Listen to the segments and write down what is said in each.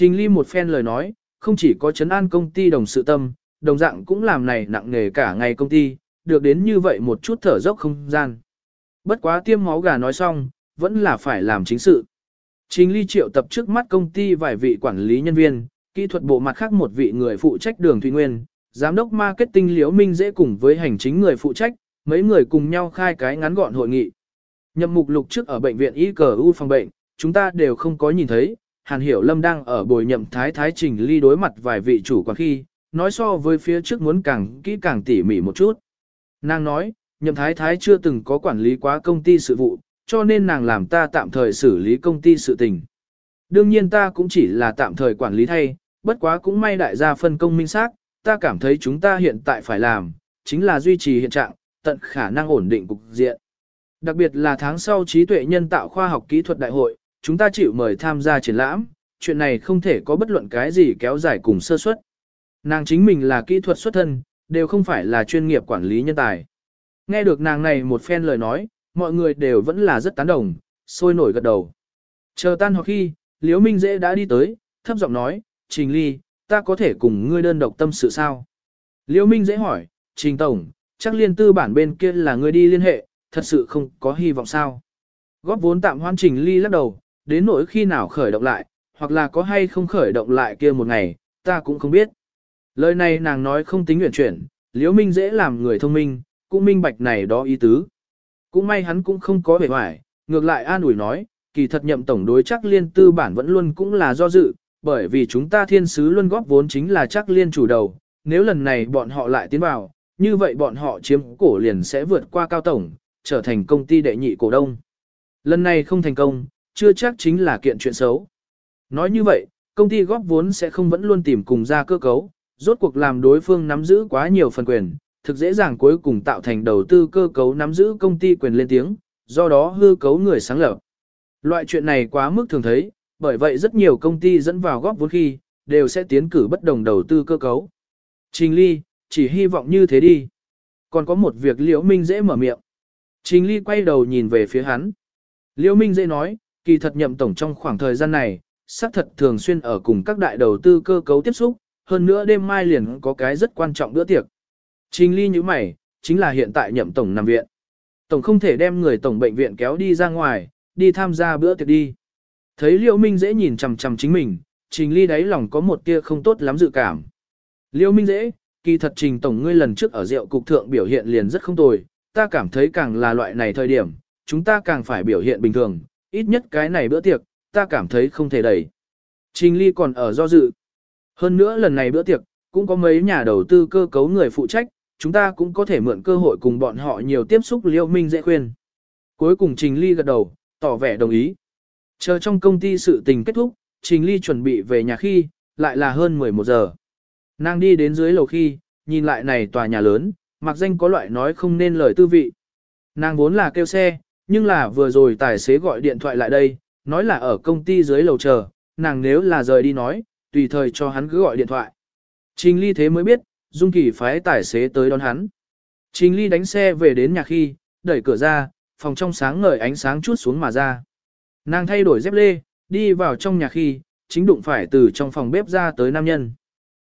Trình Ly một phen lời nói, không chỉ có chấn an công ty đồng sự tâm, đồng dạng cũng làm này nặng nề cả ngày công ty, được đến như vậy một chút thở dốc không gian. Bất quá tiêm máu gà nói xong, vẫn là phải làm chính sự. Trình Ly triệu tập trước mắt công ty vài vị quản lý nhân viên, kỹ thuật bộ mặt khác một vị người phụ trách đường Thủy Nguyên, giám đốc marketing Liễu Minh dễ cùng với hành chính người phụ trách, mấy người cùng nhau khai cái ngắn gọn hội nghị. Nhậm mục lục trước ở bệnh viện ICU phòng bệnh, chúng ta đều không có nhìn thấy, Hàn Hiểu Lâm đang ở bồi nhậm thái thái trình ly đối mặt vài vị chủ quản khi, nói so với phía trước muốn càng kỹ càng tỉ mỉ một chút. Nàng nói, nhậm thái thái chưa từng có quản lý quá công ty sự vụ, cho nên nàng làm ta tạm thời xử lý công ty sự tình. Đương nhiên ta cũng chỉ là tạm thời quản lý thay, bất quá cũng may đại gia phân công minh xác, ta cảm thấy chúng ta hiện tại phải làm, chính là duy trì hiện trạng, tận khả năng ổn định cục diện. Đặc biệt là tháng sau trí tuệ nhân tạo khoa học kỹ thuật đại hội, chúng ta chịu mời tham gia triển lãm, chuyện này không thể có bất luận cái gì kéo dài cùng sơ suất. Nàng chính mình là kỹ thuật xuất thân, đều không phải là chuyên nghiệp quản lý nhân tài. Nghe được nàng này một phen lời nói, mọi người đều vẫn là rất tán đồng, sôi nổi gật đầu. Chờ tan học khi, Liễu Minh Dễ đã đi tới, thấp giọng nói, Trình Ly, ta có thể cùng ngươi đơn độc tâm sự sao? Liễu Minh Dễ hỏi, Trình Tổng, chắc liên tư bản bên kia là ngươi đi liên hệ, thật sự không có hy vọng sao? Góp vốn tạm hoan Trình Ly lắc đầu, đến nỗi khi nào khởi động lại, hoặc là có hay không khởi động lại kia một ngày, ta cũng không biết. Lời này nàng nói không tính nguyện chuyển, Liễu Minh dễ làm người thông minh, cũng minh bạch này đó ý tứ. Cũng may hắn cũng không có vẻ hoài, ngược lại an ủi nói, kỳ thật nhậm tổng đối chắc liên tư bản vẫn luôn cũng là do dự, bởi vì chúng ta thiên sứ luôn góp vốn chính là chắc liên chủ đầu, nếu lần này bọn họ lại tiến vào, như vậy bọn họ chiếm cổ liền sẽ vượt qua cao tổng, trở thành công ty đệ nhị cổ đông. Lần này không thành công, chưa chắc chính là kiện chuyện xấu. Nói như vậy, công ty góp vốn sẽ không vẫn luôn tìm cùng ra cơ cấu, rốt cuộc làm đối phương nắm giữ quá nhiều phần quyền, thực dễ dàng cuối cùng tạo thành đầu tư cơ cấu nắm giữ công ty quyền lên tiếng, do đó hư cấu người sáng lập. Loại chuyện này quá mức thường thấy, bởi vậy rất nhiều công ty dẫn vào góp vốn khi, đều sẽ tiến cử bất đồng đầu tư cơ cấu. Trình Ly, chỉ hy vọng như thế đi. Còn có một việc Liễu Minh dễ mở miệng. Trình Ly quay đầu nhìn về phía hắn. Liễu Minh dễ nói, kỳ thật nhậm tổng trong khoảng thời gian này, xác thật thường xuyên ở cùng các đại đầu tư cơ cấu tiếp xúc, hơn nữa đêm mai liền có cái rất quan trọng bữa tiệc. Trình ly như mày, chính là hiện tại nhậm tổng nằm viện. Tổng không thể đem người tổng bệnh viện kéo đi ra ngoài, đi tham gia bữa tiệc đi. Thấy Liễu Minh dễ nhìn chằm chằm chính mình, Trình Ly đáy lòng có một tia không tốt lắm dự cảm. Liễu Minh dễ, kỳ thật Trình tổng ngươi lần trước ở rượu cục thượng biểu hiện liền rất không tồi, ta cảm thấy càng là loại này thời điểm, chúng ta càng phải biểu hiện bình thường, ít nhất cái này bữa tiệc, ta cảm thấy không thể đẩy. Trình Ly còn ở do dự. Hơn nữa lần này bữa tiệc, cũng có mấy nhà đầu tư cơ cấu người phụ trách, chúng ta cũng có thể mượn cơ hội cùng bọn họ nhiều tiếp xúc liêu minh dễ khuyên. Cuối cùng Trình Ly gật đầu, tỏ vẻ đồng ý. Chờ trong công ty sự tình kết thúc, Trình Ly chuẩn bị về nhà khi, lại là hơn 11 giờ. Nàng đi đến dưới lầu khi, nhìn lại này tòa nhà lớn, mặc danh có loại nói không nên lời tư vị. Nàng vốn là kêu xe, nhưng là vừa rồi tài xế gọi điện thoại lại đây, nói là ở công ty dưới lầu chờ, nàng nếu là rời đi nói, tùy thời cho hắn cứ gọi điện thoại. Trình Ly thế mới biết, Dung Kỳ phái tài xế tới đón hắn. Trình Ly đánh xe về đến nhà khi, đẩy cửa ra, phòng trong sáng ngời ánh sáng chút xuống mà ra. Nàng thay đổi dép lê, đi vào trong nhà khi, chính đụng phải từ trong phòng bếp ra tới nam nhân.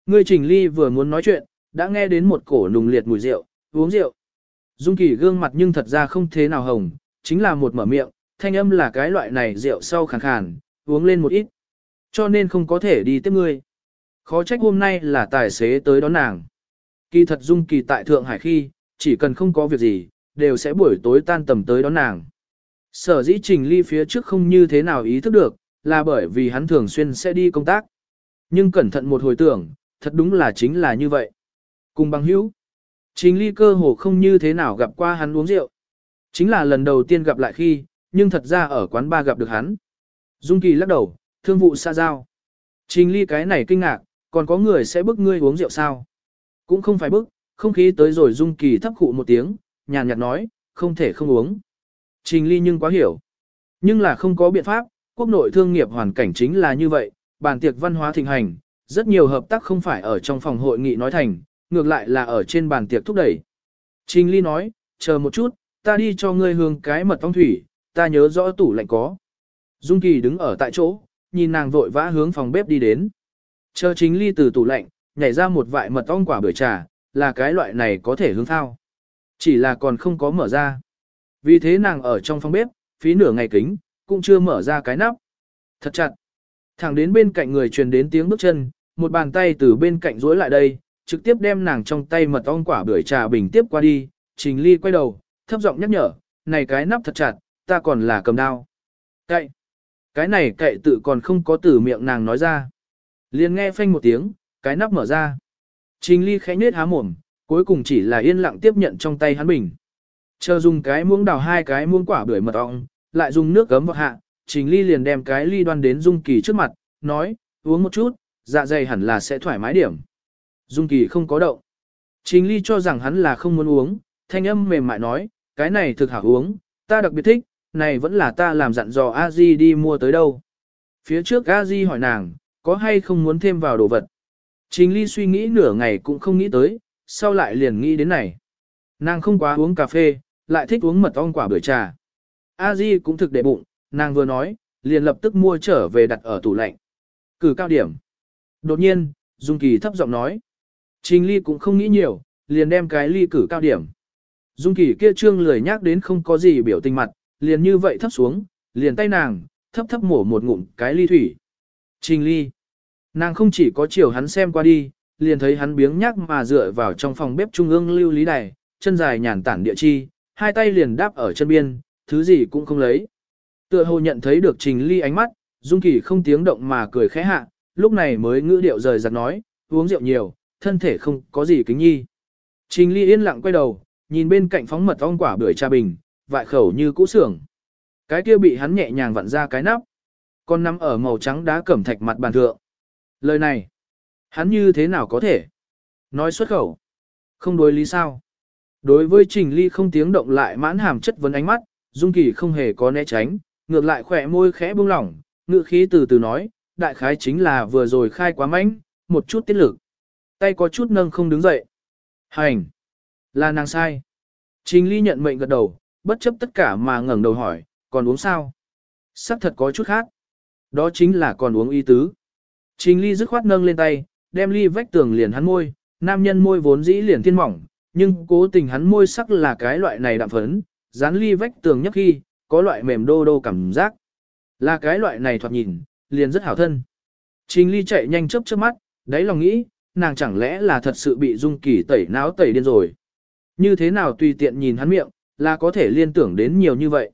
Người Trình Ly vừa muốn nói chuyện, đã nghe đến một cổ nùng liệt mùi rượu, uống rượu. Dung Kỳ gương mặt nhưng thật ra không thế nào hồng, chính là một mở miệng, thanh âm là cái loại này rượu sau khàn khàn, uống lên một ít. Cho nên không có thể đi tiếp ngươi. Khó trách hôm nay là tài xế tới đón nàng. Kỳ thật Dung Kỳ tại Thượng Hải khi, chỉ cần không có việc gì, đều sẽ buổi tối tan tầm tới đón nàng. Sở dĩ trình ly phía trước không như thế nào ý thức được, là bởi vì hắn thường xuyên sẽ đi công tác. Nhưng cẩn thận một hồi tưởng, thật đúng là chính là như vậy. Cùng bằng hữu, trình ly cơ hồ không như thế nào gặp qua hắn uống rượu. Chính là lần đầu tiên gặp lại khi, nhưng thật ra ở quán ba gặp được hắn. Dung Kỳ lắc đầu, thương vụ xa giao. Trình ly cái này kinh ngạc, còn có người sẽ bức ngươi uống rượu sao? Cũng không phải bức, không khí tới rồi Dung Kỳ thấp khụ một tiếng, nhàn nhạt nói, không thể không uống. Trình ly nhưng quá hiểu. Nhưng là không có biện pháp, quốc nội thương nghiệp hoàn cảnh chính là như vậy, bàn tiệc văn hóa thịnh hành, rất nhiều hợp tác không phải ở trong phòng hội nghị nói thành, ngược lại là ở trên bàn tiệc thúc đẩy. Trình ly nói, chờ một chút, ta đi cho ngươi hương cái mật ong thủy, ta nhớ rõ tủ lạnh có. Dung Kỳ đứng ở tại chỗ, nhìn nàng vội vã hướng phòng bếp đi đến. Chờ chính ly từ tủ lạnh, nhảy ra một vại mật ong quả bưởi trà, là cái loại này có thể hướng thao. Chỉ là còn không có mở ra. Vì thế nàng ở trong phòng bếp, phí nửa ngày kính, cũng chưa mở ra cái nắp. Thật chặt. Thẳng đến bên cạnh người truyền đến tiếng bước chân, một bàn tay từ bên cạnh rối lại đây, trực tiếp đem nàng trong tay mật ong quả bưởi trà bình tiếp qua đi, Trình Ly quay đầu, thấp giọng nhắc nhở, này cái nắp thật chặt, ta còn là cầm đao. Cậy. Cái này cậy tự còn không có từ miệng nàng nói ra. Liền nghe phanh một tiếng, cái nắp mở ra. Trình Ly khẽ nhếch há mồm, cuối cùng chỉ là yên lặng tiếp nhận trong tay hắn bình. Chờ dùng cái muỗng đào hai cái muỗng quả bưởi mật ong, lại dùng nước gấm vào hạ, Trình Ly liền đem cái ly đoan đến Dung Kỳ trước mặt, nói, uống một chút, dạ dày hẳn là sẽ thoải mái điểm. Dung Kỳ không có động. Trình Ly cho rằng hắn là không muốn uống, thanh âm mềm mại nói, cái này thực hảo uống, ta đặc biệt thích, này vẫn là ta làm dặn dò a di đi mua tới đâu. Phía trước a di hỏi nàng, có hay không muốn thêm vào đồ vật. Trình Ly suy nghĩ nửa ngày cũng không nghĩ tới, sau lại liền nghĩ đến này. Nàng không quá uống cà phê, lại thích uống mật ong quả bưởi trà. A Di cũng thực để bụng, nàng vừa nói, liền lập tức mua trở về đặt ở tủ lạnh. Cử cao điểm. Đột nhiên, Dung Kỳ thấp giọng nói. Trình Ly cũng không nghĩ nhiều, liền đem cái ly cử cao điểm. Dung Kỳ kia trương lười nhác đến không có gì biểu tình mặt, liền như vậy thấp xuống, liền tay nàng, thấp thấp mổ một ngụm cái ly thủy. Trình Ly. Nàng không chỉ có chiều hắn xem qua đi, liền thấy hắn biếng nhác mà dựa vào trong phòng bếp trung ương lưu lý đài, chân dài nhàn tản địa chi, hai tay liền đáp ở chân biên, thứ gì cũng không lấy. Tựa hồ nhận thấy được Trình Ly ánh mắt, Dung Kỳ không tiếng động mà cười khẽ hạ, lúc này mới ngữ điệu rời giặt nói, uống rượu nhiều, thân thể không có gì kính nhi. Trình Ly yên lặng quay đầu, nhìn bên cạnh phóng mật ong quả bưởi trà bình, vại khẩu như cũ sưởng. Cái kia bị hắn nhẹ nhàng vặn ra cái nắp. Con nằm ở màu trắng đá cẩm thạch mặt bàn thượng. Lời này, hắn như thế nào có thể? Nói xuất khẩu. Không đối lý sao? Đối với Trình Ly không tiếng động lại mãn hàm chất vấn ánh mắt, Dung Kỳ không hề có né tránh, ngược lại khỏe môi khẽ buông lỏng, ngựa khí từ từ nói, đại khái chính là vừa rồi khai quá mạnh, một chút tiết lực. Tay có chút nâng không đứng dậy. Hành! Là nàng sai. Trình Ly nhận mệnh gật đầu, bất chấp tất cả mà ngẩng đầu hỏi, còn uống sao? Sắc thật có chút khác. Đó chính là còn uống y tứ. Trình Ly dứt khoát nâng lên tay, đem ly vách tường liền hắn môi, nam nhân môi vốn dĩ liền thiên mỏng, nhưng cố tình hắn môi sắc là cái loại này đạm phấn, dán ly vách tường nhấp khi, có loại mềm đô đô cảm giác. Là cái loại này thoạt nhìn, liền rất hảo thân. Trình ly chạy nhanh chớp chớp mắt, đáy lòng nghĩ, nàng chẳng lẽ là thật sự bị dung kỳ tẩy não tẩy điên rồi. Như thế nào tùy tiện nhìn hắn miệng, là có thể liên tưởng đến nhiều như vậy.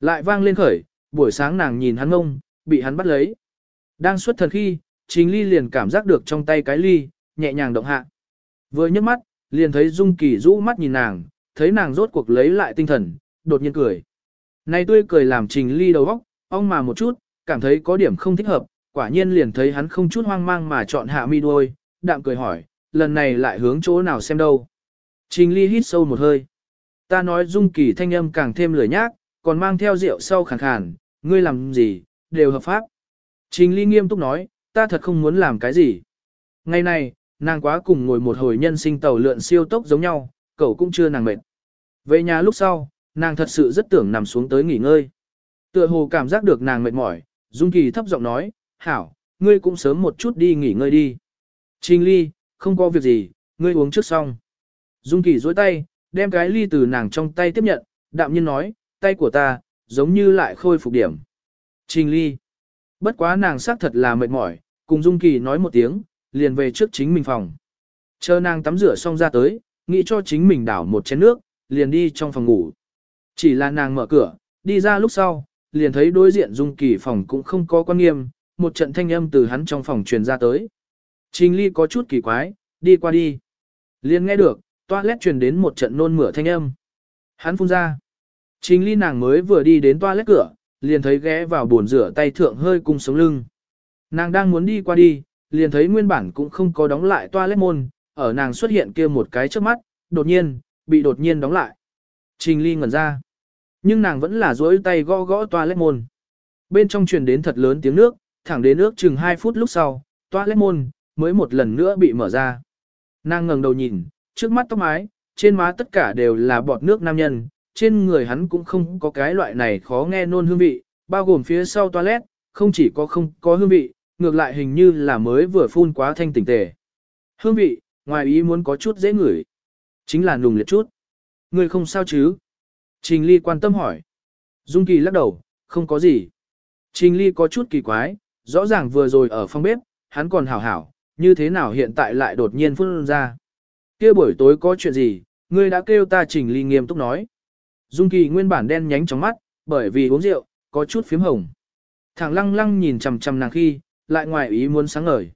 Lại vang lên khởi, buổi sáng nàng nhìn hắn ngông, bị hắn bắt lấy. Đang xuất thần khi, trình ly liền cảm giác được trong tay cái ly, nhẹ nhàng động hạ. Vừa nhấc mắt, liền thấy Dung Kỳ rũ mắt nhìn nàng, thấy nàng rốt cuộc lấy lại tinh thần, đột nhiên cười. Này tươi cười làm Trình Ly đầu óc, ong mà một chút, cảm thấy có điểm không thích hợp, quả nhiên liền thấy hắn không chút hoang mang mà chọn hạ mi đuôi, đạm cười hỏi, lần này lại hướng chỗ nào xem đâu. Trình Ly hít sâu một hơi. Ta nói Dung Kỳ thanh âm càng thêm lười nhác, còn mang theo rượu sau khàn khàn, ngươi làm gì, đều hợp pháp. Trình Ly nghiêm túc nói, ta thật không muốn làm cái gì. Ngày này, nàng quá cùng ngồi một hồi nhân sinh tàu lượn siêu tốc giống nhau, cậu cũng chưa nàng mệt. Về nhà lúc sau, nàng thật sự rất tưởng nằm xuống tới nghỉ ngơi. Tựa hồ cảm giác được nàng mệt mỏi, Dung Kỳ thấp giọng nói, hảo, ngươi cũng sớm một chút đi nghỉ ngơi đi. Trình ly, không có việc gì, ngươi uống trước xong. Dung Kỳ dối tay, đem cái ly từ nàng trong tay tiếp nhận, đạm nhiên nói, tay của ta, giống như lại khôi phục điểm. Trình ly. Bất quá nàng xác thật là mệt mỏi, cùng Dung Kỳ nói một tiếng, liền về trước chính mình phòng. Chờ nàng tắm rửa xong ra tới, nghĩ cho chính mình đảo một chén nước, liền đi trong phòng ngủ. Chỉ là nàng mở cửa, đi ra lúc sau, liền thấy đối diện Dung Kỳ phòng cũng không có quan nghiêm, một trận thanh âm từ hắn trong phòng truyền ra tới. Trình Ly có chút kỳ quái, đi qua đi. Liền nghe được, toilet truyền đến một trận nôn mửa thanh âm. Hắn phun ra. Trình Ly nàng mới vừa đi đến toilet cửa, liền thấy ghé vào bồn rửa tay thượng hơi cung sống lưng. Nàng đang muốn đi qua đi, liền thấy nguyên bản cũng không có đóng lại toilet môn, ở nàng xuất hiện kia một cái trước mắt, đột nhiên, bị đột nhiên đóng lại. Trình Ly ngẩn ra. Nhưng nàng vẫn là duỗi tay gõ gõ toilet môn. Bên trong truyền đến thật lớn tiếng nước, thẳng đến nước chừng 2 phút lúc sau, toilet môn mới một lần nữa bị mở ra. Nàng ngẩng đầu nhìn, trước mắt tóc mái, trên má tất cả đều là bọt nước nam nhân, trên người hắn cũng không có cái loại này khó nghe nôn hương vị, bao gồm phía sau toilet, không chỉ có không có hương vị, ngược lại hình như là mới vừa phun quá thanh tỉnh tề. Hương vị, ngoài ý muốn có chút dễ ngửi. Chính là nùng liệt chút. Người không sao chứ? Trình Ly quan tâm hỏi. Dung Kỳ lắc đầu, không có gì. Trình Ly có chút kỳ quái, rõ ràng vừa rồi ở phòng bếp, hắn còn hảo hảo, như thế nào hiện tại lại đột nhiên phun ra kia buổi tối có chuyện gì, ngươi đã kêu ta Trình Ly nghiêm túc nói. Dung Kỳ nguyên bản đen nhánh trong mắt, bởi vì uống rượu, có chút phím hồng. Thẳng lăng lăng nhìn chằm chằm nàng khi, lại ngoài ý muốn sáng ngời.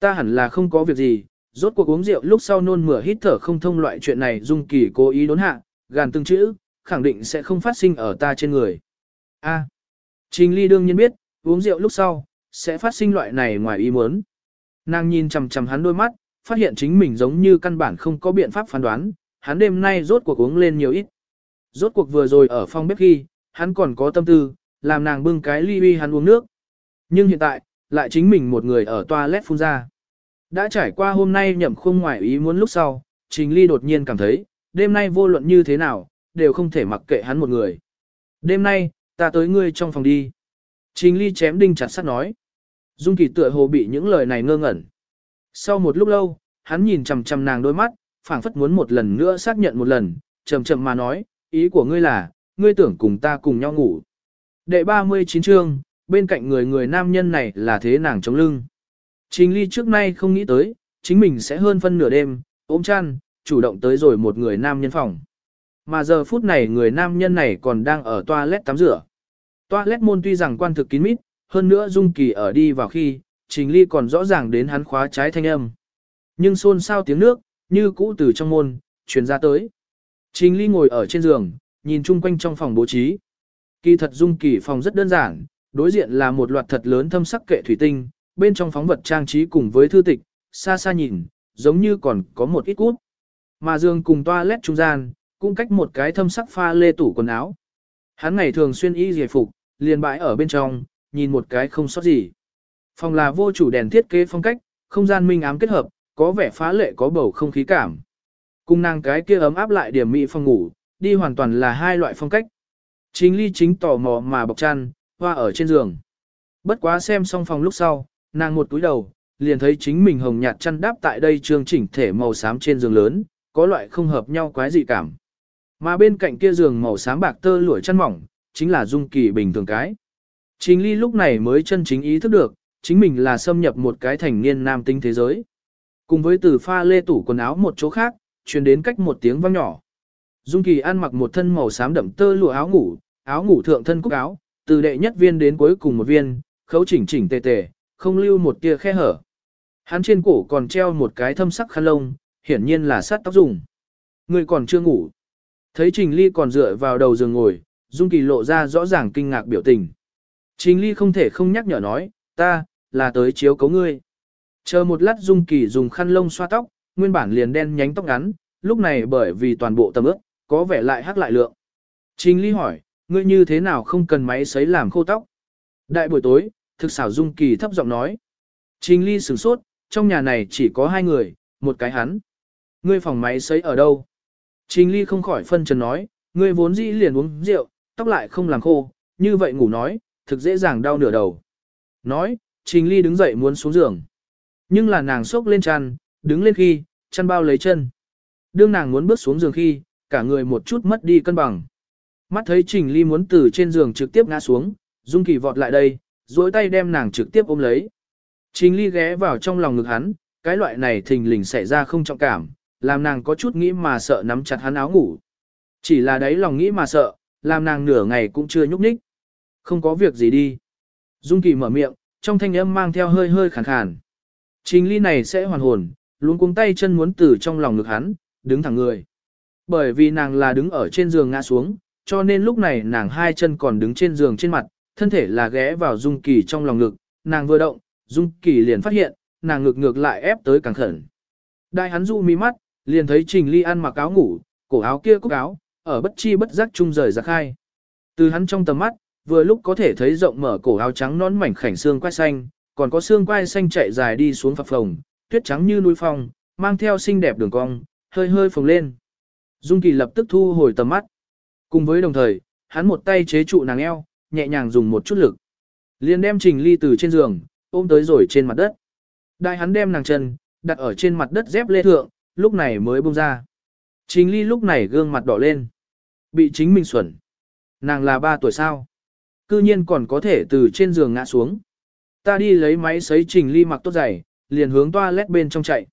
Ta hẳn là không có việc gì, rốt cuộc uống rượu lúc sau nôn mửa hít thở không thông loại chuyện này Dung Kỳ cố ý đốn hạ, gàn từng chữ, khẳng định sẽ không phát sinh ở ta trên người. A. Trình Ly đương nhiên biết, uống rượu lúc sau, sẽ phát sinh loại này ngoài ý muốn. Nàng nhìn chằm chằm hắn đôi mắt, phát hiện chính mình giống như căn bản không có biện pháp phán đoán, hắn đêm nay rốt cuộc uống lên nhiều ít. Rốt cuộc vừa rồi ở phòng bếp khi, hắn còn có tâm tư, làm nàng bưng cái ly uy hắn uống nước. Nhưng hiện tại, lại chính mình một người ở toilet phun ra. Đã trải qua hôm nay nhậm không ngoài ý muốn lúc sau, Trình Ly đột nhiên cảm thấy, đêm nay vô luận như thế nào, đều không thể mặc kệ hắn một người. Đêm nay, ta tới ngươi trong phòng đi. Trình Ly chém đinh chặt sắt nói. Dung Kỳ tựa hồ bị những lời này ngơ ngẩn. Sau một lúc lâu, hắn nhìn chằm chằm nàng đôi mắt, phảng phất muốn một lần nữa xác nhận một lần, chậm chậm mà nói, ý của ngươi là, ngươi tưởng cùng ta cùng nhau ngủ. Đệ 39 chương, bên cạnh người người nam nhân này là thế nàng chống lưng. Trình ly trước nay không nghĩ tới, chính mình sẽ hơn phân nửa đêm, ôm chăn, chủ động tới rồi một người nam nhân phòng. Mà giờ phút này người nam nhân này còn đang ở toilet tắm rửa. Toilet môn tuy rằng quan thực kín mít, hơn nữa Dung Kỳ ở đi vào khi, Trình Ly còn rõ ràng đến hắn khóa trái thanh âm. Nhưng xôn xao tiếng nước, như cũ từ trong môn, truyền ra tới. Trình Ly ngồi ở trên giường, nhìn chung quanh trong phòng bố trí. Kỳ thật Dung Kỳ phòng rất đơn giản, đối diện là một loạt thật lớn thâm sắc kệ thủy tinh, bên trong phóng vật trang trí cùng với thư tịch, xa xa nhìn, giống như còn có một ít cút. Mà giường cùng toilet trung gian, cũng cách một cái thâm sắc pha lê tủ quần áo. Hắn ngày thường xuyên y giải phục, liền bãi ở bên trong, nhìn một cái không sót gì. Phòng là vô chủ đèn thiết kế phong cách, không gian minh ám kết hợp, có vẻ phá lệ có bầu không khí cảm. Cung nàng cái kia ấm áp lại điểm mỹ phòng ngủ, đi hoàn toàn là hai loại phong cách. Chính ly chính tò mò mà bọc chăn, hoa ở trên giường. Bất quá xem xong phòng lúc sau, nàng một túi đầu, liền thấy chính mình hồng nhạt chăn đáp tại đây trương chỉnh thể màu xám trên giường lớn, có loại không hợp nhau quái dị cảm. Mà bên cạnh kia giường màu xám bạc tơ lụa chăn mỏng, chính là dung kỳ bình thường cái. chính ly lúc này mới chân chính ý thức được, chính mình là xâm nhập một cái thành niên nam tinh thế giới. Cùng với từ pha lê tủ quần áo một chỗ khác, truyền đến cách một tiếng vang nhỏ. Dung kỳ ăn mặc một thân màu xám đậm tơ lụa áo ngủ, áo ngủ thượng thân cúc áo, từ đệ nhất viên đến cuối cùng một viên, khấu chỉnh chỉnh tề tề, không lưu một tia khe hở. Hắn trên cổ còn treo một cái thâm sắc khăn lông, hiển nhiên là sát tóc dùng. Người còn chưa ngủ. Thấy Trình Ly còn dựa vào đầu giường ngồi, Dung Kỳ lộ ra rõ ràng kinh ngạc biểu tình. Trình Ly không thể không nhắc nhở nói, ta, là tới chiếu cấu ngươi. Chờ một lát Dung Kỳ dùng khăn lông xoa tóc, nguyên bản liền đen nhánh tóc ngắn, lúc này bởi vì toàn bộ tầm ướp, có vẻ lại hắc lại lượng. Trình Ly hỏi, ngươi như thế nào không cần máy sấy làm khô tóc? Đại buổi tối, thực xảo Dung Kỳ thấp giọng nói. Trình Ly sửng sốt, trong nhà này chỉ có hai người, một cái hắn. Ngươi phòng máy sấy ở đâu? Trình Ly không khỏi phân trần nói, ngươi vốn dĩ liền uống rượu, tóc lại không làm khô, như vậy ngủ nói, thực dễ dàng đau nửa đầu. Nói, Trình Ly đứng dậy muốn xuống giường. Nhưng là nàng sốc lên chăn, đứng lên khi, chăn bao lấy chân. Đương nàng muốn bước xuống giường khi, cả người một chút mất đi cân bằng. Mắt thấy Trình Ly muốn từ trên giường trực tiếp ngã xuống, Dung Kỳ vọt lại đây, duỗi tay đem nàng trực tiếp ôm lấy. Trình Ly ghé vào trong lòng ngực hắn, cái loại này thình lình xảy ra không trọng cảm, làm nàng có chút nghĩ mà sợ nắm chặt hắn áo ngủ. Chỉ là đấy lòng nghĩ mà sợ, làm nàng nửa ngày cũng chưa nhúc nhích. Không có việc gì đi. Dung Kỳ mở miệng, trong thanh âm mang theo hơi hơi khàn khàn. Trình ly này sẽ hoàn hồn, luôn cuống tay chân muốn từ trong lòng ngực hắn, đứng thẳng người. Bởi vì nàng là đứng ở trên giường ngã xuống, cho nên lúc này nàng hai chân còn đứng trên giường trên mặt, thân thể là ghé vào Dung Kỳ trong lòng ngực, nàng vừa động, Dung Kỳ liền phát hiện, nàng ngực ngược lại ép tới càng khẩn. Đại hắn du mi mắt, liền thấy Trình Ly ăn mặc áo ngủ, cổ áo kia cúc áo, ở bất chi bất giác trung rời ra khai. Từ hắn trong tầm mắt, vừa lúc có thể thấy rộng mở cổ áo trắng nón mảnh khảnh xương quai xanh, còn có xương quai xanh chạy dài đi xuống phập phồng, tuyết trắng như núi phong, mang theo xinh đẹp đường cong, hơi hơi phồng lên. Dung Kỳ lập tức thu hồi tầm mắt. Cùng với đồng thời, hắn một tay chế trụ nàng eo, nhẹ nhàng dùng một chút lực. Liền đem Trình Ly từ trên giường, ôm tới rồi trên mặt đất. Đại hắn đem nàng chân, đặt ở trên mặt đất dép lê thượng, lúc này mới buông ra. Trình Ly lúc này gương mặt đỏ lên. Bị chính mình xuẩn. Nàng là ba tuổi sao? Cư nhiên còn có thể từ trên giường ngã xuống. Ta đi lấy máy sấy Trình Ly mặc tốt giày, liền hướng toilet bên trong chạy.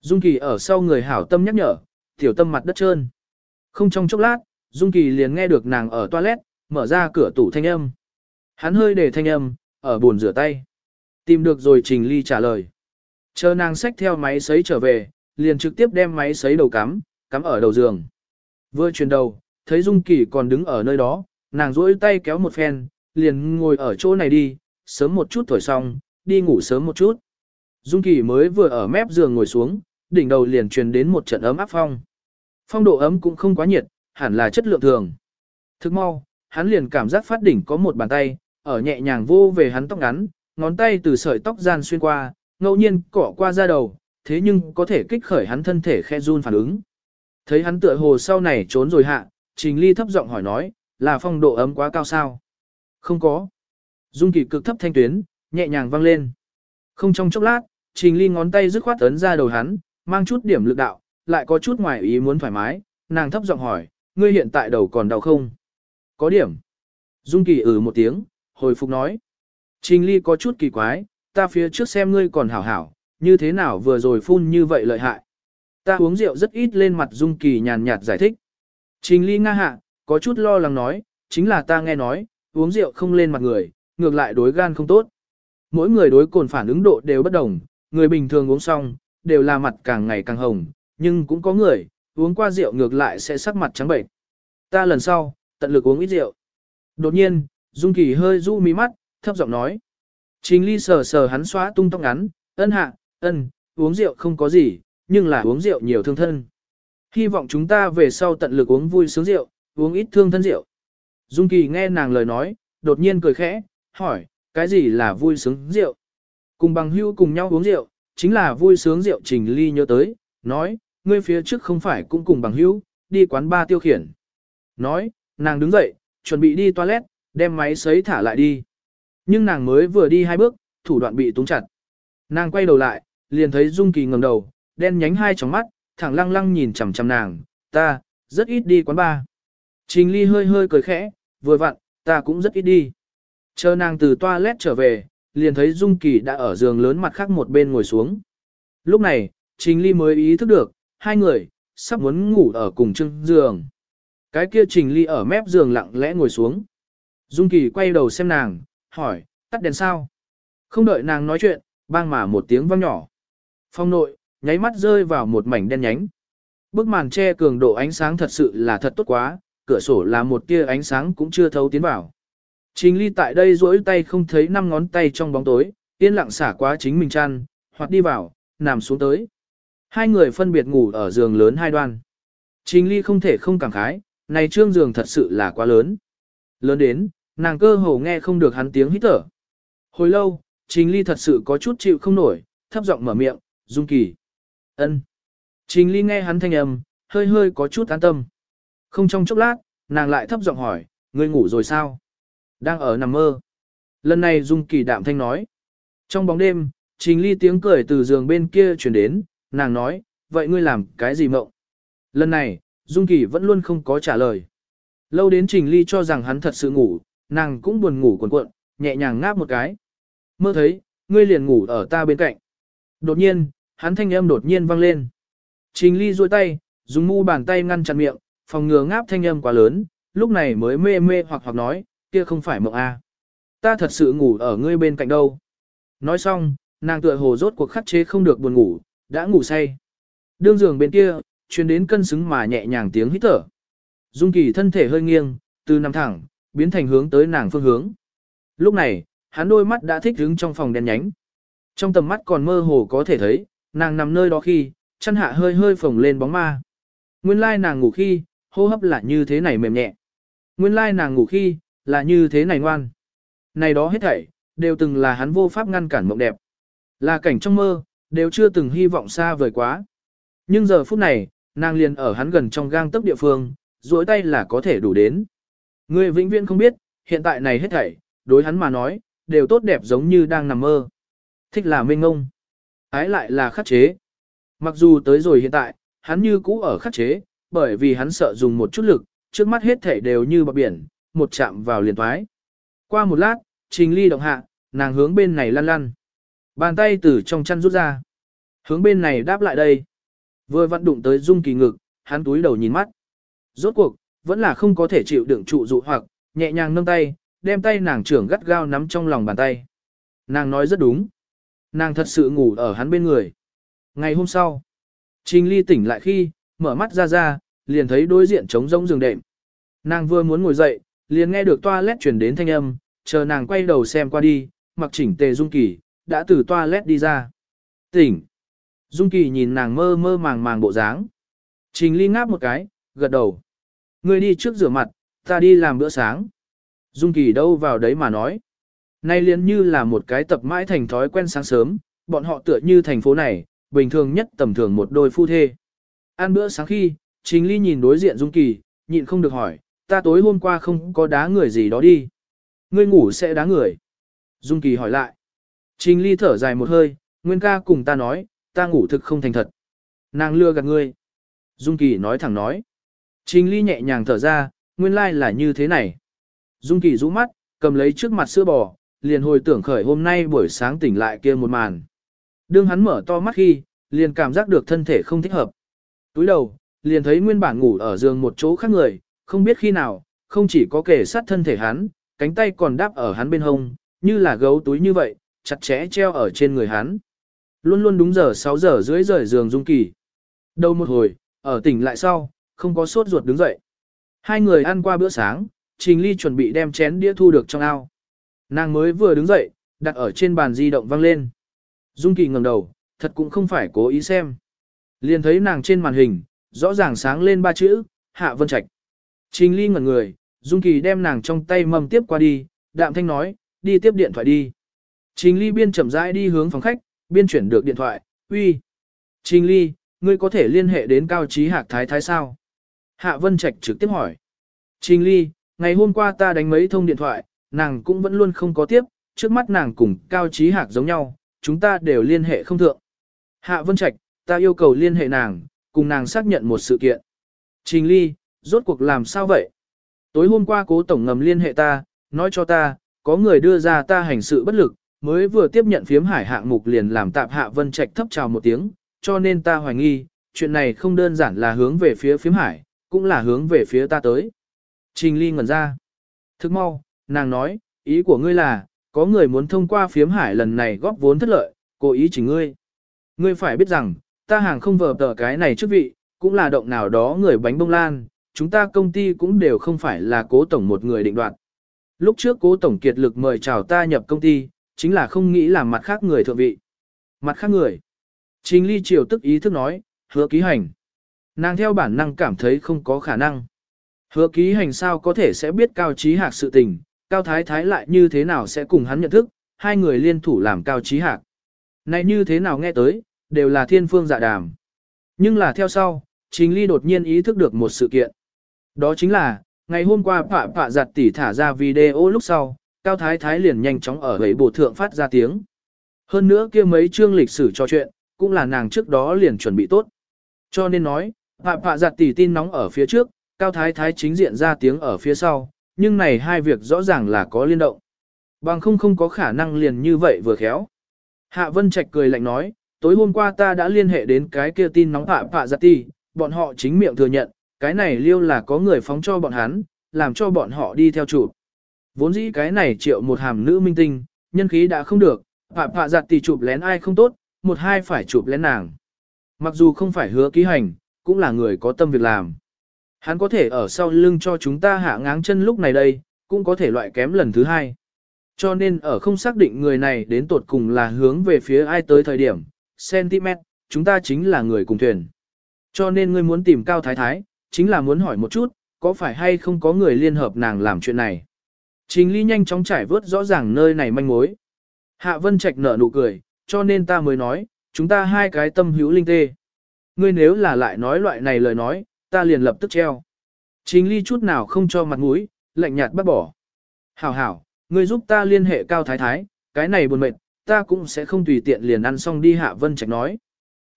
Dung Kỳ ở sau người hảo tâm nhắc nhở, tiểu tâm mặt đất trơn. Không trong chốc lát, Dung Kỳ liền nghe được nàng ở toilet, mở ra cửa tủ thanh âm. Hắn hơi để thanh âm, ở buồn rửa tay. Tìm được rồi Trình Ly trả lời. Chờ nàng xách theo máy sấy trở về, liền trực tiếp đem máy sấy đầu cắm, cắm ở đầu giường. Vừa chuyển đầu, thấy Dung Kỳ còn đứng ở nơi đó, nàng duỗi tay kéo một phen, liền ngồi ở chỗ này đi, sớm một chút thổi xong, đi ngủ sớm một chút. Dung Kỳ mới vừa ở mép giường ngồi xuống, đỉnh đầu liền truyền đến một trận ấm áp phong. Phong độ ấm cũng không quá nhiệt, hẳn là chất lượng thường. Thức mau, hắn liền cảm giác phát đỉnh có một bàn tay, ở nhẹ nhàng vô về hắn tóc ngắn, ngón tay từ sợi tóc gian xuyên qua, ngẫu nhiên cỏ qua da đầu, thế nhưng có thể kích khởi hắn thân thể khe run phản ứng. Thấy hắn tựa hồ sau này trốn rồi hạ, Trình Ly thấp giọng hỏi nói, là phong độ ấm quá cao sao? Không có. Dung kỳ cực thấp thanh tuyến, nhẹ nhàng vang lên. Không trong chốc lát, Trình Ly ngón tay dứt khoát ấn ra đầu hắn, mang chút điểm lực đạo, lại có chút ngoài ý muốn thoải mái, nàng thấp giọng hỏi, ngươi hiện tại đầu còn đau không? Có điểm. Dung kỳ ừ một tiếng, hồi phục nói. Trình Ly có chút kỳ quái, ta phía trước xem ngươi còn hảo hảo, như thế nào vừa rồi phun như vậy lợi hại. Ta uống rượu rất ít lên mặt Dung Kỳ nhàn nhạt giải thích. Trình Ly nga hạ, có chút lo lắng nói, chính là ta nghe nói, uống rượu không lên mặt người, ngược lại đối gan không tốt. Mỗi người đối cồn phản ứng độ đều bất đồng, người bình thường uống xong, đều là mặt càng ngày càng hồng, nhưng cũng có người, uống qua rượu ngược lại sẽ sắc mặt trắng bệnh. Ta lần sau, tận lực uống ít rượu. Đột nhiên, Dung Kỳ hơi du mí mắt, thấp giọng nói. Trình Ly sờ sờ hắn xóa tung tóc ngắn, ân hạ, ân, uống rượu không có gì, nhưng là uống rượu nhiều thương thân. Hy vọng chúng ta về sau tận lực uống vui sướng rượu, uống ít thương thân rượu. Dung Kỳ nghe nàng lời nói, đột nhiên cười khẽ, hỏi, cái gì là vui sướng rượu? Cùng bằng hữu cùng nhau uống rượu, chính là vui sướng rượu Trình Ly nhớ tới, nói, ngươi phía trước không phải cũng cùng bằng hữu, đi quán ba tiêu khiển. Nói, nàng đứng dậy, chuẩn bị đi toilet, đem máy sấy thả lại đi. Nhưng nàng mới vừa đi hai bước, thủ đoạn bị túng chặt. Nàng quay đầu lại, liền thấy Dung Kỳ ngẩng đầu, đen nhánh hai tròng mắt, thẳng lăng lăng nhìn chằm chằm nàng, ta, rất ít đi quán ba. Trình Ly hơi hơi cười khẽ, vừa vặn, ta cũng rất ít đi. Chờ nàng từ toilet trở về, liền thấy Dung Kỳ đã ở giường lớn mặt khác một bên ngồi xuống. Lúc này, Trình Ly mới ý thức được, hai người, sắp muốn ngủ ở cùng chân giường. Cái kia Trình Ly ở mép giường lặng lẽ ngồi xuống. Dung Kỳ quay đầu xem nàng, hỏi, tắt đèn sao? Không đợi nàng nói chuyện, bang mà một tiếng vang nhỏ. Phong nội, nháy mắt rơi vào một mảnh đen nhánh. Bức màn che cường độ ánh sáng thật sự là thật tốt quá, cửa sổ là một tia ánh sáng cũng chưa thấu tiến vào. Trình ly tại đây duỗi tay không thấy năm ngón tay trong bóng tối, yên lặng xả quá chính mình chăn, hoặc đi vào, nằm xuống tới. Hai người phân biệt ngủ ở giường lớn hai đoan. Trình ly không thể không cảm khái, này trương giường thật sự là quá lớn. Lớn đến, nàng cơ hồ nghe không được hắn tiếng hít thở. Hồi lâu, Trình ly thật sự có chút chịu không nổi, thấp giọng mở miệng, Dung Kỳ. ân. Trình ly nghe hắn thanh âm, hơi hơi có chút an tâm. Không trong chốc lát, nàng lại thấp giọng hỏi, ngươi ngủ rồi sao? Đang ở nằm mơ. Lần này Dung Kỳ đạm thanh nói. Trong bóng đêm, Trình Ly tiếng cười từ giường bên kia truyền đến, nàng nói, vậy ngươi làm cái gì mộng? Lần này, Dung Kỳ vẫn luôn không có trả lời. Lâu đến Trình Ly cho rằng hắn thật sự ngủ, nàng cũng buồn ngủ cuộn cuộn, nhẹ nhàng ngáp một cái. Mơ thấy, ngươi liền ngủ ở ta bên cạnh. Đột nhiên, hắn thanh âm đột nhiên vang lên. Trình Ly duỗi tay, dùng mu bàn tay ngăn chặn miệng, phòng ngừa ngáp thanh âm quá lớn, lúc này mới mê mê hoặc hoặc nói, kia không phải mộng a. Ta thật sự ngủ ở ngươi bên cạnh đâu. Nói xong, nàng tựa hồ rốt cuộc khắc chế không được buồn ngủ, đã ngủ say. Đương giường bên kia, truyền đến cân xứng mà nhẹ nhàng tiếng hít thở. Dung Kỳ thân thể hơi nghiêng, từ nằm thẳng, biến thành hướng tới nàng phương hướng. Lúc này, hắn đôi mắt đã thích đứng trong phòng đèn nhánh. Trong tầm mắt còn mơ hồ có thể thấy, nàng nằm nơi đó khi, chân hạ hơi hơi phồng lên bóng ma. Nguyên lai nàng ngủ khi, hô hấp là như thế này mềm nhẹ. Nguyên lai nàng ngủ khi, là như thế này ngoan. Này đó hết thảy, đều từng là hắn vô pháp ngăn cản mộng đẹp. Là cảnh trong mơ, đều chưa từng hy vọng xa vời quá. Nhưng giờ phút này, nàng liền ở hắn gần trong gang tấc địa phương, duỗi tay là có thể đủ đến. Người vĩnh viễn không biết, hiện tại này hết thảy, đối hắn mà nói, đều tốt đẹp giống như đang nằm mơ. Thích là mênh ngông. Ái lại là khắc chế. Mặc dù tới rồi hiện tại, hắn như cũ ở khắc chế, bởi vì hắn sợ dùng một chút lực, trước mắt hết thể đều như bọc biển, một chạm vào liền thoái. Qua một lát, trình ly động hạ, nàng hướng bên này lăn lăn. Bàn tay từ trong chăn rút ra. Hướng bên này đáp lại đây. Vừa vặn đụng tới dung kỳ ngực, hắn túi đầu nhìn mắt. Rốt cuộc, vẫn là không có thể chịu đựng trụ dụ hoặc, nhẹ nhàng nâng tay, đem tay nàng trưởng gắt gao nắm trong lòng bàn tay. Nàng nói rất đúng. Nàng thật sự ngủ ở hắn bên người. Ngày hôm sau, Trình Ly tỉnh lại khi, mở mắt ra ra, liền thấy đối diện trống rỗng giường đệm. Nàng vừa muốn ngồi dậy, liền nghe được toilet truyền đến thanh âm, chờ nàng quay đầu xem qua đi, mặc chỉnh tề Dung Kỳ, đã từ toilet đi ra. Tỉnh. Dung Kỳ nhìn nàng mơ mơ màng màng bộ dáng. Trình Ly ngáp một cái, gật đầu. Ngươi đi trước rửa mặt, ta đi làm bữa sáng. Dung Kỳ đâu vào đấy mà nói. Nay liền như là một cái tập mãi thành thói quen sáng sớm, bọn họ tựa như thành phố này, bình thường nhất tầm thường một đôi phu thê. Ăn bữa sáng khi, Trình Ly nhìn đối diện Dung Kỳ, nhịn không được hỏi, ta tối hôm qua không có đá người gì đó đi. Ngươi ngủ sẽ đá người. Dung Kỳ hỏi lại. Trình Ly thở dài một hơi, Nguyên ca cùng ta nói, ta ngủ thực không thành thật. Nàng lừa gạt ngươi. Dung Kỳ nói thẳng nói. Trình Ly nhẹ nhàng thở ra, nguyên lai like là như thế này. Dung Kỳ rũ mắt, cầm lấy trước mặt sữa bò, liền hồi tưởng khởi hôm nay buổi sáng tỉnh lại kia một màn. Đương hắn mở to mắt khi, liền cảm giác được thân thể không thích hợp. Túi đầu, liền thấy nguyên bản ngủ ở giường một chỗ khác người, không biết khi nào, không chỉ có kể sát thân thể hắn, cánh tay còn đáp ở hắn bên hông, như là gấu túi như vậy, chặt chẽ treo ở trên người hắn. Luôn luôn đúng giờ 6 giờ rưỡi rời giường Dung Kỳ. Đầu một hồi, ở tỉnh lại sau, không có sốt ruột đứng dậy. Hai người ăn qua bữa sáng, Trình Ly chuẩn bị đem chén đĩa thu được trong ao. Nàng mới vừa đứng dậy, đặt ở trên bàn di động văng lên. Dung Kỳ ngẩng đầu, thật cũng không phải cố ý xem. Liền thấy nàng trên màn hình, rõ ràng sáng lên ba chữ, Hạ Vân Trạch. Trình Ly ngẩn người, Dung Kỳ đem nàng trong tay mầm tiếp qua đi, đạm thanh nói, đi tiếp điện thoại đi. Trình Ly biên chậm rãi đi hướng phòng khách, biên chuyển được điện thoại, uy. Trình Ly, ngươi có thể liên hệ đến cao trí hạc thái thái sao? Hạ Vân Trạch trực tiếp hỏi. Trình Ly, ngày hôm qua ta đánh mấy thông điện thoại, nàng cũng vẫn luôn không có tiếp, trước mắt nàng cùng cao trí hạc giống nhau, chúng ta đều liên hệ không thượng. Hạ Vân Trạch, ta yêu cầu liên hệ nàng, cùng nàng xác nhận một sự kiện. Trình Ly, rốt cuộc làm sao vậy? Tối hôm qua cố tổng ngầm liên hệ ta, nói cho ta, có người đưa ra ta hành sự bất lực, mới vừa tiếp nhận phiếm hải hạng mục liền làm tạp Hạ Vân Trạch thấp chào một tiếng, cho nên ta hoài nghi, chuyện này không đơn giản là hướng về phía phiếm hải, cũng là hướng về phía ta tới. Trình Ly ngẩn ra. Thức mau, nàng nói, ý của ngươi là, có người muốn thông qua phiếm hải lần này góp vốn thất lợi, cố ý chỉ ngươi. Ngươi phải biết rằng, ta hàng không vờ tờ cái này chức vị, cũng là động nào đó người bánh bông lan, chúng ta công ty cũng đều không phải là cố tổng một người định đoạt. Lúc trước cố tổng kiệt lực mời chào ta nhập công ty, chính là không nghĩ làm mặt khác người thượng vị. Mặt khác người. Trình ly triều tức ý thức nói, hứa ký hành. Nàng theo bản năng cảm thấy không có khả năng. Hứa ký hành sao có thể sẽ biết cao trí hạc sự tình, cao thái thái lại như thế nào sẽ cùng hắn nhận thức, hai người liên thủ làm cao trí hạc. Này như thế nào nghe tới, đều là thiên phương dạ đàm. Nhưng là theo sau, Trình Ly đột nhiên ý thức được một sự kiện. Đó chính là, ngày hôm qua Phạ Phạ giặt tỉ thả ra video lúc sau, Cao Thái Thái liền nhanh chóng ở ấy bộ thượng phát ra tiếng. Hơn nữa kia mấy chương lịch sử trò chuyện, cũng là nàng trước đó liền chuẩn bị tốt. Cho nên nói, Phạ Phạ giặt tỉ tin nóng ở phía trước, Cao Thái Thái chính diện ra tiếng ở phía sau, nhưng này hai việc rõ ràng là có liên động. Bằng không không có khả năng liền như vậy vừa khéo. Hạ Vân Trạch cười lạnh nói, tối hôm qua ta đã liên hệ đến cái kia tin nóng phạ phạ giặt ti, bọn họ chính miệng thừa nhận, cái này liêu là có người phóng cho bọn hắn, làm cho bọn họ đi theo chụp. Vốn dĩ cái này triệu một hàm nữ minh tinh, nhân khí đã không được, phạ phạ giặt tỷ chụp lén ai không tốt, một hai phải chụp lén nàng. Mặc dù không phải hứa ký hành, cũng là người có tâm việc làm. Hắn có thể ở sau lưng cho chúng ta hạ ngáng chân lúc này đây, cũng có thể loại kém lần thứ hai. Cho nên ở không xác định người này đến tột cùng là hướng về phía ai tới thời điểm, cm, chúng ta chính là người cùng thuyền. Cho nên ngươi muốn tìm Cao Thái Thái, chính là muốn hỏi một chút, có phải hay không có người liên hợp nàng làm chuyện này. Trình Ly nhanh chóng trải vớt rõ ràng nơi này manh mối. Hạ Vân Trạch nở nụ cười, cho nên ta mới nói, chúng ta hai cái tâm hữu linh tê. Ngươi nếu là lại nói loại này lời nói, ta liền lập tức treo. Trình Ly chút nào không cho mặt mũi, lạnh nhạt bắt bỏ. Hảo hảo, ngươi giúp ta liên hệ cao thái thái, cái này buồn mệt, ta cũng sẽ không tùy tiện liền ăn xong đi hạ vân trạch nói.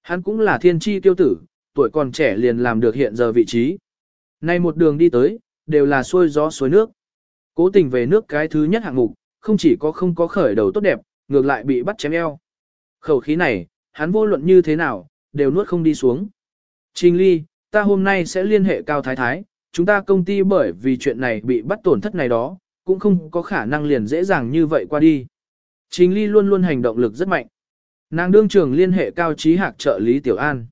Hắn cũng là thiên tri tiêu tử, tuổi còn trẻ liền làm được hiện giờ vị trí. Nay một đường đi tới, đều là xuôi gió suối nước. Cố tình về nước cái thứ nhất hạng mục, không chỉ có không có khởi đầu tốt đẹp, ngược lại bị bắt chém eo. Khẩu khí này, hắn vô luận như thế nào, đều nuốt không đi xuống. Trình ly, ta hôm nay sẽ liên hệ cao thái thái, chúng ta công ty bởi vì chuyện này bị bắt tổn thất này đó, cũng không có khả năng liền dễ dàng như vậy qua đi. Trình ly luôn luôn hành động lực rất mạnh. Nàng đương trường liên hệ cao trí hạc trợ lý Tiểu An.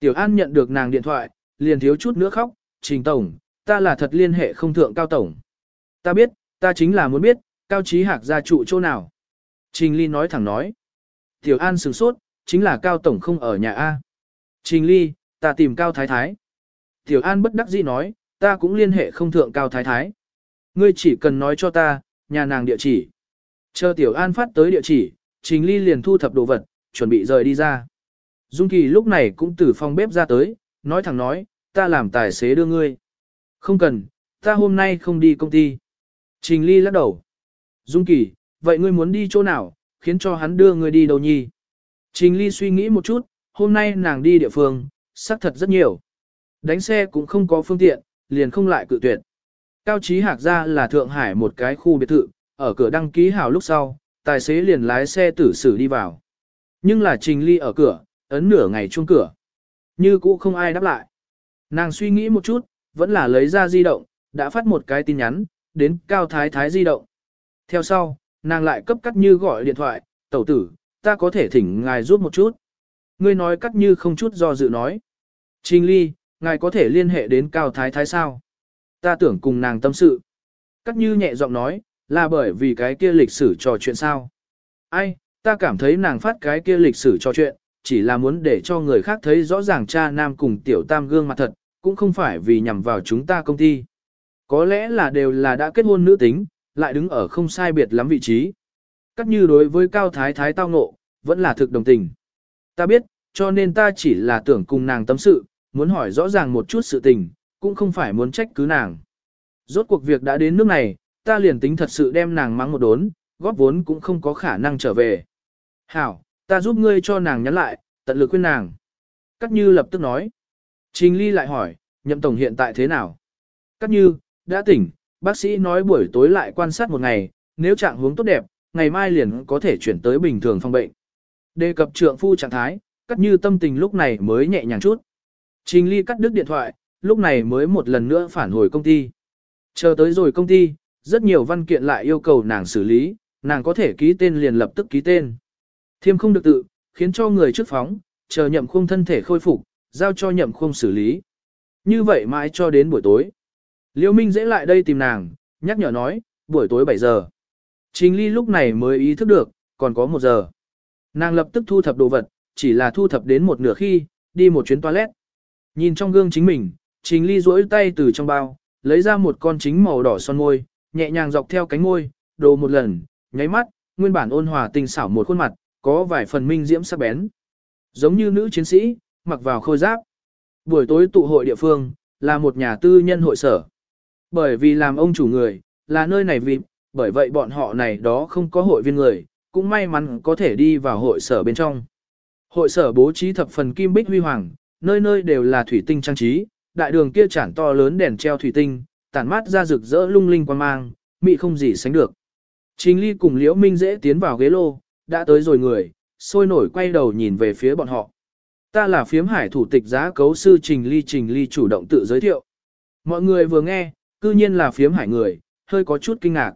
Tiểu An nhận được nàng điện thoại, liền thiếu chút nữa khóc, Trình Tổng, ta là thật liên hệ không thượng Cao Tổng. Ta biết, ta chính là muốn biết, Cao Trí Hạc gia trụ chỗ nào. Trình Ly nói thẳng nói. Tiểu An sửng sốt, chính là Cao Tổng không ở nhà A. Trình Ly, ta tìm Cao Thái Thái. Tiểu An bất đắc dĩ nói, ta cũng liên hệ không thượng Cao Thái Thái. Ngươi chỉ cần nói cho ta, nhà nàng địa chỉ. Chờ Tiểu An phát tới địa chỉ, Trình Ly liền thu thập đồ vật, chuẩn bị rời đi ra. Dung Kỳ lúc này cũng từ phòng bếp ra tới, nói thẳng nói, ta làm tài xế đưa ngươi. Không cần, ta hôm nay không đi công ty. Trình Ly lắc đầu. Dung Kỳ, vậy ngươi muốn đi chỗ nào, khiến cho hắn đưa ngươi đi đâu nhi? Trình Ly suy nghĩ một chút, hôm nay nàng đi địa phương, xác thật rất nhiều. Đánh xe cũng không có phương tiện, liền không lại cự tuyệt. Cao Chí Hạc ra là Thượng Hải một cái khu biệt thự, ở cửa đăng ký hào lúc sau, tài xế liền lái xe tử xử đi vào. Nhưng là Trình Ly ở cửa, ấn nửa ngày chuông cửa. Như cũ không ai đáp lại. Nàng suy nghĩ một chút, vẫn là lấy ra di động, đã phát một cái tin nhắn, đến Cao Thái Thái di động. Theo sau, nàng lại cấp cắt như gọi điện thoại, tẩu tử, ta có thể thỉnh ngài giúp một chút. Ngươi nói cắt như không chút do dự nói. Trình ly, ngài có thể liên hệ đến Cao Thái Thái sao? Ta tưởng cùng nàng tâm sự. Cắt như nhẹ giọng nói, là bởi vì cái kia lịch sử trò chuyện sao? Ai, ta cảm thấy nàng phát cái kia lịch sử trò chuyện, chỉ là muốn để cho người khác thấy rõ ràng cha nam cùng tiểu tam gương mặt thật, cũng không phải vì nhằm vào chúng ta công ty. Có lẽ là đều là đã kết hôn nữ tính, lại đứng ở không sai biệt lắm vị trí. Cắt như đối với cao thái thái tao ngộ, vẫn là thực đồng tình. Ta biết, cho nên ta chỉ là tưởng cùng nàng tâm sự, muốn hỏi rõ ràng một chút sự tình, cũng không phải muốn trách cứ nàng. Rốt cuộc việc đã đến nước này, ta liền tính thật sự đem nàng mắng một đốn, góp vốn cũng không có khả năng trở về. Hảo, ta giúp ngươi cho nàng nhắn lại, tận lực khuyên nàng. Cát như lập tức nói. Trình Ly lại hỏi, nhậm tổng hiện tại thế nào? Cát như, đã tỉnh, bác sĩ nói buổi tối lại quan sát một ngày, nếu trạng huống tốt đẹp, ngày mai liền có thể chuyển tới bình thường phòng bệnh. Đề cập trượng phu trạng thái, Cát như tâm tình lúc này mới nhẹ nhàng chút. Trình Ly cắt đứt điện thoại, lúc này mới một lần nữa phản hồi công ty. Chờ tới rồi công ty, rất nhiều văn kiện lại yêu cầu nàng xử lý, nàng có thể ký tên liền lập tức ký tên. Thiêm không được tự, khiến cho người trước phóng, chờ nhậm khung thân thể khôi phục, giao cho nhậm khung xử lý. Như vậy mãi cho đến buổi tối. Liêu Minh dễ lại đây tìm nàng, nhắc nhở nói, buổi tối 7 giờ. Trình Ly lúc này mới ý thức được, còn có một giờ. Nàng lập tức thu thập đồ vật, chỉ là thu thập đến một nửa khi, đi một chuyến toilet. Nhìn trong gương chính mình, Trình Ly duỗi tay từ trong bao, lấy ra một con chính màu đỏ son môi, nhẹ nhàng dọc theo cánh môi, đồ một lần, nháy mắt, nguyên bản ôn hòa tình xảo một khuôn mặt, có vài phần minh diễm sắc bén. Giống như nữ chiến sĩ, mặc vào khôi giáp. Buổi tối tụ hội địa phương, là một nhà tư nhân hội sở. Bởi vì làm ông chủ người, là nơi này vì, bởi vậy bọn họ này đó không có hội viên người, cũng may mắn có thể đi vào hội sở bên trong. Hội sở bố trí thập phần kim bích huy hoàng, nơi nơi đều là thủy tinh trang trí, đại đường kia chản to lớn đèn treo thủy tinh, tản mát ra rực rỡ lung linh quan mang, mị không gì sánh được. Trình Ly cùng Liễu Minh dễ tiến vào ghế lô, đã tới rồi người, sôi nổi quay đầu nhìn về phía bọn họ. Ta là phiếm hải thủ tịch giá cấu sư Trình Ly Trình Ly chủ động tự giới thiệu. Mọi người vừa nghe, cư nhiên là phiếm hải người, hơi có chút kinh ngạc.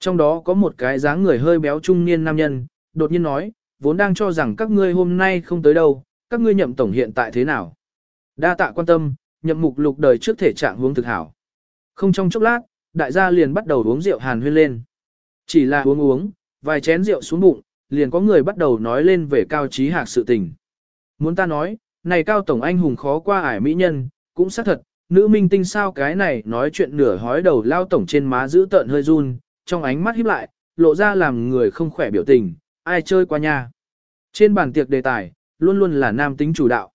Trong đó có một cái dáng người hơi béo trung niên nam nhân, đột nhiên nói, vốn đang cho rằng các ngươi hôm nay không tới đâu, các ngươi nhậm tổng hiện tại thế nào. Đa tạ quan tâm, nhậm mục lục đời trước thể trạng hướng thực hảo. Không trong chốc lát, đại gia liền bắt đầu uống rượu hàn huyên lên. Chỉ là uống uống, vài chén rượu xuống bụng, liền có người bắt đầu nói lên về cao trí hạc sự tình. Muốn ta nói, này cao tổng anh hùng khó qua ải mỹ nhân, cũng xác thật, nữ minh tinh sao cái này nói chuyện nửa hói đầu lao tổng trên má giữ tợn hơi run, trong ánh mắt híp lại, lộ ra làm người không khỏe biểu tình, ai chơi qua nha. Trên bàn tiệc đề tài, luôn luôn là nam tính chủ đạo.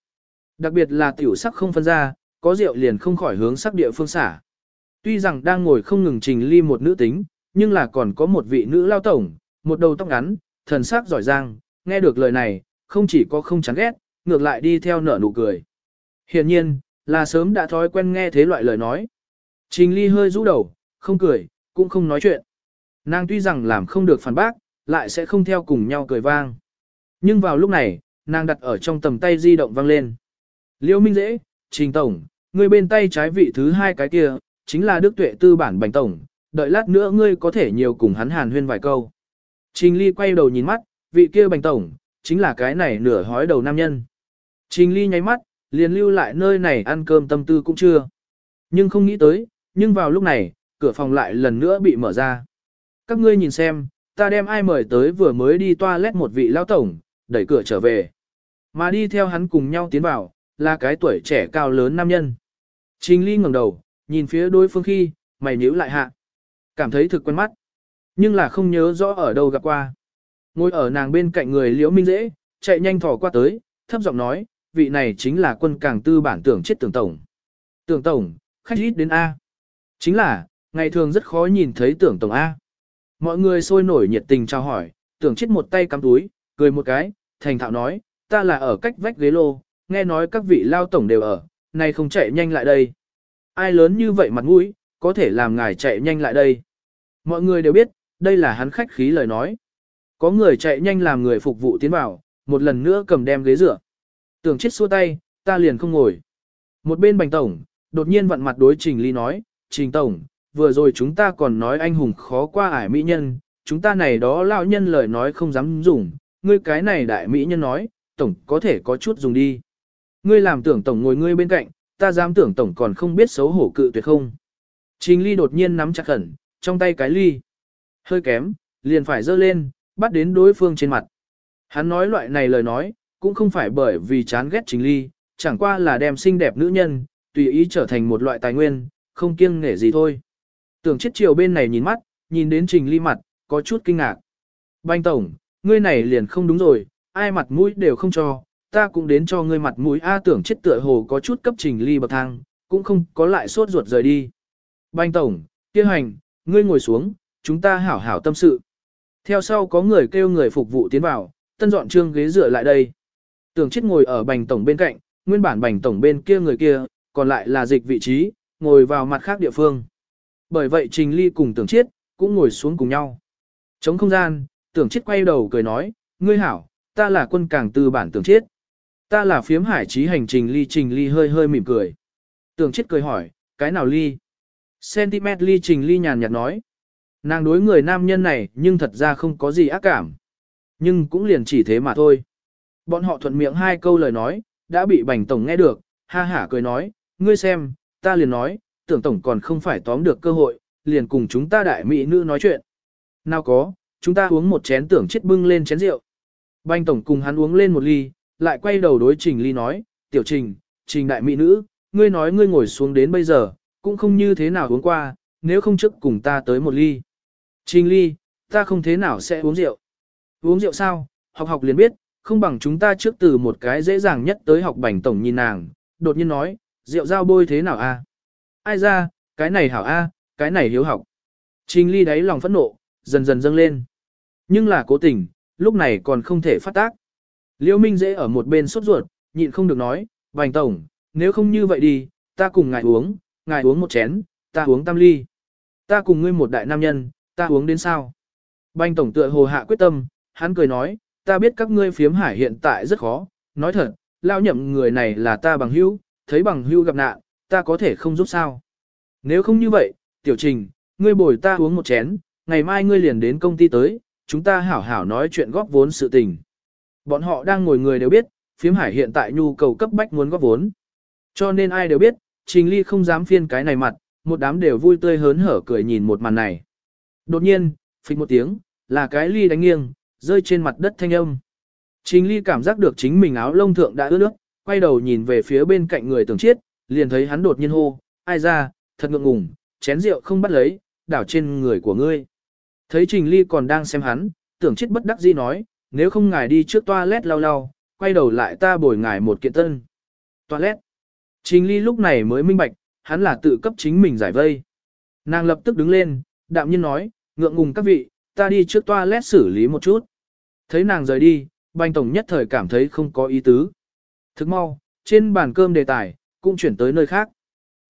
Đặc biệt là tiểu sắc không phân ra, có rượu liền không khỏi hướng sắc địa phương xả. Tuy rằng đang ngồi không ngừng trình ly một nữ tính, nhưng là còn có một vị nữ lao tổng, một đầu tóc ngắn, thần sắc giỏi giang, nghe được lời này, không chỉ có không chán ghét, ngược lại đi theo nở nụ cười. Hiển nhiên, là sớm đã thói quen nghe thế loại lời nói. Trình Ly hơi rũ đầu, không cười, cũng không nói chuyện. Nàng tuy rằng làm không được phản bác, lại sẽ không theo cùng nhau cười vang. Nhưng vào lúc này, nàng đặt ở trong tầm tay di động vang lên. Liêu Minh Dễ, Trình Tổng, người bên tay trái vị thứ hai cái kia, chính là Đức Tuệ Tư bản Bành Tổng, đợi lát nữa ngươi có thể nhiều cùng hắn hàn huyên vài câu. Trình Ly quay đầu nhìn mắt, vị kia Bành Tổng, chính là cái này nửa hói đầu nam nhân. Trình Ly nháy mắt, liền lưu lại nơi này ăn cơm tâm tư cũng chưa. Nhưng không nghĩ tới, nhưng vào lúc này, cửa phòng lại lần nữa bị mở ra. Các ngươi nhìn xem, ta đem ai mời tới vừa mới đi toilet một vị lao tổng, đẩy cửa trở về. Mà đi theo hắn cùng nhau tiến vào, là cái tuổi trẻ cao lớn nam nhân. Trình Ly ngẩng đầu, nhìn phía đối phương khi, mày nhíu lại hạ. Cảm thấy thực quen mắt. Nhưng là không nhớ rõ ở đâu gặp qua. Ngồi ở nàng bên cạnh người liễu minh dễ, chạy nhanh thỏ qua tới, thấp giọng nói, vị này chính là quân càng tư bản tưởng chết tưởng tổng. Tưởng tổng, khách ít đến A. Chính là, ngày thường rất khó nhìn thấy tưởng tổng A. Mọi người sôi nổi nhiệt tình trao hỏi, tưởng chết một tay cắm túi, cười một cái, thành thạo nói, ta là ở cách vách ghế lô, nghe nói các vị lao tổng đều ở, nay không chạy nhanh lại đây. Ai lớn như vậy mặt mũi, có thể làm ngài chạy nhanh lại đây. Mọi người đều biết, đây là hắn khách khí lời nói. Có người chạy nhanh làm người phục vụ tiến vào, một lần nữa cầm đem ghế rửa. Tưởng chết xua tay, ta liền không ngồi. Một bên bành tổng, đột nhiên vặn mặt đối Trình Ly nói, Trình Tổng, vừa rồi chúng ta còn nói anh hùng khó qua ải mỹ nhân, chúng ta này đó lao nhân lời nói không dám dùng, ngươi cái này đại mỹ nhân nói, Tổng có thể có chút dùng đi. Ngươi làm tưởng Tổng ngồi ngươi bên cạnh, ta dám tưởng Tổng còn không biết xấu hổ cự tuyệt không. Trình Ly đột nhiên nắm chặt khẩn, trong tay cái ly. Hơi kém, liền phải giơ lên, bắt đến đối phương trên mặt. Hắn nói loại này lời nói, cũng không phải bởi vì chán ghét Trình Ly, chẳng qua là đem xinh đẹp nữ nhân, tùy ý trở thành một loại tài nguyên, không kiêng nể gì thôi. Tưởng chết chiều bên này nhìn mắt, nhìn đến Trình Ly mặt, có chút kinh ngạc. Banh Tổng, ngươi này liền không đúng rồi, ai mặt mũi đều không cho, ta cũng đến cho ngươi mặt mũi A tưởng chết tựa hồ có chút cấp Trình Ly bậc thang, cũng không có lại sốt ruột rời đi. Banh Tổng, kia hành, ngươi ngồi xuống, chúng ta hảo hảo tâm sự. Theo sau có người kêu người phục vụ tiến vào, tân dọn trương ghế dựa lại đây. Tưởng chết ngồi ở bành tổng bên cạnh, nguyên bản bành tổng bên kia người kia, còn lại là dịch vị trí, ngồi vào mặt khác địa phương. Bởi vậy Trình Ly cùng tưởng chết, cũng ngồi xuống cùng nhau. Trống không gian, tưởng chết quay đầu cười nói, ngươi hảo, ta là quân càng tư bản tưởng chết. Ta là phiếm hải trí hành trình Ly Trình Ly hơi hơi mỉm cười. Tưởng chết cười hỏi, cái nào Ly? Sentiment Ly Trình Ly nhàn nhạt nói. Nàng đối người nam nhân này nhưng thật ra không có gì ác cảm. Nhưng cũng liền chỉ thế mà thôi. Bọn họ thuận miệng hai câu lời nói, đã bị bành tổng nghe được, ha hả cười nói, ngươi xem, ta liền nói, tưởng tổng còn không phải tóm được cơ hội, liền cùng chúng ta đại mỹ nữ nói chuyện. Nào có, chúng ta uống một chén tưởng chết bưng lên chén rượu. Bành tổng cùng hắn uống lên một ly, lại quay đầu đối trình ly nói, tiểu trình, trình đại mỹ nữ, ngươi nói ngươi ngồi xuống đến bây giờ, cũng không như thế nào uống qua, nếu không trước cùng ta tới một ly. Trình ly, ta không thế nào sẽ uống rượu. Uống rượu sao, học học liền biết, không bằng chúng ta trước từ một cái dễ dàng nhất tới học bảnh tổng nhìn nàng, đột nhiên nói, rượu giao bôi thế nào a? Ai ra, cái này hảo a, cái này hiếu học. Trình ly đáy lòng phẫn nộ, dần dần dâng lên. Nhưng là cố tình, lúc này còn không thể phát tác. Liêu Minh dễ ở một bên sốt ruột, nhịn không được nói, bành tổng, nếu không như vậy đi, ta cùng ngài uống, ngài uống một chén, ta uống tam ly. Ta cùng ngươi một đại nam nhân, ta uống đến sao? Bành tổng tựa hồ hạ quyết tâm, hắn cười nói, ta biết các ngươi phiếm hải hiện tại rất khó, nói thật, lao nhậm người này là ta bằng hữu, thấy bằng hữu gặp nạn, ta có thể không giúp sao. Nếu không như vậy, tiểu trình, ngươi bồi ta uống một chén, ngày mai ngươi liền đến công ty tới, chúng ta hảo hảo nói chuyện góp vốn sự tình. Bọn họ đang ngồi người đều biết, phiếm hải hiện tại nhu cầu cấp bách muốn góp vốn. Cho nên ai đều biết, trình ly không dám phiên cái này mặt, một đám đều vui tươi hớn hở cười nhìn một màn này. Đột nhiên, phịch một tiếng, là cái ly đánh nghiêng, rơi trên mặt đất thanh âm. Trình ly cảm giác được chính mình áo lông thượng đã ướt nước, quay đầu nhìn về phía bên cạnh người tưởng chết, liền thấy hắn đột nhiên hô, ai ra, thật ngượng ngùng, chén rượu không bắt lấy, đảo trên người của ngươi. Thấy trình ly còn đang xem hắn, tưởng chết bất đắc dĩ nói, nếu không ngài đi trước toilet lau lau, quay đầu lại ta bồi ngài một kiện tân. Toilet. Trình ly lúc này mới minh bạch, hắn là tự cấp chính mình giải vây. Nàng lập tức đứng lên, đạm nhiên nói, ngượng ngùng các vị, ta đi trước toilet xử lý một chút. Thấy nàng rời đi, bành tổng nhất thời cảm thấy không có ý tứ. Thức mau, trên bàn cơm đề tài, cũng chuyển tới nơi khác.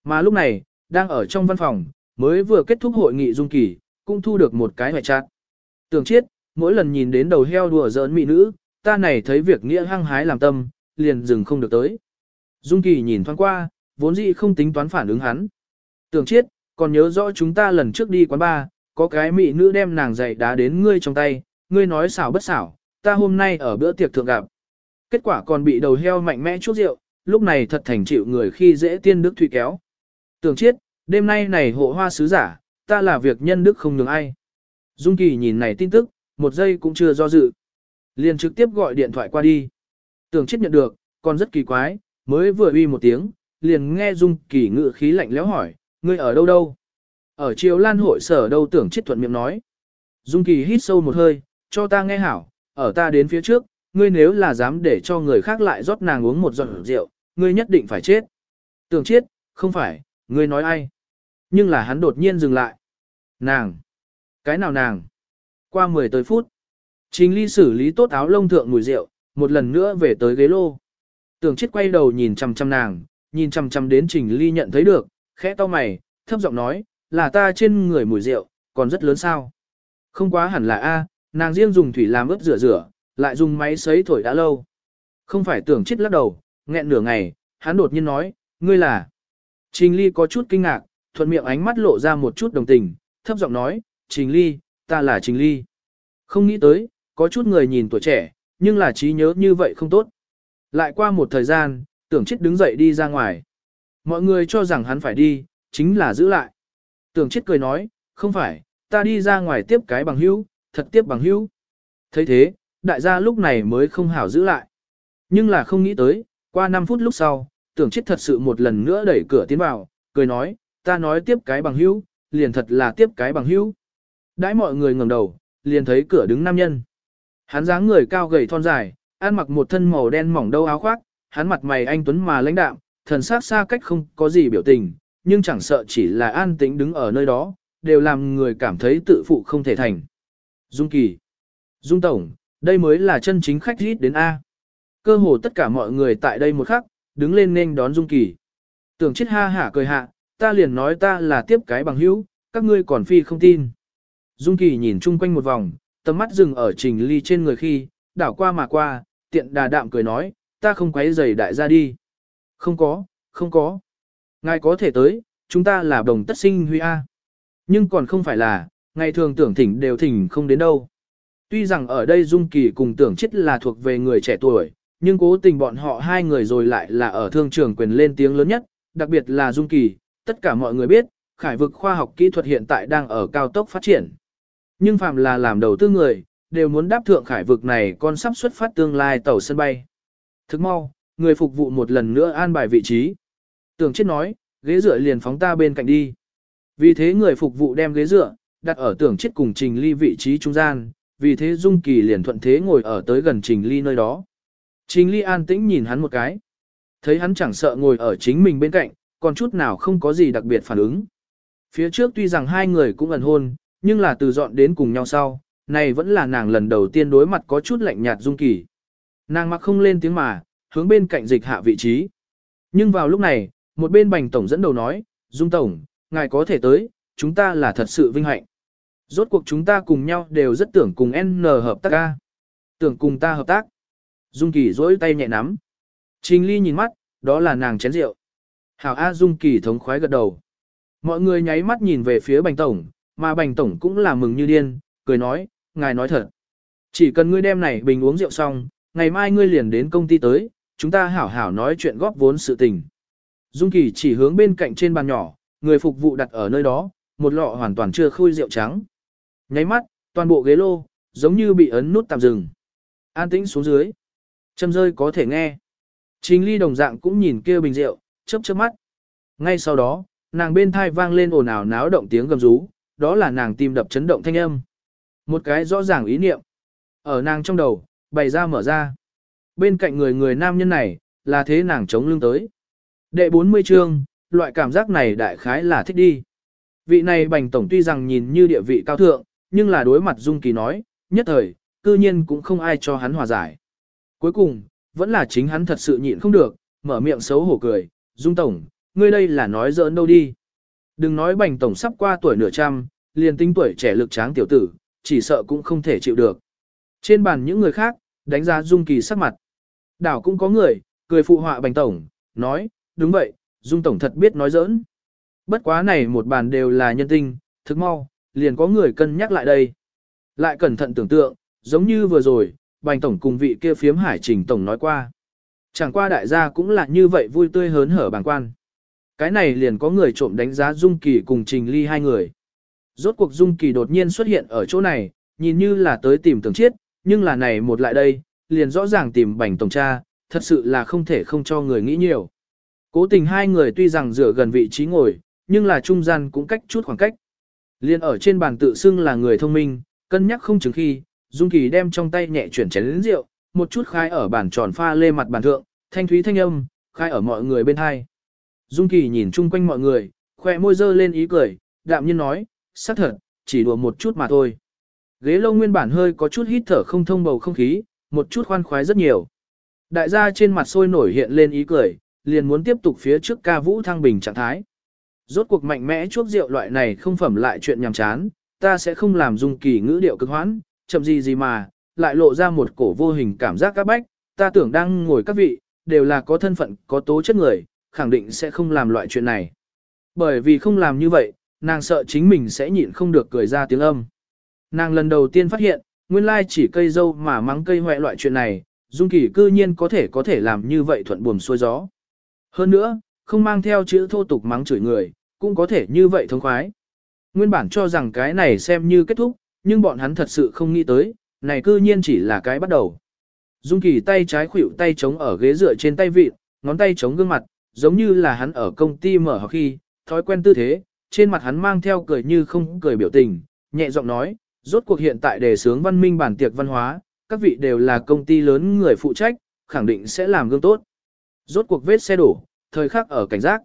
Mà lúc này, đang ở trong văn phòng, mới vừa kết thúc hội nghị dung kỳ, cũng thu được một cái hoại chát. Tưởng chiết, mỗi lần nhìn đến đầu heo đùa giỡn mỹ nữ, ta này thấy việc nghĩa hăng hái làm tâm, liền dừng không được tới. Dung kỳ nhìn thoáng qua, vốn dĩ không tính toán phản ứng hắn. Tưởng chiết, còn nhớ rõ chúng ta lần trước đi quán bar, có cái mỹ nữ đem nàng dạy đá đến ngươi trong tay, ngươi nói xảo bất xảo, ta hôm nay ở bữa tiệc thượng gặp. Kết quả còn bị đầu heo mạnh mẽ chút rượu, lúc này thật thành chịu người khi dễ tiên đức thủy kéo. Tưởng chiết, đêm nay này hộ hoa sứ giả, ta là việc nhân đức không nhường ai. Dung Kỳ nhìn này tin tức, một giây cũng chưa do dự. Liền trực tiếp gọi điện thoại qua đi. Tưởng chết nhận được, còn rất kỳ quái, mới vừa uy một tiếng, liền nghe Dung Kỳ ngự khí lạnh lẽo hỏi, ngươi ở đâu đâu? Ở triều lan hội sở đâu tưởng chết thuận miệng nói. Dung Kỳ hít sâu một hơi, cho ta nghe hảo, ở ta đến phía trước, ngươi nếu là dám để cho người khác lại rót nàng uống một giọt rượu, ngươi nhất định phải chết. Tưởng chết, không phải, ngươi nói ai? Nhưng là hắn đột nhiên dừng lại. Nàng! Cái nào nàng? Qua 10 tới phút. Trình ly xử lý tốt áo lông thượng mùi rượu, một lần nữa về tới ghế lô. Tưởng chết quay đầu nhìn chằm chằm nàng, nhìn chằm chằm đến trình ly nhận thấy được, khẽ to mày, thấp giọng nói, là ta trên người mùi rượu, còn rất lớn sao. Không quá hẳn là A, nàng riêng dùng thủy làm ướp rửa rửa, lại dùng máy sấy thổi đã lâu. Không phải tưởng chết lắc đầu, nghẹn nửa ngày, hắn đột nhiên nói, ngươi là. Trình ly có chút kinh ngạc, thuận miệng ánh mắt lộ ra một chút đồng tình, thấp giọng nói, Trình Ly, ta là Trình Ly. Không nghĩ tới, có chút người nhìn tuổi trẻ, nhưng là trí nhớ như vậy không tốt. Lại qua một thời gian, tưởng chết đứng dậy đi ra ngoài. Mọi người cho rằng hắn phải đi, chính là giữ lại. Tưởng chết cười nói, không phải, ta đi ra ngoài tiếp cái bằng hữu, thật tiếp bằng hữu. thấy thế, đại gia lúc này mới không hảo giữ lại. Nhưng là không nghĩ tới, qua 5 phút lúc sau, tưởng chết thật sự một lần nữa đẩy cửa tiến vào, cười nói, ta nói tiếp cái bằng hữu, liền thật là tiếp cái bằng hữu. Đãi mọi người ngẩng đầu, liền thấy cửa đứng nam nhân. Hắn dáng người cao gầy thon dài, ăn mặc một thân màu đen mỏng đâu áo khoác, hắn mặt mày anh tuấn mà lãnh đạm, thần sắc xa cách không có gì biểu tình, nhưng chẳng sợ chỉ là an tĩnh đứng ở nơi đó, đều làm người cảm thấy tự phụ không thể thành. Dung Kỳ, Dung Tổng, đây mới là chân chính khách rít đến A. Cơ hồ tất cả mọi người tại đây một khắc, đứng lên nên đón Dung Kỳ. Tưởng chết ha hả cười hạ, ta liền nói ta là tiếp cái bằng hữu, các ngươi còn phi không tin. Dung Kỳ nhìn chung quanh một vòng, tầm mắt dừng ở trình ly trên người khi, đảo qua mà qua, tiện đà đạm cười nói, ta không quấy rầy đại gia đi. Không có, không có. Ngài có thể tới, chúng ta là đồng tất sinh huy A. Nhưng còn không phải là, ngày thường tưởng thỉnh đều thỉnh không đến đâu. Tuy rằng ở đây Dung Kỳ cùng tưởng chết là thuộc về người trẻ tuổi, nhưng cố tình bọn họ hai người rồi lại là ở thương trường quyền lên tiếng lớn nhất, đặc biệt là Dung Kỳ, tất cả mọi người biết, khải vực khoa học kỹ thuật hiện tại đang ở cao tốc phát triển. Nhưng phàm là làm đầu tư người, đều muốn đáp thượng khải vực này con sắp xuất phát tương lai tàu sân bay. Thức mau, người phục vụ một lần nữa an bài vị trí. Tưởng chết nói, ghế dựa liền phóng ta bên cạnh đi. Vì thế người phục vụ đem ghế dựa, đặt ở tưởng chết cùng trình ly vị trí trung gian, vì thế Dung Kỳ liền thuận thế ngồi ở tới gần trình ly nơi đó. Trình ly an tĩnh nhìn hắn một cái. Thấy hắn chẳng sợ ngồi ở chính mình bên cạnh, còn chút nào không có gì đặc biệt phản ứng. Phía trước tuy rằng hai người cũng ẩn hôn, nhưng là từ dọn đến cùng nhau sau, này vẫn là nàng lần đầu tiên đối mặt có chút lạnh nhạt dung kỳ. Nàng mặc không lên tiếng mà, hướng bên cạnh dịch hạ vị trí. Nhưng vào lúc này, một bên bành tổng dẫn đầu nói, Dung Tổng, ngài có thể tới, chúng ta là thật sự vinh hạnh. Rốt cuộc chúng ta cùng nhau đều rất tưởng cùng N hợp tác ca. Tưởng cùng ta hợp tác. Dung Kỳ dỗi tay nhẹ nắm. Trình Ly nhìn mắt, đó là nàng chén rượu. Hảo A Dung Kỳ thống khoái gật đầu. Mọi người nháy mắt nhìn về phía bành tổng, mà bành tổng cũng là mừng như điên, cười nói, ngài nói thật. Chỉ cần ngươi đem này bình uống rượu xong, ngày mai ngươi liền đến công ty tới, chúng ta hảo hảo nói chuyện góp vốn sự tình. Dung Kỳ chỉ hướng bên cạnh trên bàn nhỏ, người phục vụ đặt ở nơi đó, một lọ hoàn toàn chưa khui rượu trắng. Nháy mắt, toàn bộ ghế lô, giống như bị ấn nút tạm dừng. An tĩnh xuống dưới. Châm rơi có thể nghe. Trình ly đồng dạng cũng nhìn kia bình rượu, chớp chớp mắt. Ngay sau đó, nàng bên thai vang lên ồn ào náo động tiếng gầm rú, đó là nàng tim đập chấn động thanh âm. Một cái rõ ràng ý niệm. Ở nàng trong đầu, bày ra mở ra. Bên cạnh người người nam nhân này, là thế nàng chống lưng tới. Đệ 40 chương, loại cảm giác này đại khái là thích đi. Vị này bành tổng tuy rằng nhìn như địa vị cao thượng, nhưng là đối mặt Dung Kỳ nói, nhất thời, cư nhiên cũng không ai cho hắn hòa giải. Cuối cùng, vẫn là chính hắn thật sự nhịn không được, mở miệng xấu hổ cười, Dung Tổng, ngươi đây là nói giỡn đâu đi. Đừng nói bành tổng sắp qua tuổi nửa trăm, liền tinh tuổi trẻ lực tráng tiểu tử, chỉ sợ cũng không thể chịu được. Trên bàn những người khác, đánh giá Dung Kỳ sắc mặt. Đảo cũng có người, cười phụ họa bành tổng, nói, đúng vậy, Dung Tổng thật biết nói giỡn. Bất quá này một bàn đều là nhân tinh, thức mau, liền có người cân nhắc lại đây. Lại cẩn thận tưởng tượng, giống như vừa rồi, bành tổng cùng vị kia phiếm hải trình tổng nói qua. Chẳng qua đại gia cũng là như vậy vui tươi hớn hở bàng quan. Cái này liền có người trộm đánh giá Dung Kỳ cùng Trình Ly hai người. Rốt cuộc Dung Kỳ đột nhiên xuất hiện ở chỗ này, nhìn như là tới tìm tưởng chiết, nhưng là này một lại đây, liền rõ ràng tìm bảnh tổng cha, thật sự là không thể không cho người nghĩ nhiều. Cố tình hai người tuy rằng dựa gần vị trí ngồi, nhưng là trung gian cũng cách chút khoảng cách. Liên ở trên bàn tự xưng là người thông minh, cân nhắc không chừng khi, Dung Kỳ đem trong tay nhẹ chuyển chén lĩnh rượu, một chút khai ở bàn tròn pha lê mặt bàn thượng, thanh thúy thanh âm, khai ở mọi người bên hai. Dung Kỳ nhìn chung quanh mọi người, khoe môi dơ lên ý cười, đạm nhiên nói, xác thật, chỉ đùa một chút mà thôi. Ghế lâu nguyên bản hơi có chút hít thở không thông bầu không khí, một chút khoan khoái rất nhiều. Đại gia trên mặt sôi nổi hiện lên ý cười, liền muốn tiếp tục phía trước ca vũ thăng bình trạng thái. Rốt cuộc mạnh mẽ chuốc rượu loại này không phẩm lại chuyện nhàm chán, ta sẽ không làm dung kỳ ngữ điệu cực hoãn, chậm gì gì mà, lại lộ ra một cổ vô hình cảm giác các bách, ta tưởng đang ngồi các vị, đều là có thân phận, có tố chất người, khẳng định sẽ không làm loại chuyện này. Bởi vì không làm như vậy, nàng sợ chính mình sẽ nhịn không được cười ra tiếng âm. Nàng lần đầu tiên phát hiện, nguyên lai chỉ cây dâu mà mắng cây hoẹ loại chuyện này, Dung Kỳ cư nhiên có thể có thể làm như vậy thuận buồm xuôi gió. Hơn nữa, không mang theo chữ thô tục mắng chửi người, cũng có thể như vậy thông khoái. Nguyên bản cho rằng cái này xem như kết thúc, nhưng bọn hắn thật sự không nghĩ tới, này cư nhiên chỉ là cái bắt đầu. Dung Kỳ tay trái khuỷu tay chống ở ghế dựa trên tay vịt, ngón tay chống gương mặt, giống như là hắn ở công ty mở học khi, thói quen tư thế, trên mặt hắn mang theo cười như không cười biểu tình, nhẹ giọng nói, rốt cuộc hiện tại đề sướng văn minh bản tiệc văn hóa, các vị đều là công ty lớn người phụ trách, khẳng định sẽ làm gương tốt. Rốt cuộc vết xe đổ, thời khắc ở cảnh giác.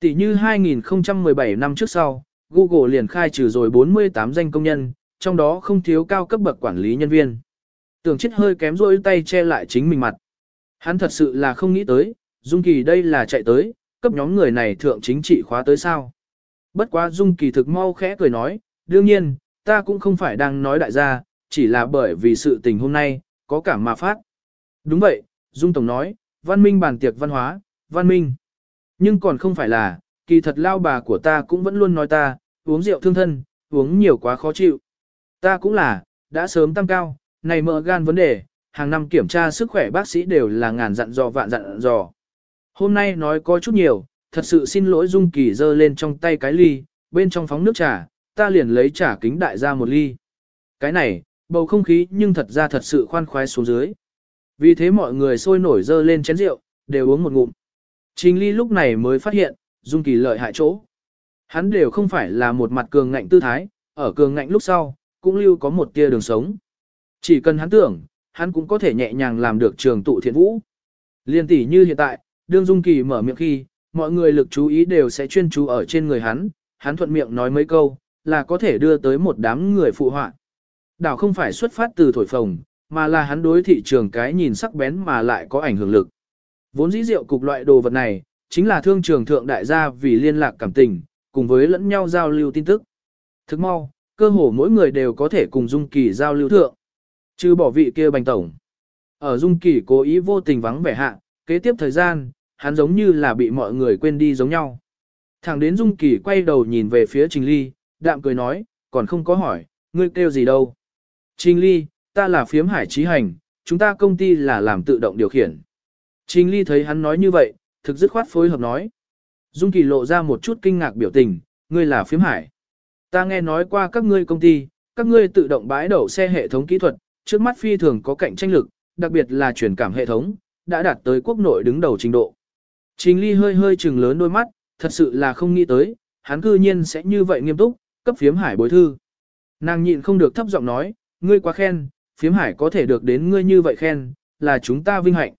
Tỷ như 2017 năm trước sau, Google liền khai trừ rồi 48 danh công nhân, trong đó không thiếu cao cấp bậc quản lý nhân viên. Tưởng chết hơi kém rỗi tay che lại chính mình mặt. Hắn thật sự là không nghĩ tới, Dung Kỳ đây là chạy tới, cấp nhóm người này thượng chính trị khóa tới sao. Bất quá Dung Kỳ thực mau khẽ cười nói, đương nhiên, ta cũng không phải đang nói đại gia, chỉ là bởi vì sự tình hôm nay, có cảm mà phát. Đúng vậy, Dung Tổng nói, văn minh bàn tiệc văn hóa, văn minh. Nhưng còn không phải là, kỳ thật lao bà của ta cũng vẫn luôn nói ta, uống rượu thương thân, uống nhiều quá khó chịu. Ta cũng là, đã sớm tăng cao, này mỡ gan vấn đề, hàng năm kiểm tra sức khỏe bác sĩ đều là ngàn dặn dò vạn dặn dò. Hôm nay nói có chút nhiều, thật sự xin lỗi Dung Kỳ giơ lên trong tay cái ly, bên trong phóng nước trà, ta liền lấy trà kính đại ra một ly. Cái này, bầu không khí nhưng thật ra thật sự khoan khoái xuống dưới. Vì thế mọi người sôi nổi dơ lên chén rượu, đều uống một ngụm. Trình ly lúc này mới phát hiện, Dung Kỳ lợi hại chỗ. Hắn đều không phải là một mặt cường ngạnh tư thái, ở cường ngạnh lúc sau, cũng lưu có một tia đường sống. Chỉ cần hắn tưởng, hắn cũng có thể nhẹ nhàng làm được trường tụ thiện vũ. Liên tỷ như hiện tại, đương Dung Kỳ mở miệng khi, mọi người lực chú ý đều sẽ chuyên chú ở trên người hắn, hắn thuận miệng nói mấy câu, là có thể đưa tới một đám người phụ họa. Đảo không phải xuất phát từ thổi phồng, mà là hắn đối thị trường cái nhìn sắc bén mà lại có ảnh hưởng lực. Vốn dĩ rượu cục loại đồ vật này, chính là thương trường thượng đại gia vì liên lạc cảm tình, cùng với lẫn nhau giao lưu tin tức. Thức mau, cơ hồ mỗi người đều có thể cùng Dung Kỳ giao lưu thượng. Chứ bỏ vị kia bành tổng. Ở Dung Kỳ cố ý vô tình vắng vẻ hạ, kế tiếp thời gian, hắn giống như là bị mọi người quên đi giống nhau. Thẳng đến Dung Kỳ quay đầu nhìn về phía Trình Ly, đạm cười nói, còn không có hỏi, ngươi kêu gì đâu. Trình Ly, ta là phiếm hải trí hành, chúng ta công ty là làm tự động điều khiển. Trình Ly thấy hắn nói như vậy, thực dứt khoát phối hợp nói. Dung Kỳ lộ ra một chút kinh ngạc biểu tình, ngươi là phiếm hải. Ta nghe nói qua các ngươi công ty, các ngươi tự động bãi đậu xe hệ thống kỹ thuật, trước mắt phi thường có cạnh tranh lực, đặc biệt là truyền cảm hệ thống, đã đạt tới quốc nội đứng đầu trình độ. Trình Ly hơi hơi chừng lớn đôi mắt, thật sự là không nghĩ tới, hắn cư nhiên sẽ như vậy nghiêm túc, cấp phiếm hải bối thư. Nàng nhịn không được thấp giọng nói, ngươi quá khen, phiếm hải có thể được đến ngươi như vậy khen, là chúng ta vinh hạnh.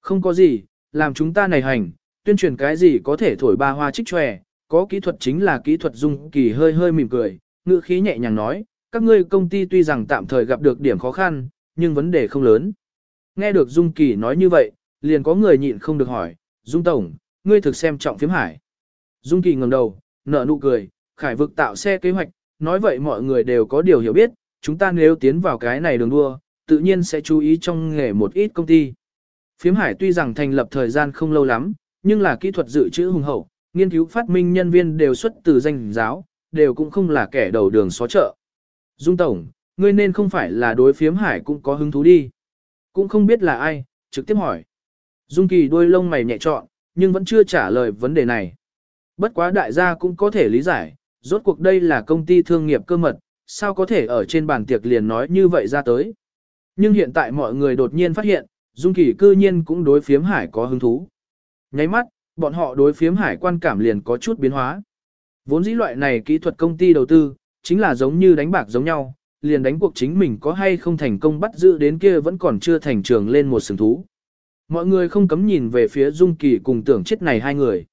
Không có gì, làm chúng ta này hành, tuyên truyền cái gì có thể thổi ba hoa trích tròe, có kỹ thuật chính là kỹ thuật dung kỳ hơi hơi mỉm cười, ngữ khí nhẹ nhàng nói, các ngươi công ty tuy rằng tạm thời gặp được điểm khó khăn, nhưng vấn đề không lớn. Nghe được Dung Kỳ nói như vậy, liền có người nhịn không được hỏi, Dung Tổng, ngươi thực xem trọng phiếm hải. Dung Kỳ ngẩng đầu, nở nụ cười, khải vực tạo xe kế hoạch, nói vậy mọi người đều có điều hiểu biết, chúng ta nếu tiến vào cái này đường đua, tự nhiên sẽ chú ý trong nghề một ít công ty. Phiếm hải tuy rằng thành lập thời gian không lâu lắm, nhưng là kỹ thuật dự trữ hùng hậu, nghiên cứu phát minh nhân viên đều xuất từ danh giáo, đều cũng không là kẻ đầu đường xó chợ. Dung Tổng, ngươi nên không phải là đối phiếm hải cũng có hứng thú đi. Cũng không biết là ai, trực tiếp hỏi. Dung Kỳ đôi lông mày nhẹ trọn, nhưng vẫn chưa trả lời vấn đề này. Bất quá đại gia cũng có thể lý giải, rốt cuộc đây là công ty thương nghiệp cơ mật, sao có thể ở trên bàn tiệc liền nói như vậy ra tới. Nhưng hiện tại mọi người đột nhiên phát hiện, Dung Kỳ cư nhiên cũng đối phiếm hải có hứng thú. Nháy mắt, bọn họ đối phiếm hải quan cảm liền có chút biến hóa. Vốn dĩ loại này kỹ thuật công ty đầu tư, chính là giống như đánh bạc giống nhau, liền đánh cuộc chính mình có hay không thành công bắt giữ đến kia vẫn còn chưa thành trường lên một sừng thú. Mọi người không cấm nhìn về phía Dung Kỳ cùng tưởng chết này hai người.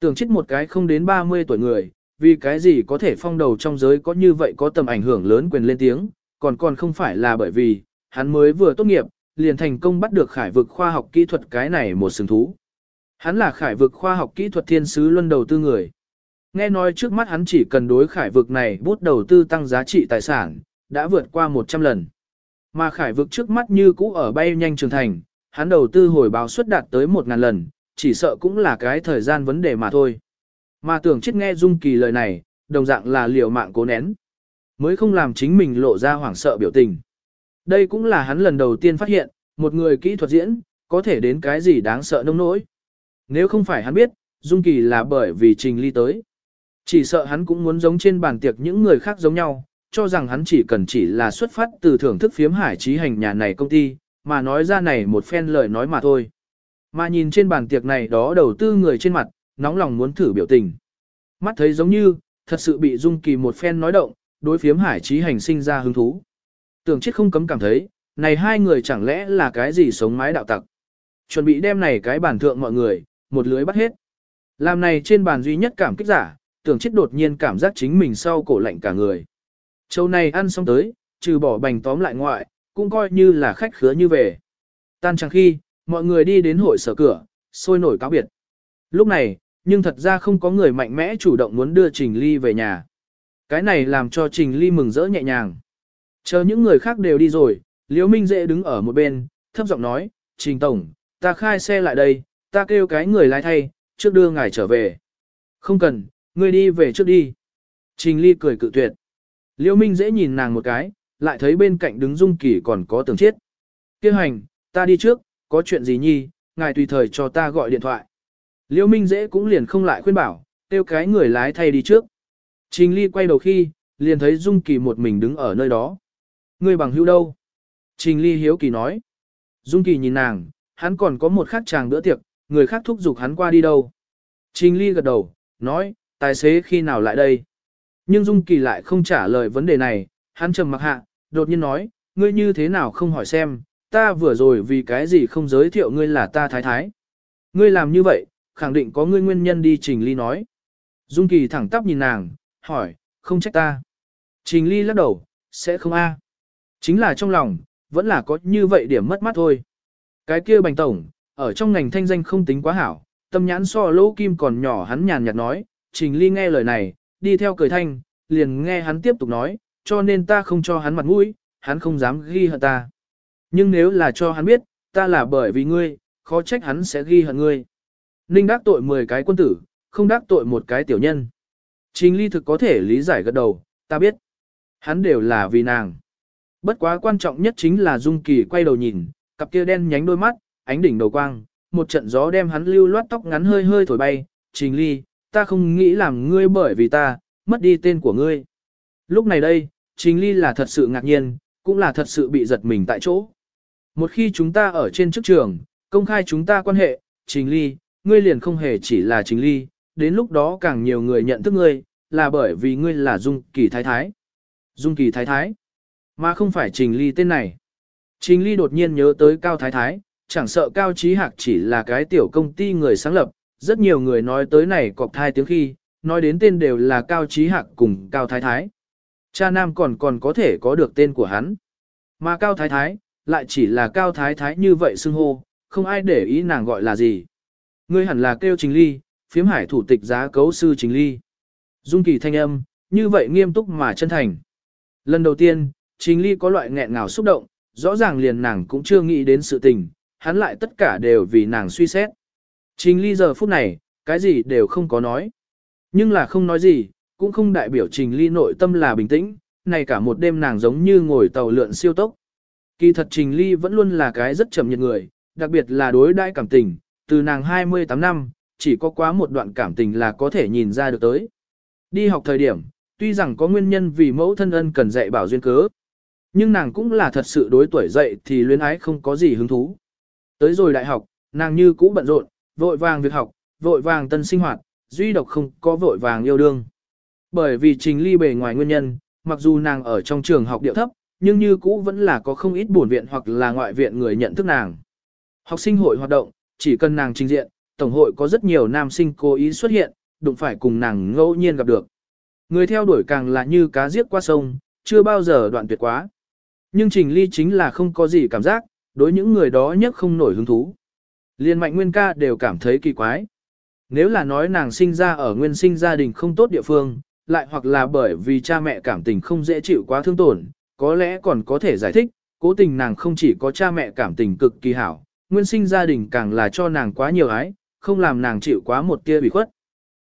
Tưởng chết một cái không đến 30 tuổi người, vì cái gì có thể phong đầu trong giới có như vậy có tầm ảnh hưởng lớn quyền lên tiếng, còn còn không phải là bởi vì, hắn mới vừa tốt nghiệp, liền thành công bắt được khải vực khoa học kỹ thuật cái này một sừng thú. Hắn là khải vực khoa học kỹ thuật thiên sứ luân đầu tư người. Nghe nói trước mắt hắn chỉ cần đối khải vực này bút đầu tư tăng giá trị tài sản, đã vượt qua 100 lần. Mà khải vực trước mắt như cũ ở bay nhanh trưởng thành, hắn đầu tư hồi báo suất đạt tới 1.000 lần, chỉ sợ cũng là cái thời gian vấn đề mà thôi. Mà tưởng chết nghe Dung Kỳ lời này, đồng dạng là liều mạng cố nén. Mới không làm chính mình lộ ra hoảng sợ biểu tình. Đây cũng là hắn lần đầu tiên phát hiện, một người kỹ thuật diễn, có thể đến cái gì đáng sợ nông nỗi. Nếu không phải hắn biết, Dung Kỳ là bởi vì Trình Ly tới. Chỉ sợ hắn cũng muốn giống trên bàn tiệc những người khác giống nhau, cho rằng hắn chỉ cần chỉ là xuất phát từ thưởng thức phiếm hải trí hành nhà này công ty, mà nói ra này một phen lời nói mà thôi. Mà nhìn trên bàn tiệc này đó đầu tư người trên mặt, nóng lòng muốn thử biểu tình. Mắt thấy giống như, thật sự bị Dung Kỳ một phen nói động, đối phiếm hải trí hành sinh ra hứng thú. Tưởng chết không cấm cảm thấy, này hai người chẳng lẽ là cái gì sống mái đạo tặc. Chuẩn bị đem này cái bản thượng mọi người, một lưới bắt hết. Làm này trên bàn duy nhất cảm kích giả, tưởng chết đột nhiên cảm giác chính mình sau cổ lạnh cả người. Châu này ăn xong tới, trừ bỏ bành tóm lại ngoại, cũng coi như là khách khứa như về. Tan chẳng khi, mọi người đi đến hội sở cửa, sôi nổi cáo biệt. Lúc này, nhưng thật ra không có người mạnh mẽ chủ động muốn đưa Trình Ly về nhà. Cái này làm cho Trình Ly mừng rỡ nhẹ nhàng. Chờ những người khác đều đi rồi, Liễu Minh dễ đứng ở một bên, thấp giọng nói, Trình Tổng, ta khai xe lại đây, ta kêu cái người lái thay, trước đưa ngài trở về. Không cần, ngươi đi về trước đi. Trình Ly cười cự tuyệt. Liễu Minh dễ nhìn nàng một cái, lại thấy bên cạnh đứng Dung Kỳ còn có tường chiết Kêu hành, ta đi trước, có chuyện gì nhi, ngài tùy thời cho ta gọi điện thoại. liêu Minh dễ cũng liền không lại khuyên bảo, tiêu cái người lái thay đi trước. Trình Ly quay đầu khi, liền thấy Dung Kỳ một mình đứng ở nơi đó. Người bằng hữu đâu? Trình Ly hiếu kỳ nói. Dung Kỳ nhìn nàng, hắn còn có một khác chàng bữa tiệc, người khác thúc giục hắn qua đi đâu. Trình Ly gật đầu, nói, tài xế khi nào lại đây? Nhưng Dung Kỳ lại không trả lời vấn đề này, hắn trầm mặc hạ, đột nhiên nói, ngươi như thế nào không hỏi xem, ta vừa rồi vì cái gì không giới thiệu ngươi là ta thái thái. Ngươi làm như vậy, khẳng định có ngươi nguyên nhân đi Trình Ly nói. Dung Kỳ thẳng tắp nhìn nàng, hỏi, không trách ta. Trình Ly lắc đầu, sẽ không a. Chính là trong lòng, vẫn là có như vậy điểm mất mắt thôi. Cái kia bành tổng, ở trong ngành thanh danh không tính quá hảo, tâm nhãn so lỗ kim còn nhỏ hắn nhàn nhạt nói, Trình Ly nghe lời này, đi theo cười thanh, liền nghe hắn tiếp tục nói, cho nên ta không cho hắn mặt mũi, hắn không dám ghi hận ta. Nhưng nếu là cho hắn biết, ta là bởi vì ngươi, khó trách hắn sẽ ghi hận ngươi. Ninh đắc tội 10 cái quân tử, không đắc tội một cái tiểu nhân. Trình ly thực có thể lý giải gật đầu, ta biết. Hắn đều là vì nàng. Bất quá quan trọng nhất chính là Dung Kỳ quay đầu nhìn, cặp kia đen nhánh đôi mắt, ánh đỉnh đầu quang, một trận gió đem hắn lưu loát tóc ngắn hơi hơi thổi bay. Trình ly, ta không nghĩ làm ngươi bởi vì ta, mất đi tên của ngươi. Lúc này đây, Trình ly là thật sự ngạc nhiên, cũng là thật sự bị giật mình tại chỗ. Một khi chúng ta ở trên chức trường, công khai chúng ta quan hệ, Trình ly, ngươi liền không hề chỉ là Trình ly, đến lúc đó càng nhiều người nhận thức ngươi, là bởi vì ngươi là Dung Kỳ Thái Thái. Dung Kỳ Thái Thái, mà không phải Trình Ly tên này. Trình Ly đột nhiên nhớ tới Cao Thái Thái, chẳng sợ Cao Trí Hạc chỉ là cái tiểu công ty người sáng lập, rất nhiều người nói tới này cọp thai tiếng khi, nói đến tên đều là Cao Trí Hạc cùng Cao Thái Thái. Cha nam còn còn có thể có được tên của hắn. Mà Cao Thái Thái, lại chỉ là Cao Thái Thái như vậy xưng hô, không ai để ý nàng gọi là gì. Ngươi hẳn là kêu Trình Ly, phiếm hải thủ tịch giá cấu sư Trình Ly. Dung kỳ thanh âm, như vậy nghiêm túc mà chân thành. Lần đầu tiên, Trình Ly có loại nghẹn ngào xúc động, rõ ràng liền nàng cũng chưa nghĩ đến sự tình, hắn lại tất cả đều vì nàng suy xét. Trình Ly giờ phút này, cái gì đều không có nói. Nhưng là không nói gì, cũng không đại biểu Trình Ly nội tâm là bình tĩnh, này cả một đêm nàng giống như ngồi tàu lượn siêu tốc. Kỳ thật Trình Ly vẫn luôn là cái rất chậm nhiệt người, đặc biệt là đối đãi cảm tình, từ nàng 28 năm, chỉ có quá một đoạn cảm tình là có thể nhìn ra được tới. Đi học thời điểm, tuy rằng có nguyên nhân vì mẫu thân ân cần dạy bảo duyên cớ, nhưng nàng cũng là thật sự đối tuổi dậy thì luyến ái không có gì hứng thú. Tới rồi đại học, nàng như cũ bận rộn, vội vàng việc học, vội vàng tân sinh hoạt, duy độc không có vội vàng yêu đương. Bởi vì trình ly bề ngoài nguyên nhân, mặc dù nàng ở trong trường học điệu thấp, nhưng như cũ vẫn là có không ít buồn viện hoặc là ngoại viện người nhận thức nàng. Học sinh hội hoạt động, chỉ cần nàng trình diện, tổng hội có rất nhiều nam sinh cố ý xuất hiện, đụng phải cùng nàng ngẫu nhiên gặp được. Người theo đuổi càng là như cá giết qua sông, chưa bao giờ đoạn tuyệt quá. Nhưng Trình Ly chính là không có gì cảm giác, đối những người đó nhất không nổi hứng thú. Liên mạnh nguyên ca đều cảm thấy kỳ quái. Nếu là nói nàng sinh ra ở nguyên sinh gia đình không tốt địa phương, lại hoặc là bởi vì cha mẹ cảm tình không dễ chịu quá thương tổn, có lẽ còn có thể giải thích, cố tình nàng không chỉ có cha mẹ cảm tình cực kỳ hảo, nguyên sinh gia đình càng là cho nàng quá nhiều ái, không làm nàng chịu quá một tia bị khuất.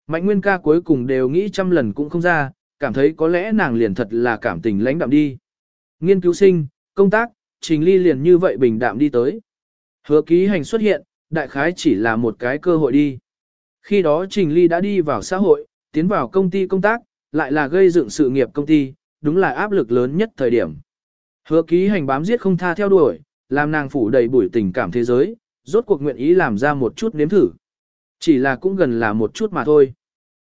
Mạnh nguyên ca cuối cùng đều nghĩ trăm lần cũng không ra, cảm thấy có lẽ nàng liền thật là cảm tình lãnh đạm đi. Nghiên cứu sinh, công tác, trình ly liền như vậy bình đạm đi tới. Hứa ký hành xuất hiện, đại khái chỉ là một cái cơ hội đi. Khi đó trình ly đã đi vào xã hội, tiến vào công ty công tác, lại là gây dựng sự nghiệp công ty, đúng là áp lực lớn nhất thời điểm. Hứa ký hành bám giết không tha theo đuổi, làm nàng phủ đầy bụi tình cảm thế giới, rốt cuộc nguyện ý làm ra một chút nếm thử. Chỉ là cũng gần là một chút mà thôi.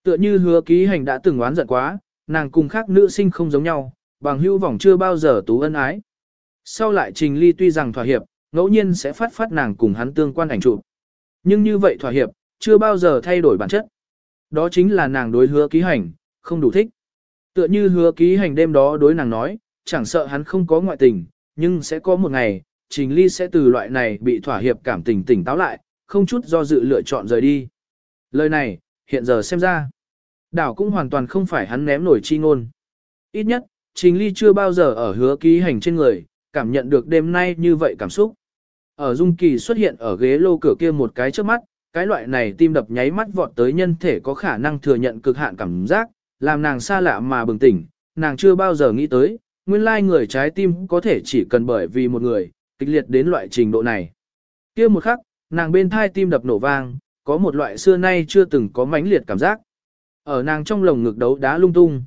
Tựa như hứa ký hành đã từng oán giận quá, nàng cùng khác nữ sinh không giống nhau, bằng hưu vòng chưa bao giờ tú ân ái. Sau lại trình ly tuy rằng thỏa hiệp, ngẫu nhiên sẽ phát phát nàng cùng hắn tương quan ảnh chụp. Nhưng như vậy thỏa hiệp, chưa bao giờ thay đổi bản chất. Đó chính là nàng đối hứa ký hành, không đủ thích. Tựa như hứa ký hành đêm đó đối nàng nói, chẳng sợ hắn không có ngoại tình, nhưng sẽ có một ngày, Trình Ly sẽ từ loại này bị thỏa hiệp cảm tình tỉnh táo lại, không chút do dự lựa chọn rời đi. Lời này, hiện giờ xem ra, đảo cũng hoàn toàn không phải hắn ném nổi chi ngôn. Ít nhất, Trình Ly chưa bao giờ ở hứa ký hành trên người, cảm nhận được đêm nay như vậy cảm xúc. Ở Dung Kỳ xuất hiện ở ghế lô cửa kia một cái trước mắt, cái loại này tim đập nháy mắt vọt tới nhân thể có khả năng thừa nhận cực hạn cảm giác, làm nàng xa lạ mà bừng tỉnh, nàng chưa bao giờ nghĩ tới, nguyên lai người trái tim có thể chỉ cần bởi vì một người, kịch liệt đến loại trình độ này. kia một khắc, nàng bên thai tim đập nổ vang, có một loại xưa nay chưa từng có mãnh liệt cảm giác. Ở nàng trong lồng ngực đấu đá lung tung.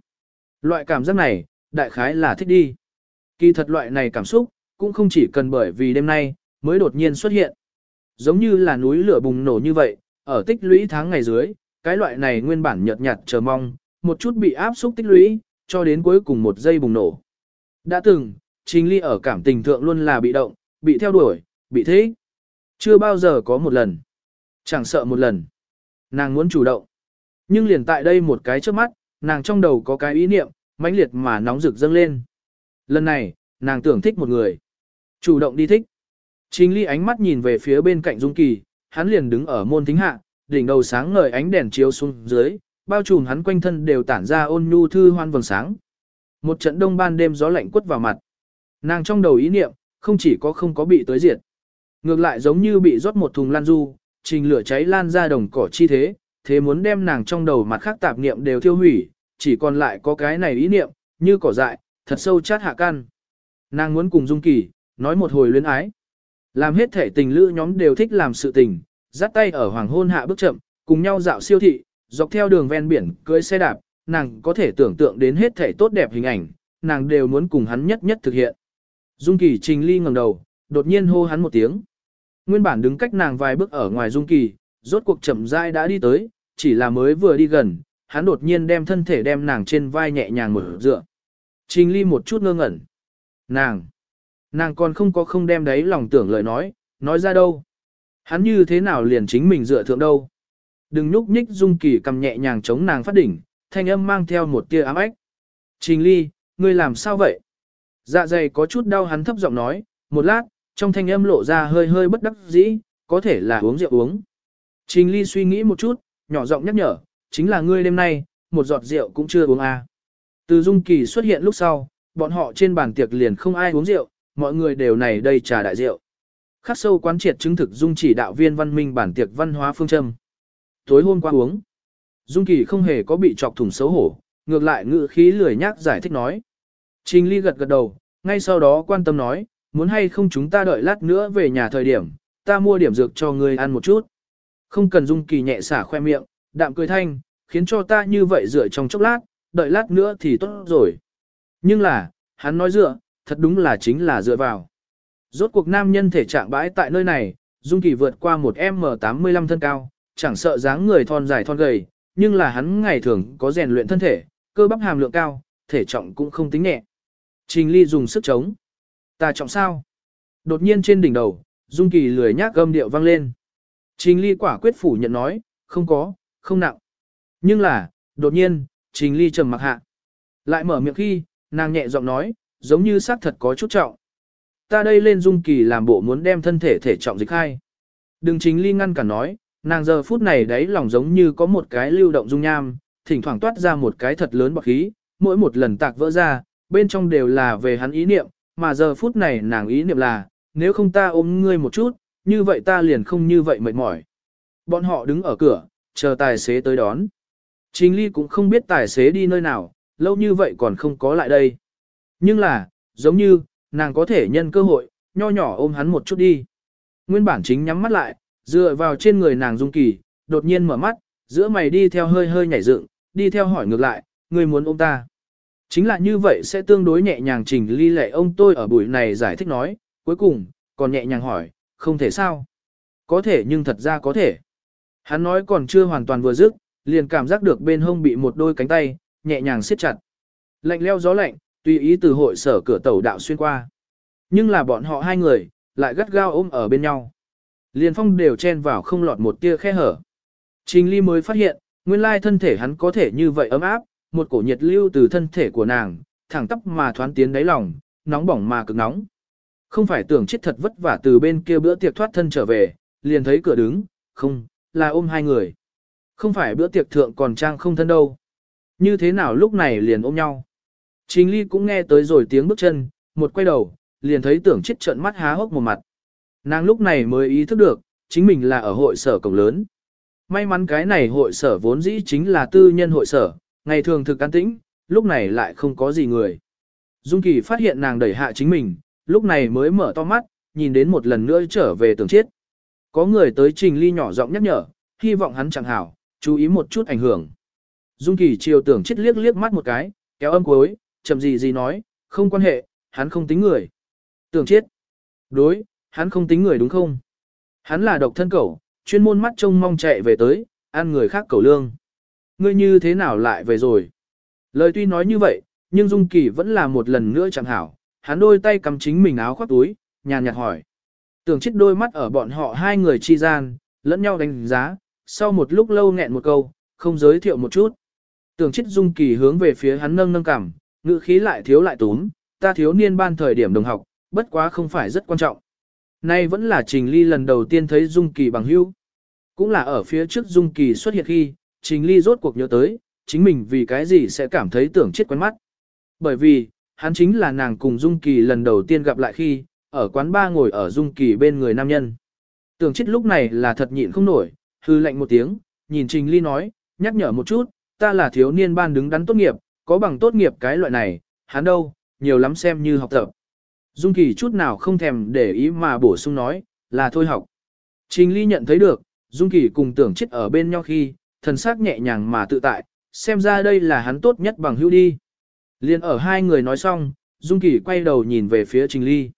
Loại cảm giác này, đại khái là thích đi. Kỳ thật loại này cảm xúc, cũng không chỉ cần bởi vì đêm nay, mới đột nhiên xuất hiện. Giống như là núi lửa bùng nổ như vậy, ở tích lũy tháng ngày dưới, cái loại này nguyên bản nhợt nhạt chờ mong, một chút bị áp xúc tích lũy, cho đến cuối cùng một giây bùng nổ. Đã từng, Trình Ly ở cảm tình thượng luôn là bị động, bị theo đuổi, bị thế. Chưa bao giờ có một lần. Chẳng sợ một lần. Nàng muốn chủ động. Nhưng liền tại đây một cái trước mắt, nàng trong đầu có cái ý niệm, mãnh liệt mà nóng rực dâng lên. Lần này, nàng tưởng thích một người. Chủ động đi thích. Trình ly ánh mắt nhìn về phía bên cạnh Dung Kỳ, hắn liền đứng ở môn thính hạ, đỉnh đầu sáng ngời ánh đèn chiếu xuống dưới, bao trùm hắn quanh thân đều tản ra ôn nhu thư hoan vầng sáng. Một trận đông ban đêm gió lạnh quất vào mặt. Nàng trong đầu ý niệm, không chỉ có không có bị tới diệt. Ngược lại giống như bị rót một thùng lan du, trình lửa cháy lan ra đồng cỏ chi thế, thế muốn đem nàng trong đầu mặt khác tạp niệm đều thiêu hủy, chỉ còn lại có cái này ý niệm, như cỏ dại, thật sâu chát hạ căn. Nàng muốn cùng Dung Kỳ, nói một hồi luyến ái. Làm hết thể tình lữ nhóm đều thích làm sự tình, dắt tay ở hoàng hôn hạ bước chậm, cùng nhau dạo siêu thị, dọc theo đường ven biển, cưỡi xe đạp, nàng có thể tưởng tượng đến hết thể tốt đẹp hình ảnh, nàng đều muốn cùng hắn nhất nhất thực hiện. Dung Kỳ Trình Ly ngẩng đầu, đột nhiên hô hắn một tiếng. Nguyên bản đứng cách nàng vài bước ở ngoài Dung Kỳ, rốt cuộc chậm rãi đã đi tới, chỉ là mới vừa đi gần, hắn đột nhiên đem thân thể đem nàng trên vai nhẹ nhàng mở dựa. Trình Ly một chút ngơ ngẩn. Nàng, nàng còn không có không đem đấy lòng tưởng lời nói, nói ra đâu. Hắn như thế nào liền chính mình dựa thượng đâu. Đừng nhúc nhích Dung Kỳ cầm nhẹ nhàng chống nàng phát đỉnh, thanh âm mang theo một tia ám ếch. Trình Ly, ngươi làm sao vậy? Dạ dày có chút đau hắn thấp giọng nói, một lát, trong thanh âm lộ ra hơi hơi bất đắc dĩ, có thể là uống rượu uống. Trình Ly suy nghĩ một chút, nhỏ giọng nhắc nhở, chính là ngươi đêm nay, một giọt rượu cũng chưa uống à. Từ Dung Kỳ xuất hiện lúc sau, bọn họ trên bàn tiệc liền không ai uống rượu, mọi người đều này đây trà đại rượu. Khắc sâu quán triệt chứng thực Dung chỉ đạo viên văn minh bản tiệc văn hóa phương châm. Tối hôm qua uống, Dung Kỳ không hề có bị chọc thủng xấu hổ, ngược lại ngữ khí lười nhác giải thích nói. Trình Ly gật gật đầu, ngay sau đó quan tâm nói, muốn hay không chúng ta đợi lát nữa về nhà thời điểm, ta mua điểm dược cho ngươi ăn một chút. Không cần Dung Kỳ nhẹ xả khoe miệng, đạm cười thanh, khiến cho ta như vậy dựa trong chốc lát, đợi lát nữa thì tốt rồi. Nhưng là, hắn nói dựa, thật đúng là chính là dựa vào. Rốt cuộc nam nhân thể trạng bãi tại nơi này, Dung Kỳ vượt qua một M85 thân cao, chẳng sợ dáng người thon dài thon gầy, nhưng là hắn ngày thường có rèn luyện thân thể, cơ bắp hàm lượng cao, thể trọng cũng không tính nhẹ. Trình Ly dùng sức chống. Ta trọng sao? Đột nhiên trên đỉnh đầu, Dung Kỳ lười nhác gâm điệu vang lên. Trình Ly quả quyết phủ nhận nói, không có, không nặng. Nhưng là, đột nhiên, Trình Ly trầm mặc hạ. Lại mở miệng khi, nàng nhẹ giọng nói, giống như xác thật có chút trọng. Ta đây lên Dung Kỳ làm bộ muốn đem thân thể thể trọng dịch hai. Đừng Trình Ly ngăn cả nói, nàng giờ phút này đấy lòng giống như có một cái lưu động dung nham, thỉnh thoảng toát ra một cái thật lớn bọc khí, mỗi một lần tạc vỡ ra, bên trong đều là về hắn ý niệm, mà giờ phút này nàng ý niệm là, nếu không ta ôm ngươi một chút, như vậy ta liền không như vậy mệt mỏi. Bọn họ đứng ở cửa, chờ tài xế tới đón. Trình Ly cũng không biết tài xế đi nơi nào, lâu như vậy còn không có lại đây. Nhưng là, giống như, nàng có thể nhân cơ hội, nho nhỏ ôm hắn một chút đi. Nguyên bản chính nhắm mắt lại, dựa vào trên người nàng dung kỳ, đột nhiên mở mắt, giữa mày đi theo hơi hơi nhảy dựng, đi theo hỏi ngược lại, người muốn ôm ta. Chính là như vậy sẽ tương đối nhẹ nhàng trình ly lệ ông tôi ở buổi này giải thích nói, cuối cùng, còn nhẹ nhàng hỏi, không thể sao? Có thể nhưng thật ra có thể. Hắn nói còn chưa hoàn toàn vừa dứt, liền cảm giác được bên hông bị một đôi cánh tay, nhẹ nhàng siết chặt. Lạnh leo gió lạnh, tùy ý từ hội sở cửa tàu đạo xuyên qua. Nhưng là bọn họ hai người, lại gắt gao ôm ở bên nhau. Liền phong đều chen vào không lọt một tia khe hở. Trình ly mới phát hiện, nguyên lai thân thể hắn có thể như vậy ấm áp, một cổ nhiệt lưu từ thân thể của nàng, thẳng tắp mà thoán tiến đáy lòng, nóng bỏng mà cực nóng. Không phải tưởng chết thật vất vả từ bên kia bữa tiệc thoát thân trở về, liền thấy cửa đứng, không, là ôm hai người. Không phải bữa tiệc thượng còn trang không thân đâu. Như thế nào lúc này liền ôm nhau. Trình ly cũng nghe tới rồi tiếng bước chân, một quay đầu, liền thấy tưởng chết trợn mắt há hốc một mặt. Nàng lúc này mới ý thức được, chính mình là ở hội sở cổng lớn. May mắn cái này hội sở vốn dĩ chính là tư nhân hội sở, ngày thường thực an tĩnh, lúc này lại không có gì người. Dung Kỳ phát hiện nàng đẩy hạ chính mình, lúc này mới mở to mắt, nhìn đến một lần nữa trở về tường chết Có người tới trình ly nhỏ giọng nhắc nhở, hy vọng hắn chẳng hảo, chú ý một chút ảnh hưởng. Dung Kỳ chiều tưởng chết liếc liếc mắt một cái, kéo âm cuối, chậm gì gì nói, không quan hệ, hắn không tính người. Tưởng chết Đối, hắn không tính người đúng không? Hắn là độc thân cẩu, chuyên môn mắt trông mong chạy về tới, ăn người khác cẩu lương. Ngươi như thế nào lại về rồi? Lời tuy nói như vậy, nhưng Dung Kỳ vẫn là một lần nữa chẳng hảo, hắn đôi tay cầm chính mình áo khoác túi, nhàn nhạt hỏi. Tưởng chết đôi mắt ở bọn họ hai người chi gian, lẫn nhau đánh giá, sau một lúc lâu nghẹn một câu, không giới thiệu một chút. Tưởng chết Dung Kỳ hướng về phía hắn nâng nâng cảm, ngữ khí lại thiếu lại túm, ta thiếu niên ban thời điểm đồng học, bất quá không phải rất quan trọng. Nay vẫn là Trình Ly lần đầu tiên thấy Dung Kỳ bằng hữu. Cũng là ở phía trước Dung Kỳ xuất hiện khi, Trình Ly rốt cuộc nhớ tới, chính mình vì cái gì sẽ cảm thấy tưởng chết quen mắt. Bởi vì, hắn chính là nàng cùng Dung Kỳ lần đầu tiên gặp lại khi, ở quán ba ngồi ở Dung Kỳ bên người nam nhân. Tưởng chết lúc này là thật nhịn không nổi, hư lạnh một tiếng, nhìn Trình Ly nói, nhắc nhở một chút, ta là thiếu niên ban đứng đắn tốt nghiệp, có bằng tốt nghiệp cái loại này, hắn đâu, nhiều lắm xem như học tập. Dung Kỳ chút nào không thèm để ý mà bổ sung nói, là thôi học. Trình Ly nhận thấy được, Dung Kỳ cùng tưởng chết ở bên nhau khi, thần sắc nhẹ nhàng mà tự tại, xem ra đây là hắn tốt nhất bằng hữu đi. Liên ở hai người nói xong, Dung Kỳ quay đầu nhìn về phía Trình Ly.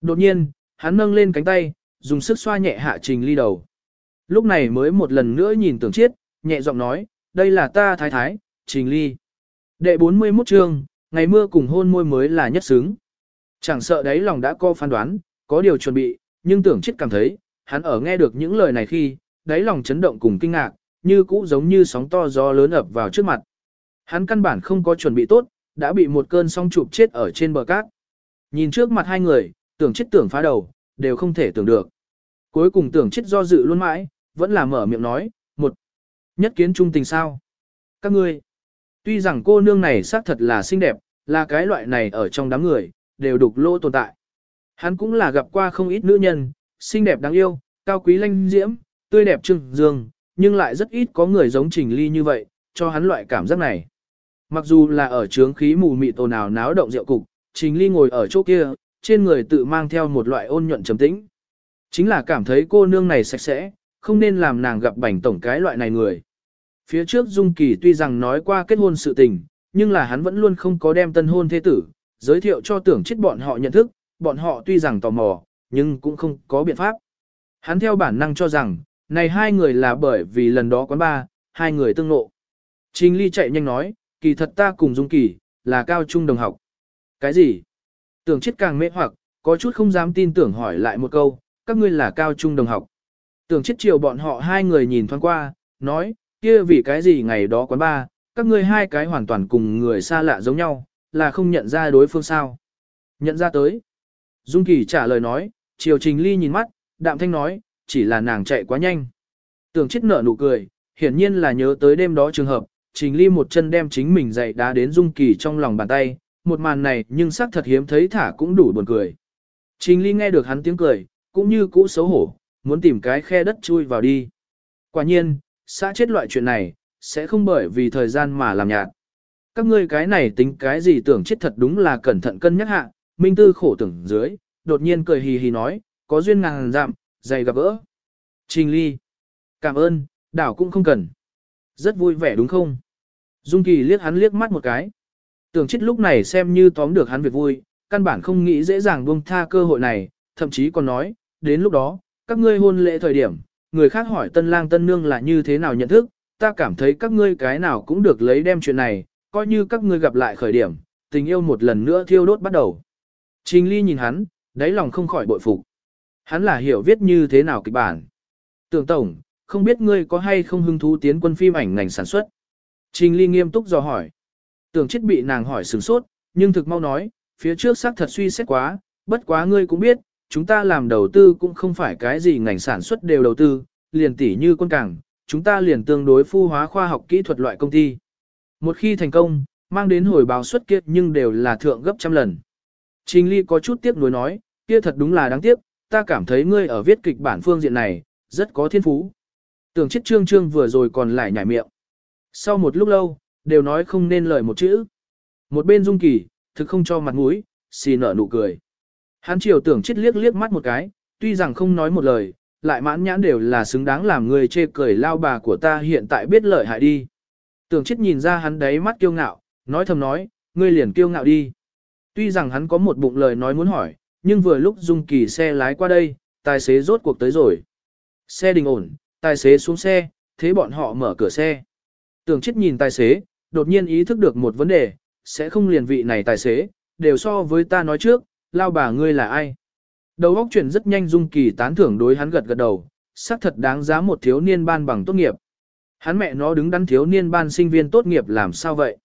Đột nhiên, hắn nâng lên cánh tay, dùng sức xoa nhẹ hạ Trình Ly đầu. Lúc này mới một lần nữa nhìn tưởng chiết, nhẹ giọng nói, đây là ta thái thái, Trình Ly. Đệ 41 chương, ngày mưa cùng hôn môi mới là nhất xứng. Chẳng sợ đấy lòng đã có phán đoán, có điều chuẩn bị, nhưng tưởng chết cảm thấy, hắn ở nghe được những lời này khi, đáy lòng chấn động cùng kinh ngạc, như cũ giống như sóng to gió lớn ập vào trước mặt. Hắn căn bản không có chuẩn bị tốt, đã bị một cơn sóng chụp chết ở trên bờ cát. Nhìn trước mặt hai người, tưởng chết tưởng phá đầu, đều không thể tưởng được. Cuối cùng tưởng chết do dự luôn mãi, vẫn là mở miệng nói, một, nhất kiến trung tình sao. Các ngươi, tuy rằng cô nương này xác thật là xinh đẹp, là cái loại này ở trong đám người, đều đục lỗ tồn tại. Hắn cũng là gặp qua không ít nữ nhân, xinh đẹp đáng yêu, cao quý lanh diễm, tươi đẹp trưng dương, nhưng lại rất ít có người giống Trình Ly như vậy, cho hắn loại cảm giác này. Mặc dù là ở trướng khí mù mịt tổ nào náo động rượu cục, Trình Ly ngồi ở chỗ kia, trên người tự mang theo một loại ôn nhuận trầm tĩnh. Chính là cảm thấy cô nương này sạch sẽ, không nên làm nàng gặp bảnh tổng cái loại này người. Phía trước Dung Kỳ tuy rằng nói qua kết hôn sự tình, nhưng là hắn vẫn luôn không có đem tân hôn thế tử, giới thiệu cho tưởng chết bọn họ nhận thức, bọn họ tuy rằng tò mò, nhưng cũng không có biện pháp. Hắn theo bản năng cho rằng, này hai người là bởi vì lần đó quán ba, hai người tương nộ. Trình Ly chạy nhanh nói, kỳ thật ta cùng Dung Kỳ, là cao trung đồng học. Cái gì? Tưởng chết càng mê hoặc, có chút không dám tin tưởng hỏi lại một câu, các ngươi là cao trung đồng học. Tưởng chết chiều bọn họ hai người nhìn thoáng qua, nói, kia vì cái gì ngày đó quán ba, các ngươi hai cái hoàn toàn cùng người xa lạ giống nhau, là không nhận ra đối phương sao. Nhận ra tới. Dung Kỳ trả lời nói, Triều Trình Ly nhìn mắt, đạm thanh nói, chỉ là nàng chạy quá nhanh. Tưởng chết nở nụ cười, hiển nhiên là nhớ tới đêm đó trường hợp, Trình Ly một chân đem chính mình dậy đá đến Dung Kỳ trong lòng bàn tay, một màn này nhưng xác thật hiếm thấy thả cũng đủ buồn cười. Trình Ly nghe được hắn tiếng cười, cũng như cũ xấu hổ, muốn tìm cái khe đất chui vào đi. Quả nhiên, xã chết loại chuyện này, sẽ không bởi vì thời gian mà làm nhạt. Các ngươi cái này tính cái gì tưởng chết thật đúng là cẩn thận cân nhắc hạ, minh tư khổ tưởng dưới, đột nhiên cười hì hì nói, có duyên ngàn dặm, dày gặp gỡ. Trình ly. Cảm ơn, đảo cũng không cần. Rất vui vẻ đúng không? Dung Kỳ liếc hắn liếc mắt một cái. Tưởng chết lúc này xem như tóm được hắn việc vui, căn bản không nghĩ dễ dàng buông tha cơ hội này, thậm chí còn nói, đến lúc đó, các ngươi hôn lễ thời điểm, người khác hỏi tân lang tân nương là như thế nào nhận thức, ta cảm thấy các ngươi cái nào cũng được lấy đem chuyện này, coi như các ngươi gặp lại khởi điểm, tình yêu một lần nữa thiêu đốt bắt đầu. Trình Ly nhìn hắn, đáy lòng không khỏi bội phục. Hắn là hiểu viết như thế nào kịch bản. Tưởng Tổng, không biết ngươi có hay không hứng thú tiến quân phim ảnh ngành sản xuất. Trình Ly nghiêm túc dò hỏi. Tưởng chết bị nàng hỏi sừng sốt, nhưng thực mau nói, phía trước xác thật suy xét quá, bất quá ngươi cũng biết, chúng ta làm đầu tư cũng không phải cái gì ngành sản xuất đều đầu tư, liền tỷ như quân cảng, chúng ta liền tương đối phu hóa khoa học kỹ thuật loại công ty. Một khi thành công, mang đến hồi báo xuất kiệt nhưng đều là thượng gấp trăm lần. Trình Ly có chút tiếc nuối nói, kia thật đúng là đáng tiếc, ta cảm thấy ngươi ở viết kịch bản phương diện này, rất có thiên phú. Tưởng chết trương trương vừa rồi còn lại nhảy miệng. Sau một lúc lâu, đều nói không nên lời một chữ. Một bên Dung Kỳ, thực không cho mặt mũi, xì nở nụ cười. Hắn chiều tưởng chết liếc liếc mắt một cái, tuy rằng không nói một lời, lại mãn nhãn đều là xứng đáng làm người chê cười lao bà của ta hiện tại biết lợi hại đi. Tưởng chết nhìn ra hắn đấy mắt kiêu ngạo, nói thầm nói, ngươi liền kiêu ngạo đi. Tuy rằng hắn có một bụng lời nói muốn hỏi, nhưng vừa lúc Dung Kỳ xe lái qua đây, tài xế rốt cuộc tới rồi. Xe đình ổn, tài xế xuống xe, thế bọn họ mở cửa xe. Tưởng chết nhìn tài xế, đột nhiên ý thức được một vấn đề, sẽ không liền vị này tài xế, đều so với ta nói trước, lao bà ngươi là ai. Đầu óc chuyển rất nhanh Dung Kỳ tán thưởng đối hắn gật gật đầu, xác thật đáng giá một thiếu niên ban bằng tốt nghiệp. Hắn mẹ nó đứng đắn thiếu niên ban sinh viên tốt nghiệp làm sao vậy?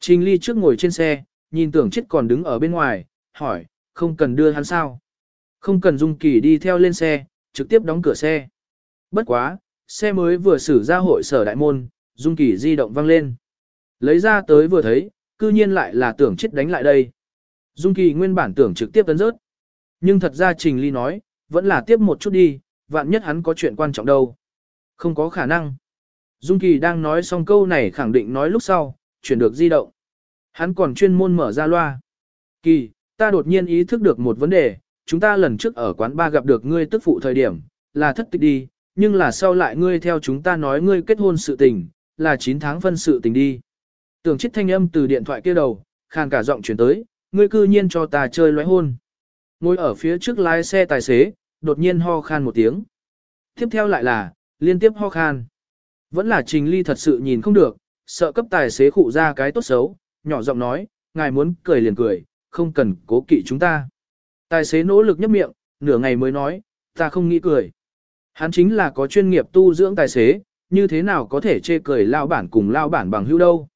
Trình Ly trước ngồi trên xe, nhìn tưởng chết còn đứng ở bên ngoài, hỏi, không cần đưa hắn sao? Không cần Dung Kỳ đi theo lên xe, trực tiếp đóng cửa xe. Bất quá, xe mới vừa xử ra hội sở đại môn, Dung Kỳ di động vang lên. Lấy ra tới vừa thấy, cư nhiên lại là tưởng chết đánh lại đây. Dung Kỳ nguyên bản tưởng trực tiếp tấn rớt. Nhưng thật ra Trình Ly nói, vẫn là tiếp một chút đi, vạn nhất hắn có chuyện quan trọng đâu. Không có khả năng. Dung Kỳ đang nói xong câu này khẳng định nói lúc sau, chuyển được di động. Hắn còn chuyên môn mở ra loa. Kỳ, ta đột nhiên ý thức được một vấn đề, chúng ta lần trước ở quán ba gặp được ngươi tức phụ thời điểm, là thất tịch đi, nhưng là sau lại ngươi theo chúng ta nói ngươi kết hôn sự tình, là 9 tháng phân sự tình đi. Tưởng chết thanh âm từ điện thoại kia đầu, khàn cả giọng chuyển tới, ngươi cư nhiên cho ta chơi loái hôn. Ngồi ở phía trước lái xe tài xế, đột nhiên ho khan một tiếng. Tiếp theo lại là, liên tiếp ho khan. Vẫn là trình ly thật sự nhìn không được, sợ cấp tài xế khụ ra cái tốt xấu, nhỏ giọng nói, ngài muốn cười liền cười, không cần cố kỵ chúng ta. Tài xế nỗ lực nhấp miệng, nửa ngày mới nói, ta không nghĩ cười. Hắn chính là có chuyên nghiệp tu dưỡng tài xế, như thế nào có thể chê cười lao bản cùng lao bản bằng hữu đâu.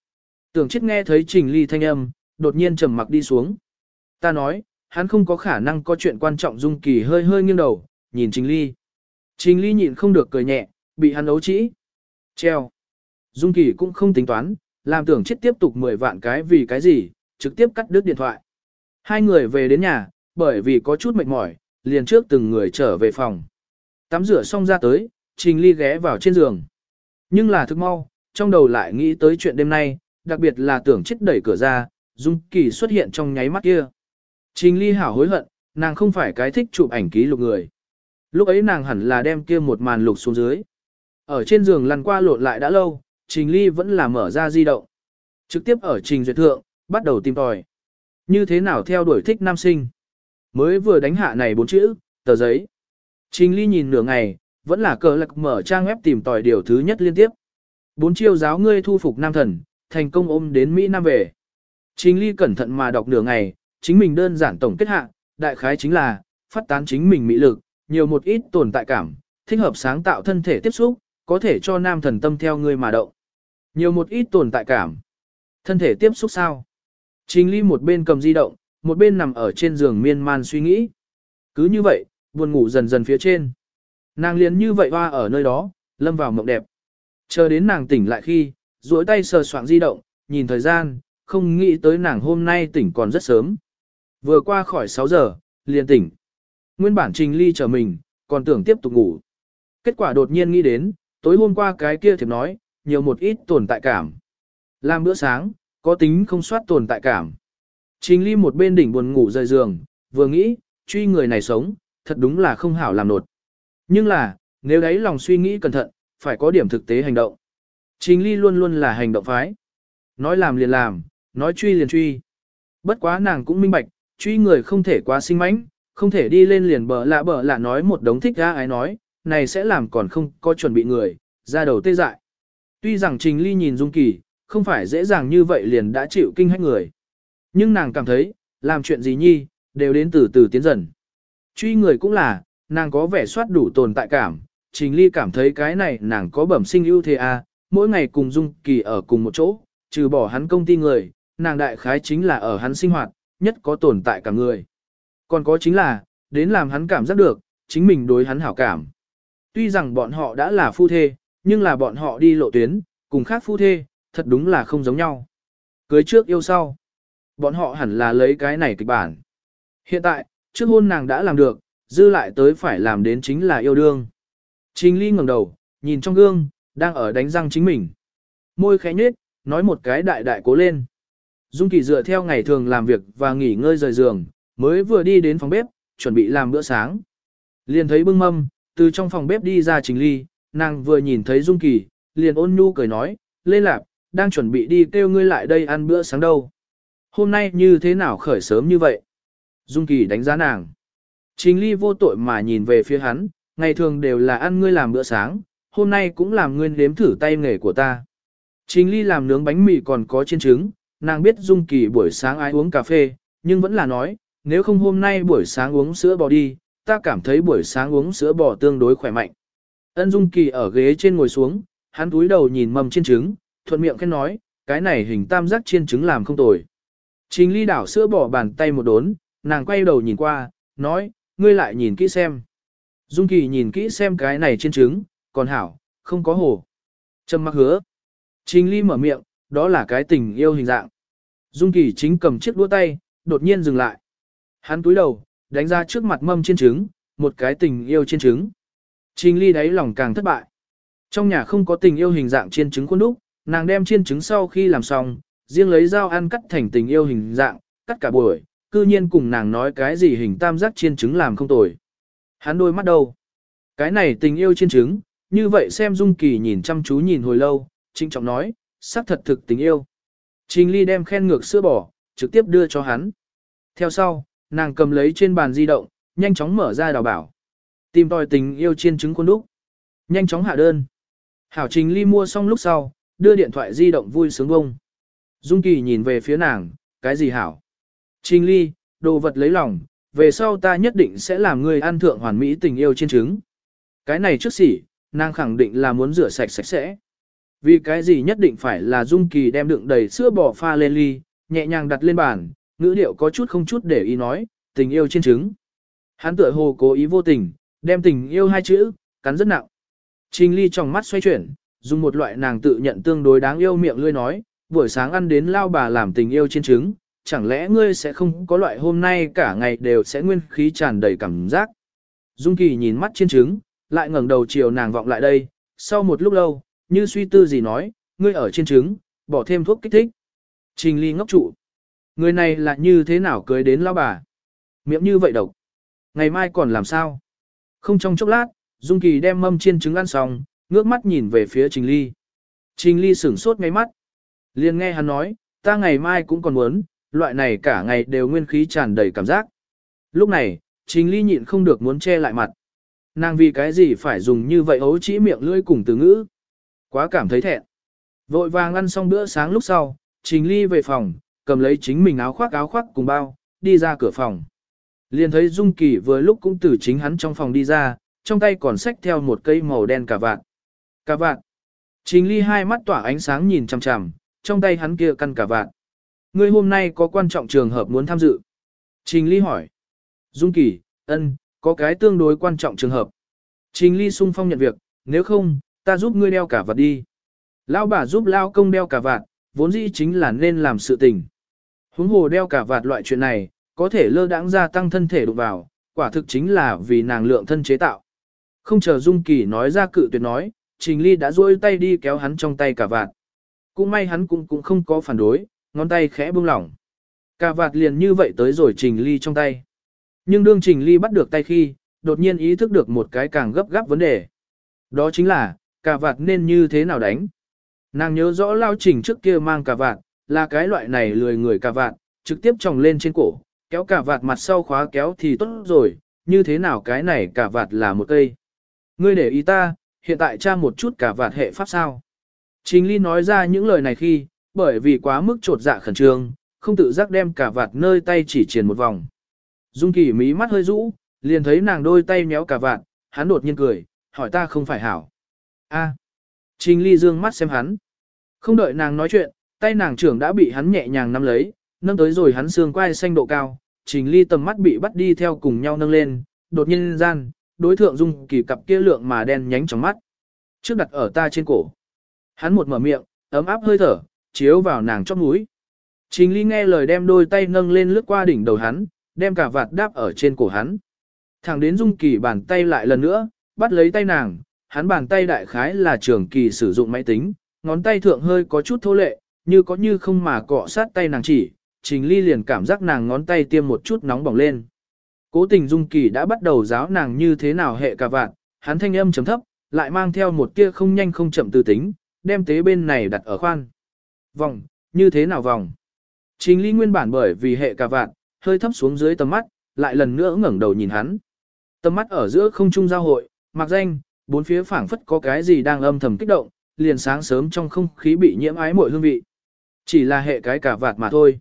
Tưởng chết nghe thấy trình ly thanh âm, đột nhiên trầm mặc đi xuống. Ta nói, hắn không có khả năng có chuyện quan trọng Dung Kỳ hơi hơi nghiêng đầu, nhìn Trình Ly. Trình Ly nhịn không được cười nhẹ, bị hắn ấu trĩ. Treo. Dung Kỳ cũng không tính toán, làm tưởng chết tiếp tục 10 vạn cái vì cái gì, trực tiếp cắt đứt điện thoại. Hai người về đến nhà, bởi vì có chút mệt mỏi, liền trước từng người trở về phòng. Tắm rửa xong ra tới, Trình Ly ghé vào trên giường. Nhưng là thức mau, trong đầu lại nghĩ tới chuyện đêm nay, đặc biệt là tưởng chết đẩy cửa ra, Dung Kỳ xuất hiện trong nháy mắt kia. Trình Ly hảo hối hận, nàng không phải cái thích chụp ảnh ký lục người. Lúc ấy nàng hẳn là đem kia một màn lục xuống dưới. Ở trên giường lăn qua lộn lại đã lâu, Trình Ly vẫn là mở ra di động. Trực tiếp ở Trình Duyệt Thượng, bắt đầu tìm tòi. Như thế nào theo đuổi thích nam sinh? Mới vừa đánh hạ này bốn chữ, tờ giấy. Trình Ly nhìn nửa ngày, vẫn là cờ lạc mở trang web tìm tòi điều thứ nhất liên tiếp. Bốn chiêu giáo ngươi thu phục nam thần, thành công ôm đến Mỹ Nam về. Trình Ly cẩn thận mà đọc nửa ngày, chính mình đơn giản tổng kết hạ, đại khái chính là, phát tán chính mình mỹ lực, nhiều một ít tồn tại cảm, thích hợp sáng tạo thân thể tiếp xúc, có thể cho nam thần tâm theo ngươi mà động. Nhiều một ít tồn tại cảm. Thân thể tiếp xúc sao? Trình ly một bên cầm di động, một bên nằm ở trên giường miên man suy nghĩ. Cứ như vậy, buồn ngủ dần dần phía trên. Nàng liền như vậy hoa ở nơi đó, lâm vào mộng đẹp. Chờ đến nàng tỉnh lại khi, duỗi tay sờ soạng di động, nhìn thời gian, không nghĩ tới nàng hôm nay tỉnh còn rất sớm. Vừa qua khỏi 6 giờ, liền tỉnh. Nguyên bản trình ly chờ mình, còn tưởng tiếp tục ngủ. Kết quả đột nhiên nghĩ đến, tối hôm qua cái kia thiệp nói, nhiều một ít tồn tại cảm. Làm bữa sáng, có tính không soát tồn tại cảm. Trình ly một bên đỉnh buồn ngủ rời giường, vừa nghĩ, truy người này sống, thật đúng là không hảo làm nột. Nhưng là, nếu đấy lòng suy nghĩ cẩn thận, phải có điểm thực tế hành động. Trình ly luôn luôn là hành động phái. Nói làm liền làm, nói truy liền truy. Bất quá nàng cũng minh bạch, truy người không thể quá sinh mãnh, không thể đi lên liền bờ lạ bờ lạ nói một đống thích ra ái nói, này sẽ làm còn không có chuẩn bị người, ra đầu tê dại. Tuy rằng Trình Ly nhìn Dung Kỳ, không phải dễ dàng như vậy liền đã chịu kinh hách người. Nhưng nàng cảm thấy, làm chuyện gì nhi, đều đến từ từ tiến dần. Truy người cũng là, nàng có vẻ soát đủ tồn tại cảm, Trình Ly cảm thấy cái này nàng có bẩm sinh ưu thế à, mỗi ngày cùng Dung Kỳ ở cùng một chỗ, trừ bỏ hắn công ty người, nàng đại khái chính là ở hắn sinh hoạt, nhất có tồn tại cả người. Còn có chính là, đến làm hắn cảm giác được, chính mình đối hắn hảo cảm. Tuy rằng bọn họ đã là phu thê, nhưng là bọn họ đi lộ tuyến, cùng khác phu thê, thật đúng là không giống nhau. Cưới trước yêu sau. Bọn họ hẳn là lấy cái này kịch bản. Hiện tại, trước hôn nàng đã làm được, dư lại tới phải làm đến chính là yêu đương. Trình Ly ngẩng đầu, nhìn trong gương, đang ở đánh răng chính mình. Môi khẽ nhếch, nói một cái đại đại cố lên. Dung Kỳ dựa theo ngày thường làm việc và nghỉ ngơi rời giường, mới vừa đi đến phòng bếp, chuẩn bị làm bữa sáng. Liền thấy bưng mâm, từ trong phòng bếp đi ra Trình Ly, nàng vừa nhìn thấy Dung Kỳ, liền ôn nhu cười nói, lê lạp, đang chuẩn bị đi kêu ngươi lại đây ăn bữa sáng đâu. Hôm nay như thế nào khởi sớm như vậy? Dung Kỳ đánh giá nàng. Trình Ly vô tội mà nhìn về phía hắn, ngày thường đều là ăn ngươi làm bữa sáng, hôm nay cũng làm ngươi nếm thử tay nghề của ta. Trình Ly làm nướng bánh mì còn có chiên trứng, nàng biết Dung Kỳ buổi sáng ai uống cà phê, nhưng vẫn là nói, nếu không hôm nay buổi sáng uống sữa bò đi, ta cảm thấy buổi sáng uống sữa bò tương đối khỏe mạnh. Ân Dung Kỳ ở ghế trên ngồi xuống, hắn túi đầu nhìn mầm chiên trứng, thuận miệng khen nói, cái này hình tam giác chiên trứng làm không tồi. Trình ly đảo sữa bò bàn tay một đốn, nàng quay đầu nhìn qua, nói, ngươi lại nhìn kỹ xem. Dung Kỳ nhìn kỹ xem cái này chiên trứng, còn hảo, không có hồ. Trầm mặc hứa. Trình ly mở miệng, đó là cái tình yêu hình dạng. Dung Kỳ chính cầm chiếc đũa tay, đột nhiên dừng lại. Hắn túi đầu, đánh ra trước mặt mâm chiên trứng, một cái tình yêu chiên trứng. Trình ly đáy lòng càng thất bại. Trong nhà không có tình yêu hình dạng chiên trứng khuôn đúc, nàng đem chiên trứng sau khi làm xong, riêng lấy dao ăn cắt thành tình yêu hình dạng, cắt cả buổi, cư nhiên cùng nàng nói cái gì hình tam giác chiên trứng làm không tồi. Hắn đôi mắt đâu? Cái này tình yêu chiên trứng, như vậy xem Dung Kỳ nhìn chăm chú nhìn hồi lâu, trinh trọng nói, sắc thật thực tình yêu. Trình Ly đem khen ngược sữa bỏ, trực tiếp đưa cho hắn. Theo sau, nàng cầm lấy trên bàn di động, nhanh chóng mở ra đào bảo. Tìm tòi tình yêu chiên trứng khuôn đúc. Nhanh chóng hạ đơn. Hảo Trình Ly mua xong lúc sau, đưa điện thoại di động vui sướng bông. Dung Kỳ nhìn về phía nàng, cái gì hảo? Trình Ly, đồ vật lấy lòng, về sau ta nhất định sẽ làm người ăn thượng hoàn mỹ tình yêu chiên trứng. Cái này trước xỉ, nàng khẳng định là muốn rửa sạch sạch sẽ. Vì cái gì nhất định phải là Dung Kỳ đem đựng đầy sữa bò pha lên ly, nhẹ nhàng đặt lên bàn, ngữ điệu có chút không chút để ý nói, tình yêu trên trứng. Hắn tựa hồ cố ý vô tình, đem tình yêu hai chữ, cắn rất nặng. Trình ly trong mắt xoay chuyển, dùng một loại nàng tự nhận tương đối đáng yêu miệng lươi nói, buổi sáng ăn đến lao bà làm tình yêu trên trứng, chẳng lẽ ngươi sẽ không có loại hôm nay cả ngày đều sẽ nguyên khí tràn đầy cảm giác. Dung Kỳ nhìn mắt trên trứng, lại ngẩng đầu chiều nàng vọng lại đây, sau một lúc lâu, như suy tư gì nói, ngươi ở trên trứng, bỏ thêm thuốc kích thích. Trình ly ngốc trụ. Người này là như thế nào cưới đến lao bà? Miệng như vậy độc. Ngày mai còn làm sao? Không trong chốc lát, Dung Kỳ đem mâm chiên trứng ăn xong, ngước mắt nhìn về phía Trình Ly. Trình Ly sửng sốt ngay mắt. liền nghe hắn nói, ta ngày mai cũng còn muốn, loại này cả ngày đều nguyên khí tràn đầy cảm giác. Lúc này, Trình Ly nhịn không được muốn che lại mặt. Nàng vì cái gì phải dùng như vậy ấu chỉ miệng lưỡi cùng từ ngữ. Quá cảm thấy thẹn. Vội vàng ăn xong bữa sáng lúc sau, Trình Ly về phòng, cầm lấy chính mình áo khoác áo khoác cùng bao, đi ra cửa phòng. Liền thấy Dung Kỳ vừa lúc cũng từ chính hắn trong phòng đi ra, trong tay còn xách theo một cây màu đen cà vạt. Cà vạt. Trình Ly hai mắt tỏa ánh sáng nhìn chằm chằm, trong tay hắn kia căn cà vạt. Ngươi hôm nay có quan trọng trường hợp muốn tham dự. Trình Ly hỏi. Dung Kỳ, ân, có cái tương đối quan trọng trường hợp. Trình Ly sung phong nhận việc, nếu không, ta giúp ngươi đeo cả vạt đi. Lão bà giúp lao công đeo cả vạt, vốn dĩ chính là nên làm sự tình. Huống hồ đeo cả vạt loại chuyện này, có thể lơ đãng gia tăng thân thể đụng vào, quả thực chính là vì nàng lượng thân chế tạo. Không chờ Dung Kỳ nói ra cự tuyệt nói, Trình Ly đã duỗi tay đi kéo hắn trong tay cả vạt. Cũng may hắn cũng cũng không có phản đối, ngón tay khẽ buông lỏng. Cả vạt liền như vậy tới rồi Trình Ly trong tay. Nhưng đương Trình Ly bắt được tay khi, đột nhiên ý thức được một cái càng gấp gáp vấn đề. Đó chính là, cả vạt nên như thế nào đánh. Nàng nhớ rõ lao trình trước kia mang cả vạt, là cái loại này lười người cả vạt, trực tiếp tròng lên trên cổ, kéo cả vạt mặt sau khóa kéo thì tốt rồi, như thế nào cái này cả vạt là một cây. Ngươi để ý ta, hiện tại tra một chút cả vạt hệ pháp sao. Trình Ly nói ra những lời này khi, bởi vì quá mức trột dạ khẩn trương, không tự giác đem cả vạt nơi tay chỉ triển một vòng. Dung Kỳ mí mắt hơi rũ, liền thấy nàng đôi tay méo cả vạt, hắn đột nhiên cười, hỏi ta không phải hảo. A. Trình Ly dương mắt xem hắn. Không đợi nàng nói chuyện, tay nàng trưởng đã bị hắn nhẹ nhàng nắm lấy, nâng tới rồi hắn xương quai xanh độ cao. Trình Ly tầm mắt bị bắt đi theo cùng nhau nâng lên, đột nhiên gian, đối thượng Dung Kỳ cặp kia lượng mà đen nhánh trong mắt. Trước đặt ở ta trên cổ. Hắn một mở miệng, ấm áp hơi thở, chiếu vào nàng chóp mũi. Trình Ly nghe lời đem đôi tay nâng lên lướt qua đỉnh đầu hắn, đem cả vạt đáp ở trên cổ hắn. Thẳng đến Dung Kỳ bàn tay lại lần nữa, bắt lấy tay nàng, hắn bàn tay đại khái là trường kỳ sử dụng máy tính, ngón tay thượng hơi có chút thô lệ, như có như không mà cọ sát tay nàng chỉ, Trình Ly liền cảm giác nàng ngón tay tiêm một chút nóng bỏng lên. Cố tình Dung Kỳ đã bắt đầu giáo nàng như thế nào hệ cả vạn, hắn thanh âm chấm thấp, lại mang theo một tia không nhanh không chậm tư tính, đem tế bên này đặt ở khoan. Vòng, như thế nào vòng? Trình Ly nguyên bản bởi vì hệ cả vạn, hơi thấp xuống dưới tầm mắt, lại lần nữa ngẩng đầu nhìn hắn. Tầm mắt ở giữa không trung giao hội, mặc danh, bốn phía phảng phất có cái gì đang âm thầm kích động, liền sáng sớm trong không khí bị nhiễm ái muội hương vị. Chỉ là hệ cái cả vạt mà thôi.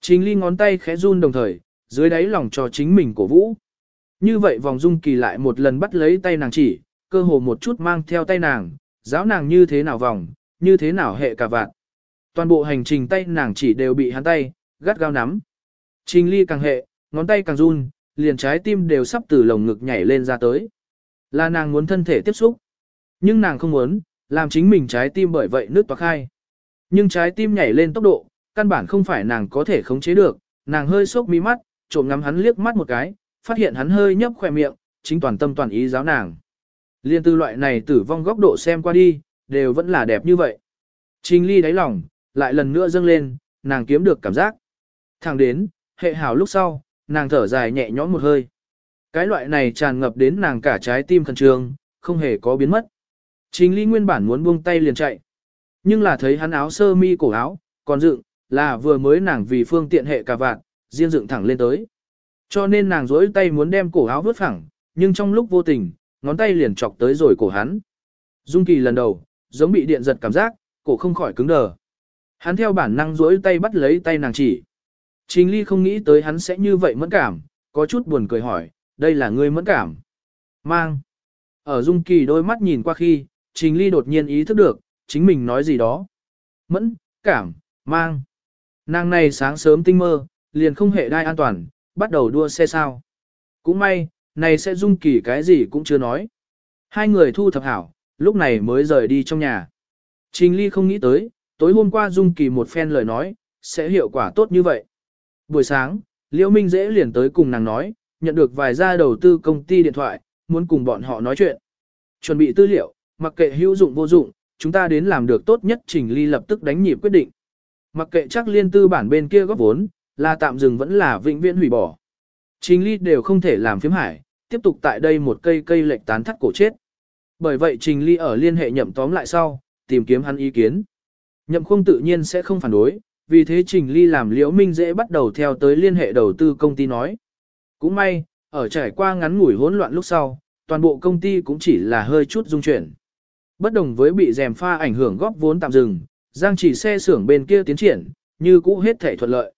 Trình ly ngón tay khẽ run đồng thời, dưới đáy lòng cho chính mình cổ vũ. Như vậy vòng dung kỳ lại một lần bắt lấy tay nàng chỉ, cơ hồ một chút mang theo tay nàng, giáo nàng như thế nào vòng, như thế nào hệ cả vạt. Toàn bộ hành trình tay nàng chỉ đều bị hắn tay, gắt gao nắm. Trình ly càng hệ, ngón tay càng run, liền trái tim đều sắp từ lồng ngực nhảy lên ra tới. Là nàng muốn thân thể tiếp xúc. Nhưng nàng không muốn, làm chính mình trái tim bởi vậy nước toạc khai. Nhưng trái tim nhảy lên tốc độ, căn bản không phải nàng có thể khống chế được, nàng hơi sốc mi mắt, trộm ngắm hắn liếc mắt một cái, phát hiện hắn hơi nhấp khỏe miệng, chính toàn tâm toàn ý giáo nàng. Liên tư loại này tử vong góc độ xem qua đi, đều vẫn là đẹp như vậy. Trình ly đáy lòng, lại lần nữa dâng lên, nàng kiếm được cảm giác. Thẳng đến, hệ hảo lúc sau, nàng thở dài nhẹ nhõm một hơi. Cái loại này tràn ngập đến nàng cả trái tim khẩn trương, không hề có biến mất. Trình ly nguyên bản muốn buông tay liền chạy. Nhưng là thấy hắn áo sơ mi cổ áo, còn dựng, là vừa mới nàng vì phương tiện hệ cà vạt, riêng dựng thẳng lên tới. Cho nên nàng dối tay muốn đem cổ áo vứt phẳng, nhưng trong lúc vô tình, ngón tay liền chọc tới rồi cổ hắn. Dung kỳ lần đầu, giống bị điện giật cảm giác, cổ không khỏi cứng đờ. Hắn theo bản năng dối tay bắt lấy tay nàng chỉ. Trình ly không nghĩ tới hắn sẽ như vậy mẫn cảm, có chút buồn cười hỏi, đây là ngươi mẫn cảm. Mang. Ở Dung Kỳ đôi mắt nhìn qua khi, Trình Ly đột nhiên ý thức được, chính mình nói gì đó. Mẫn, cảm, mang. Nàng này sáng sớm tinh mơ, liền không hệ đai an toàn, bắt đầu đua xe sao. Cũng may, này sẽ dung kỳ cái gì cũng chưa nói. Hai người thu thập hảo, lúc này mới rời đi trong nhà. Trình Ly không nghĩ tới, tối hôm qua dung kỳ một phen lời nói, sẽ hiệu quả tốt như vậy. Buổi sáng, Liễu Minh dễ liền tới cùng nàng nói, nhận được vài gia đầu tư công ty điện thoại, muốn cùng bọn họ nói chuyện. Chuẩn bị tư liệu, mặc kệ hữu dụng vô dụng, chúng ta đến làm được tốt nhất Trình Ly lập tức đánh nhịp quyết định. Mặc kệ chắc liên tư bản bên kia góp vốn, là tạm dừng vẫn là vĩnh viễn hủy bỏ. Trình Ly đều không thể làm phiếm hải, tiếp tục tại đây một cây cây lệch tán thắt cổ chết. Bởi vậy Trình Ly ở liên hệ nhậm tóm lại sau, tìm kiếm hắn ý kiến. Nhậm không tự nhiên sẽ không phản đối, vì thế Trình Ly làm Liễu Minh dễ bắt đầu theo tới liên hệ đầu tư công ty nói. Cũng may, ở trải qua ngắn ngủi hỗn loạn lúc sau, toàn bộ công ty cũng chỉ là hơi chút dung chuyển. Bất đồng với bị rèm pha ảnh hưởng góp vốn tạm dừng, Giang chỉ xe xưởng bên kia tiến triển, như cũ hết thể thuận lợi.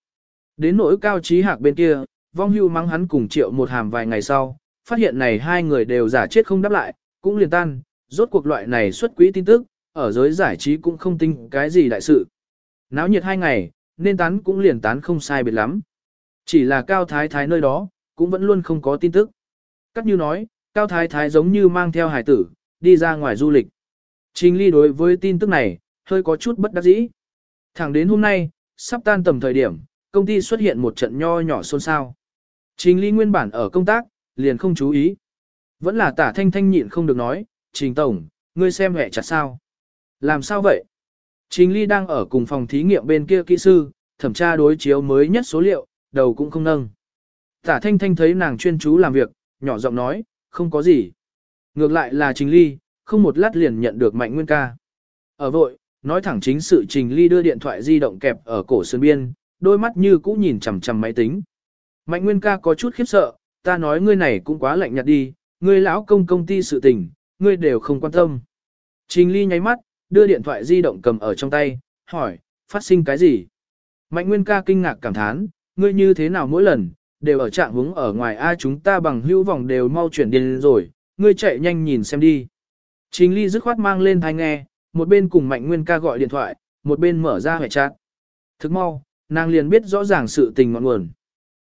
Đến nỗi cao trí hạc bên kia, vong hưu mắng hắn cùng triệu một hàm vài ngày sau, phát hiện này hai người đều giả chết không đáp lại, cũng liền tan, rốt cuộc loại này xuất quỹ tin tức, ở giới giải trí cũng không tin cái gì đại sự. Náo nhiệt hai ngày, nên tán cũng liền tán không sai biệt lắm. Chỉ là cao thái thái nơi đó, cũng vẫn luôn không có tin tức. Cắt như nói, cao thái thái giống như mang theo hải tử, đi ra ngoài du lịch. Trình ly đối với tin tức này, hơi có chút bất đắc dĩ. Thẳng đến hôm nay, sắp tan tầm thời điểm, công ty xuất hiện một trận nho nhỏ xôn xao. Trình ly nguyên bản ở công tác, liền không chú ý. Vẫn là tả thanh thanh nhịn không được nói, Trình Tổng, ngươi xem hẹ chặt sao. Làm sao vậy? Trình ly đang ở cùng phòng thí nghiệm bên kia kỹ sư, thẩm tra đối chiếu mới nhất số liệu, đầu cũng không nâng. Tả thanh thanh thấy nàng chuyên chú làm việc, nhỏ giọng nói, không có gì. Ngược lại là Trình ly, không một lát liền nhận được mạnh nguyên ca. Ở vội, nói thẳng chính sự Trình ly đưa điện thoại di động kẹp ở cổ sơn biên, đôi mắt như cũ nhìn chằm chằm máy tính. Mạnh nguyên ca có chút khiếp sợ, ta nói ngươi này cũng quá lạnh nhạt đi, ngươi lão công công ty sự tình, ngươi đều không quan tâm. Trình ly nháy mắt, đưa điện thoại di động cầm ở trong tay, hỏi, phát sinh cái gì? Mạnh nguyên ca kinh ngạc cảm thán, ngươi như thế nào mỗi lần, đều ở trạng hướng ở ngoài a chúng ta bằng hữu vòng đều mau chuyển điên rồi, ngươi chạy nhanh nhìn xem đi. Trình ly dứt khoát mang lên thai nghe, một bên cùng mạnh nguyên ca gọi điện thoại, một bên mở ra hệ chat. Thức mau, nàng liền biết rõ ràng sự tình ngọn nguồn.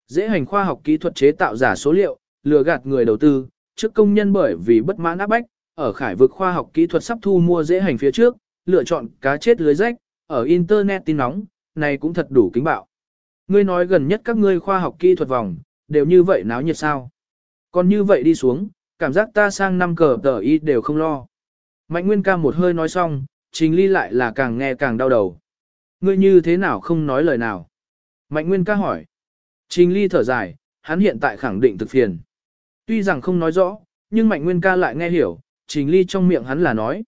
Dễ hành khoa học kỹ thuật chế tạo giả số liệu, lừa gạt người đầu tư, trước công nhân bởi vì bất mãn áp bách, ở khải vực khoa học kỹ thuật sắp thu mua dễ hành phía trước, lựa chọn cá chết lưới rách, ở internet tin nóng, này cũng thật đủ kính bạo. Ngươi nói gần nhất các ngươi khoa học kỹ thuật vòng, đều như vậy náo nhiệt sao? Còn như vậy đi xuống, cảm giác ta sang năm cờ tờ y đều không lo. Mạnh Nguyên ca một hơi nói xong, trình ly lại là càng nghe càng đau đầu. Ngươi như thế nào không nói lời nào? Mạnh Nguyên ca hỏi. Trình ly thở dài, hắn hiện tại khẳng định thực phiền. Tuy rằng không nói rõ, nhưng Mạnh Nguyên ca lại nghe hiểu, trình ly trong miệng hắn là nói.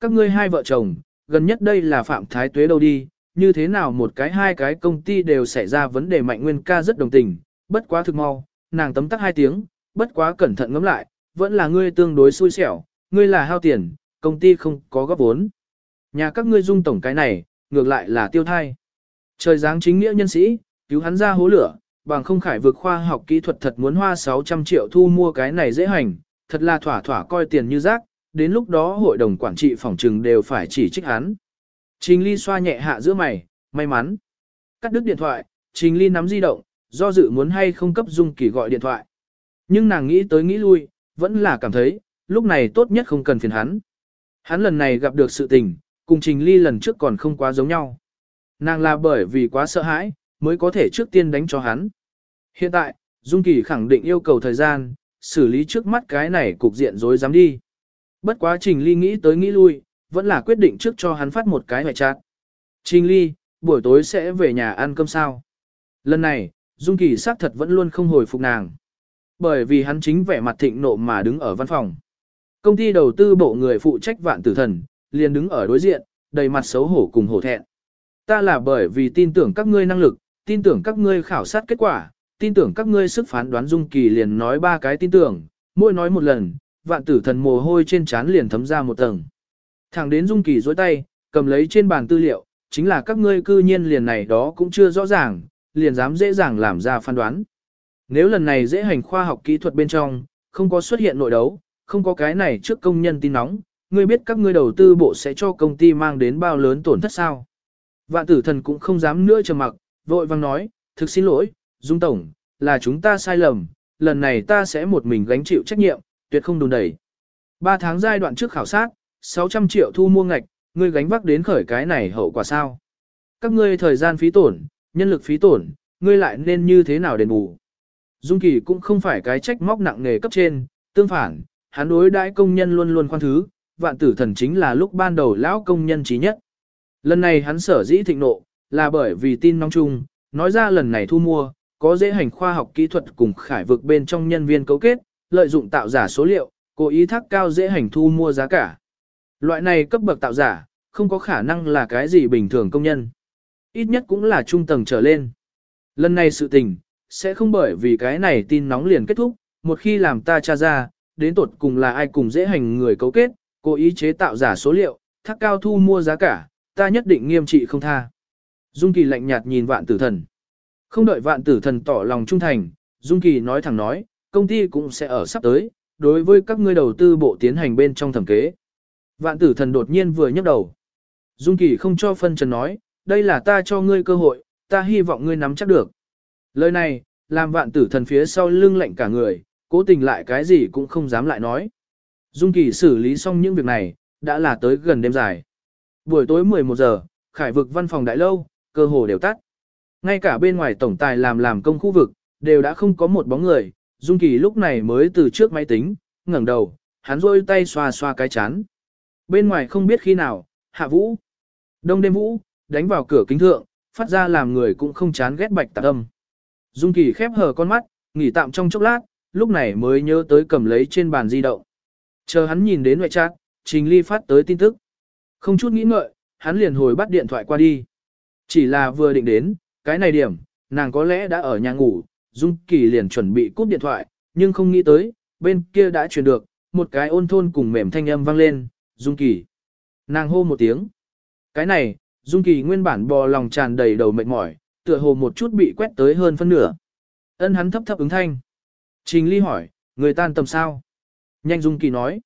Các ngươi hai vợ chồng, gần nhất đây là phạm thái tuế đâu đi, như thế nào một cái hai cái công ty đều xảy ra vấn đề Mạnh Nguyên ca rất đồng tình, bất quá thực mau, nàng tấm tắc hai tiếng, bất quá cẩn thận ngẫm lại, vẫn là ngươi tương đối xui xẻo, ngươi là hao tiền, công ty không có góp vốn. Nhà các ngươi dung tổng cái này, ngược lại là tiêu thai. Trời giáng chính nghĩa nhân sĩ, cứu hắn ra hố lửa, bằng không khải vực khoa học kỹ thuật thật muốn hoa 600 triệu thu mua cái này dễ hành, thật là thỏa thỏa coi tiền như rác, đến lúc đó hội đồng quản trị phòng trừng đều phải chỉ trích hắn. Trình Ly xoa nhẹ hạ giữa mày, may mắn. Cắt đứt điện thoại, Trình Ly nắm di động, do dự muốn hay không cấp Dung Kỳ gọi điện thoại. Nhưng nàng nghĩ tới nghĩ lui, vẫn là cảm thấy, lúc này tốt nhất không cần phiền hắn. Hắn lần này gặp được sự tình, cùng Trình Ly lần trước còn không quá giống nhau. Nàng là bởi vì quá sợ hãi, mới có thể trước tiên đánh cho hắn. Hiện tại, Dung Kỳ khẳng định yêu cầu thời gian, xử lý trước mắt cái này cục diện rối dám đi. Bất quá Trình Ly nghĩ tới nghĩ lui, vẫn là quyết định trước cho hắn phát một cái hoại chát. Trình Ly, buổi tối sẽ về nhà ăn cơm sao? Lần này, Dung Kỳ xác thật vẫn luôn không hồi phục nàng. Bởi vì hắn chính vẻ mặt thịnh nộ mà đứng ở văn phòng. Công ty đầu tư bộ người phụ trách vạn tử thần, liền đứng ở đối diện, đầy mặt xấu hổ cùng hổ thẹn. Ta là bởi vì tin tưởng các ngươi năng lực, tin tưởng các ngươi khảo sát kết quả, tin tưởng các ngươi sức phán đoán dung kỳ liền nói ba cái tin tưởng, mỗi nói một lần, vạn tử thần mồ hôi trên trán liền thấm ra một tầng. Thẳng đến dung kỳ dối tay, cầm lấy trên bàn tư liệu, chính là các ngươi cư nhiên liền này đó cũng chưa rõ ràng, liền dám dễ dàng làm ra phán đoán. Nếu lần này dễ hành khoa học kỹ thuật bên trong, không có xuất hiện nội đấu, không có cái này trước công nhân tin nóng, ngươi biết các ngươi đầu tư bộ sẽ cho công ty mang đến bao lớn tổn thất sao? Vạn tử thần cũng không dám nữa trầm mặc, vội vang nói, thực xin lỗi, Dung Tổng, là chúng ta sai lầm, lần này ta sẽ một mình gánh chịu trách nhiệm, tuyệt không đùn đẩy. Ba tháng giai đoạn trước khảo sát, 600 triệu thu mua ngạch, ngươi gánh vác đến khởi cái này hậu quả sao? Các ngươi thời gian phí tổn, nhân lực phí tổn, ngươi lại nên như thế nào đền bù? Dung Kỳ cũng không phải cái trách móc nặng nề cấp trên, tương phản, hắn đối đãi công nhân luôn luôn khoan thứ, vạn tử thần chính là lúc ban đầu lão công nhân trí nhất. Lần này hắn sở dĩ thịnh nộ, là bởi vì tin nóng chung, nói ra lần này thu mua, có dễ hành khoa học kỹ thuật cùng khải vực bên trong nhân viên cấu kết, lợi dụng tạo giả số liệu, cố ý thác cao dễ hành thu mua giá cả. Loại này cấp bậc tạo giả, không có khả năng là cái gì bình thường công nhân. Ít nhất cũng là trung tầng trở lên. Lần này sự tình, sẽ không bởi vì cái này tin nóng liền kết thúc, một khi làm ta tra ra, đến tột cùng là ai cùng dễ hành người cấu kết, cố ý chế tạo giả số liệu, thác cao thu mua giá cả, ta nhất định nghiêm trị không tha. Dung Kỳ lạnh nhạt nhìn vạn tử thần. Không đợi vạn tử thần tỏ lòng trung thành, Dung Kỳ nói thẳng nói, công ty cũng sẽ ở sắp tới, đối với các ngươi đầu tư bộ tiến hành bên trong thẩm kế. Vạn tử thần đột nhiên vừa nhấc đầu. Dung Kỳ không cho phân trần nói, đây là ta cho ngươi cơ hội, ta hy vọng ngươi nắm chắc được. Lời này, làm vạn tử thần phía sau lưng lạnh cả người, cố tình lại cái gì cũng không dám lại nói. Dung Kỳ xử lý xong những việc này, đã là tới gần đêm dài. Buổi tối 11 giờ, khải vực văn phòng đại lâu, cơ hồ đều tắt. Ngay cả bên ngoài tổng tài làm làm công khu vực, đều đã không có một bóng người, Dung Kỳ lúc này mới từ trước máy tính, ngẩng đầu, hắn rôi tay xoa xoa cái chán. Bên ngoài không biết khi nào, hạ vũ. Đông đêm vũ, đánh vào cửa kính thượng, phát ra làm người cũng không chán ghét bạch tạc âm. Dung Kỳ khép hờ con mắt, nghỉ tạm trong chốc lát, lúc này mới nhớ tới cầm lấy trên bàn di động. Chờ hắn nhìn đến ngoại chat, Trình Ly phát tới tin tức. Không chút nghĩ ngợi, hắn liền hồi bắt điện thoại qua đi. Chỉ là vừa định đến, cái này điểm, nàng có lẽ đã ở nhà ngủ, Dung Kỳ liền chuẩn bị cúp điện thoại, nhưng không nghĩ tới, bên kia đã truyền được, một cái ôn thôn cùng mềm thanh âm vang lên, Dung Kỳ. Nàng hô một tiếng. Cái này, Dung Kỳ nguyên bản bò lòng tràn đầy đầu mệt mỏi, tựa hồ một chút bị quét tới hơn phân nửa. Ân hắn thấp thấp ứng thanh. Trình Ly hỏi, người tan tầm sao? Nhanh Dung Kỳ nói.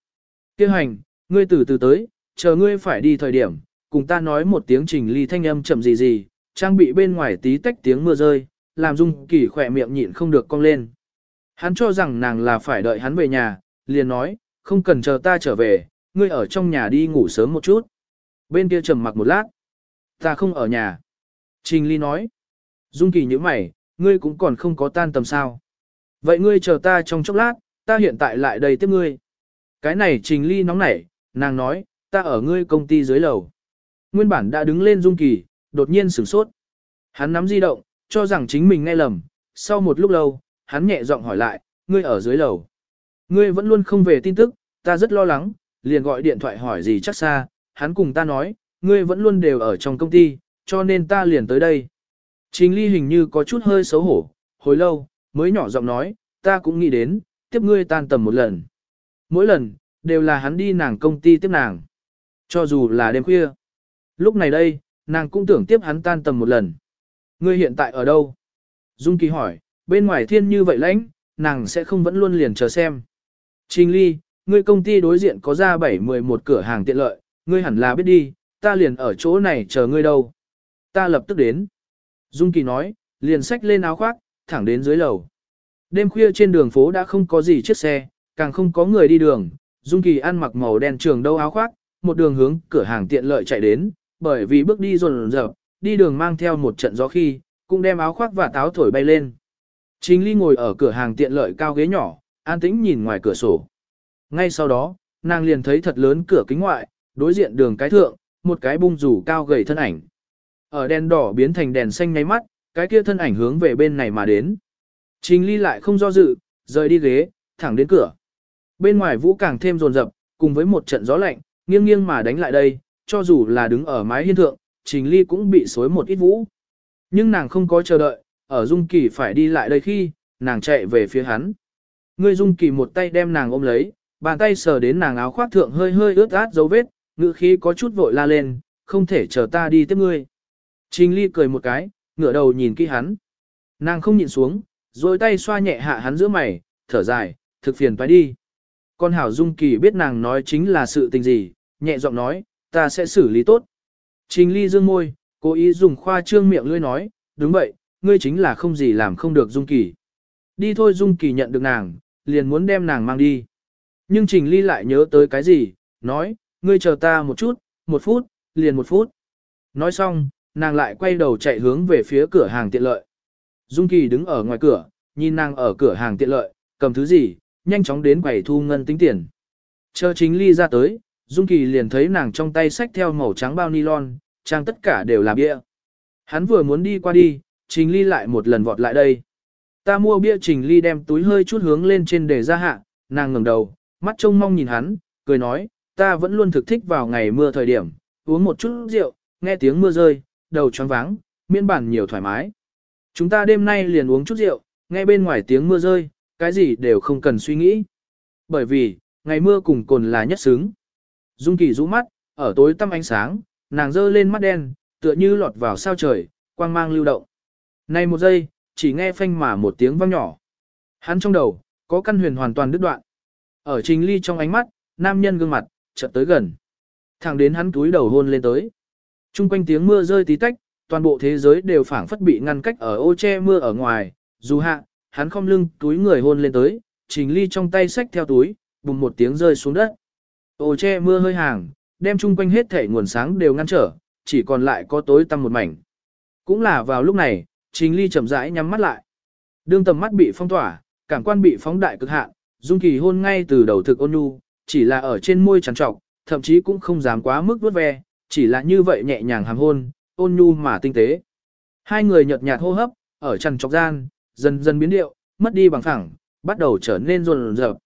Kêu hành, ngươi từ từ tới, chờ ngươi phải đi thời điểm, cùng ta nói một tiếng Trình Ly thanh âm chậm gì gì, trang bị bên ngoài tí tách tiếng mưa rơi, làm Dung Kỳ khỏe miệng nhịn không được cong lên. Hắn cho rằng nàng là phải đợi hắn về nhà, liền nói, không cần chờ ta trở về, ngươi ở trong nhà đi ngủ sớm một chút. Bên kia trầm mặc một lát. Ta không ở nhà. Trình Ly nói. Dung Kỳ như mày, ngươi cũng còn không có tan tầm sao. Vậy ngươi chờ ta trong chốc lát, ta hiện tại lại đây tiếp ngươi. Cái này Trình Ly nóng nảy, nàng nói, ta ở ngươi công ty dưới lầu. Nguyên bản đã đứng lên Dung Kỳ, đột nhiên sửng sốt. Hắn nắm di động, cho rằng chính mình nghe lầm, sau một lúc lâu, hắn nhẹ giọng hỏi lại, ngươi ở dưới lầu. Ngươi vẫn luôn không về tin tức, ta rất lo lắng, liền gọi điện thoại hỏi gì chắc xa, hắn cùng ta nói, ngươi vẫn luôn đều ở trong công ty, cho nên ta liền tới đây. Trình ly hình như có chút hơi xấu hổ, hồi lâu, mới nhỏ giọng nói, ta cũng nghĩ đến, tiếp ngươi tan tầm một lần. Mỗi lần, đều là hắn đi nàng công ty tiếp nàng. Cho dù là đêm khuya. Lúc này đây, nàng cũng tưởng tiếp hắn tan tầm một lần. Ngươi hiện tại ở đâu? Dung Kỳ hỏi, bên ngoài thiên như vậy lãnh, nàng sẽ không vẫn luôn liền chờ xem. Trình ly, ngươi công ty đối diện có ra 7-11 cửa hàng tiện lợi, ngươi hẳn là biết đi, ta liền ở chỗ này chờ ngươi đâu. Ta lập tức đến. Dung Kỳ nói, liền xách lên áo khoác, thẳng đến dưới lầu. Đêm khuya trên đường phố đã không có gì chiếc xe, càng không có người đi đường. Dung Kỳ ăn mặc màu đen trường đâu áo khoác, một đường hướng cửa hàng tiện lợi chạy đến, bởi vì bước đi rồn rợp, đi đường mang theo một trận gió khi, cũng đem áo khoác và táo thổi bay lên. Trình Ly ngồi ở cửa hàng tiện lợi cao ghế nhỏ, an tĩnh nhìn ngoài cửa sổ. Ngay sau đó, nàng liền thấy thật lớn cửa kính ngoại, đối diện đường cái thượng, một cái bung rủ cao gầy thân ảnh. Ở đèn đỏ biến thành đèn xanh nháy mắt, cái kia thân ảnh hướng về bên này mà đến. Trình ly lại không do dự, rời đi ghế, thẳng đến cửa. Bên ngoài vũ càng thêm rồn rập, cùng với một trận gió lạnh, nghiêng nghiêng mà đánh lại đây, cho dù là đứng ở mái hiên thượng, trình ly cũng bị xối một ít vũ. Nhưng nàng không có chờ đợi, ở Dung Kỳ phải đi lại đây khi, nàng chạy về phía hắn. Ngươi Dung Kỳ một tay đem nàng ôm lấy, bàn tay sờ đến nàng áo khoác thượng hơi hơi ướt át dấu vết, ngữ khí có chút vội la lên, không thể chờ ta đi tiếp ngươi. Trình ly cười một cái, ngửa đầu nhìn kỹ hắn. Nàng không nhìn xuống, rồi tay xoa nhẹ hạ hắn giữa mày, thở dài, thực phiền phải đi. Con Hảo Dung Kỳ biết nàng nói chính là sự tình gì, nhẹ giọng nói, ta sẽ xử lý tốt. Trình ly dương môi, Cố ý dùng khoa trương miệng lưỡi nói, đúng vậy, ngươi chính là không gì làm không được Dung Kỳ. Đi thôi Dung Kỳ nhận được nàng, liền muốn đem nàng mang đi. Nhưng Trình Ly lại nhớ tới cái gì, nói, ngươi chờ ta một chút, một phút, liền một phút. Nói xong, nàng lại quay đầu chạy hướng về phía cửa hàng tiện lợi. Dung Kỳ đứng ở ngoài cửa, nhìn nàng ở cửa hàng tiện lợi, cầm thứ gì, nhanh chóng đến quầy thu ngân tính tiền. Chờ chính ly ra tới, Dung Kỳ liền thấy nàng trong tay sách theo màu trắng bao nylon, trang tất cả đều là bia. Hắn vừa muốn đi qua đi, Trình Ly lại một lần vọt lại đây. Ta mua bia Trình Ly đem túi hơi chút hướng lên trên để ra hạ, nàng ngẩng đầu, mắt trông mong nhìn hắn, cười nói, ta vẫn luôn thực thích vào ngày mưa thời điểm, uống một chút rượu, nghe tiếng mưa rơi, đầu choáng váng, miễn bản nhiều thoải mái. Chúng ta đêm nay liền uống chút rượu, nghe bên ngoài tiếng mưa rơi, cái gì đều không cần suy nghĩ. Bởi vì, ngày mưa cùng cồn là nhất xứng. Dung Kỳ rũ mắt, ở tối tăm ánh sáng, nàng dơ lên mắt đen, tựa như lọt vào sao trời, quang mang lưu động. Này một giây, chỉ nghe phanh mà một tiếng vang nhỏ. Hắn trong đầu, có căn huyền hoàn toàn đứt đoạn. Ở trình ly trong ánh mắt, nam nhân gương mặt, chợt tới gần. Thẳng đến hắn túi đầu hôn lên tới. Trung quanh tiếng mưa rơi tí tách, toàn bộ thế giới đều phảng phất bị ngăn cách ở ô che mưa ở ngoài, dù hạ, hắn không lưng túi người hôn lên tới, trình ly trong tay xách theo túi, bùng một tiếng rơi xuống đất. Ô che mưa hơi hàng, đem chung quanh hết thể nguồn sáng đều ngăn trở, chỉ còn lại có tối tăm một mảnh. Cũng là vào lúc này, trình ly chậm rãi nhắm mắt lại. Đương tầm mắt bị phong tỏa, cảm quan bị phóng đại cực hạn, dung kỳ hôn ngay từ đầu thực ôn nhu, chỉ là ở trên môi trằn trọc, thậm chí cũng không dám quá mức vuốt ve, chỉ là như vậy nhẹ nhàng hàm hôn, ôn nhu mà tinh tế. Hai người nhợt nhạt hô hấp, ở trần trọc gian, dần dần biến điệu, mất đi bằng phẳng, bắt đầu trở nên run rợp.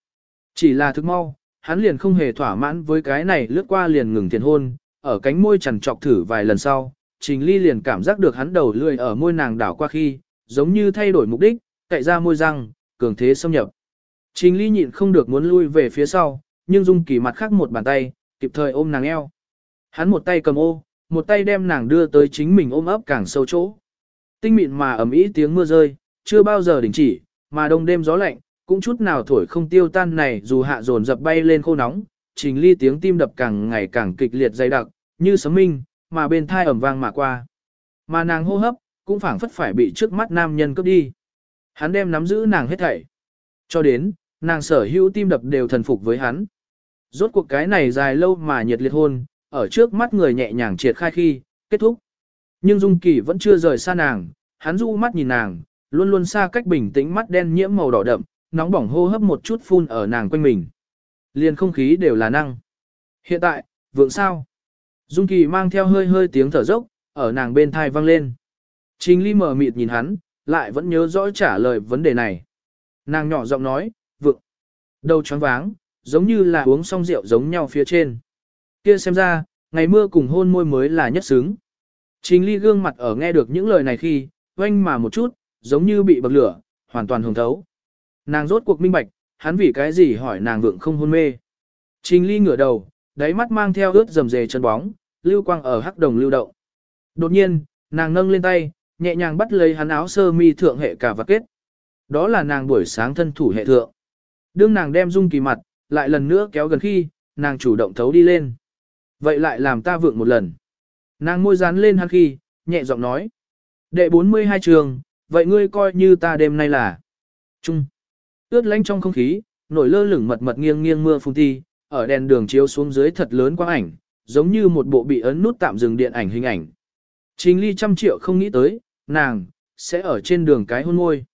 Chỉ là thức mau, hắn liền không hề thỏa mãn với cái này lướt qua liền ngừng tiền hôn, ở cánh môi trần trọc thử vài lần sau, Trình Ly liền cảm giác được hắn đầu lười ở môi nàng đảo qua khi, giống như thay đổi mục đích, cậy ra môi răng, cường thế xâm nhập. Trình Ly nhịn không được muốn lui về phía sau, nhưng Dung Kỳ mặt khác một bàn tay, kịp thời ôm nàng eo. Hắn một tay cầm ô, một tay đem nàng đưa tới chính mình ôm ấp càng sâu chỗ. Tinh mịn mà ẩm ý tiếng mưa rơi, chưa bao giờ đình chỉ, mà đông đêm gió lạnh, cũng chút nào thổi không tiêu tan này dù hạ dồn dập bay lên khô nóng, trình ly tiếng tim đập càng ngày càng kịch liệt dày đặc, như sấm minh, mà bên thai ẩm vang mà qua. Mà nàng hô hấp, cũng phảng phất phải bị trước mắt nam nhân cướp đi. Hắn đem nắm giữ nàng hết thảy. Cho đến, nàng sở hữu tim đập đều thần phục với hắn. Rốt cuộc cái này dài lâu mà nhiệt liệt hôn, ở trước mắt người nhẹ nhàng triệt khai khi, kết thúc. Nhưng Dung Kỳ vẫn chưa rời xa nàng, hắn du mắt nhìn nàng, luôn luôn xa cách bình tĩnh mắt đen nhiễm màu đỏ đậm, nóng bỏng hô hấp một chút phun ở nàng quanh mình. Liền không khí đều là năng. Hiện tại, vượng sao? Dung Kỳ mang theo hơi hơi tiếng thở dốc, ở nàng bên thai vang lên. Trình Ly mở mịt nhìn hắn, lại vẫn nhớ rõ trả lời vấn đề này. Nàng nhỏ giọng nói, vượng. Đầu choáng váng, giống như là uống xong rượu giống nhau phía trên. Kia xem ra, ngày mưa cùng hôn môi mới là nhất xứng. Trình Ly gương mặt ở nghe được những lời này khi, oanh mà một chút, giống như bị bậc lửa, hoàn toàn hồng thấu. Nàng rốt cuộc minh bạch, hắn vì cái gì hỏi nàng vượng không hôn mê. Trình ly ngửa đầu, đáy mắt mang theo ướt rầm rề chân bóng, lưu quang ở hắc đồng lưu động. Đột nhiên, nàng nâng lên tay, nhẹ nhàng bắt lấy hắn áo sơ mi thượng hệ cả và kết. Đó là nàng buổi sáng thân thủ hệ thượng. Đương nàng đem dung kỳ mặt, lại lần nữa kéo gần khi, nàng chủ động thấu đi lên. Vậy lại làm ta vượng một lần. Nàng môi dán lên hắn khi, nhẹ giọng nói. Đệ 42 trường, vậy ngươi coi như ta đêm nay là Trung. Ướt lánh trong không khí, nổi lơ lửng mật mật nghiêng nghiêng mưa phun thi ở đèn đường chiếu xuống dưới thật lớn quang ảnh, giống như một bộ bị ấn nút tạm dừng điện ảnh hình ảnh. Trình ly trăm triệu không nghĩ tới, nàng, sẽ ở trên đường cái hôn môi.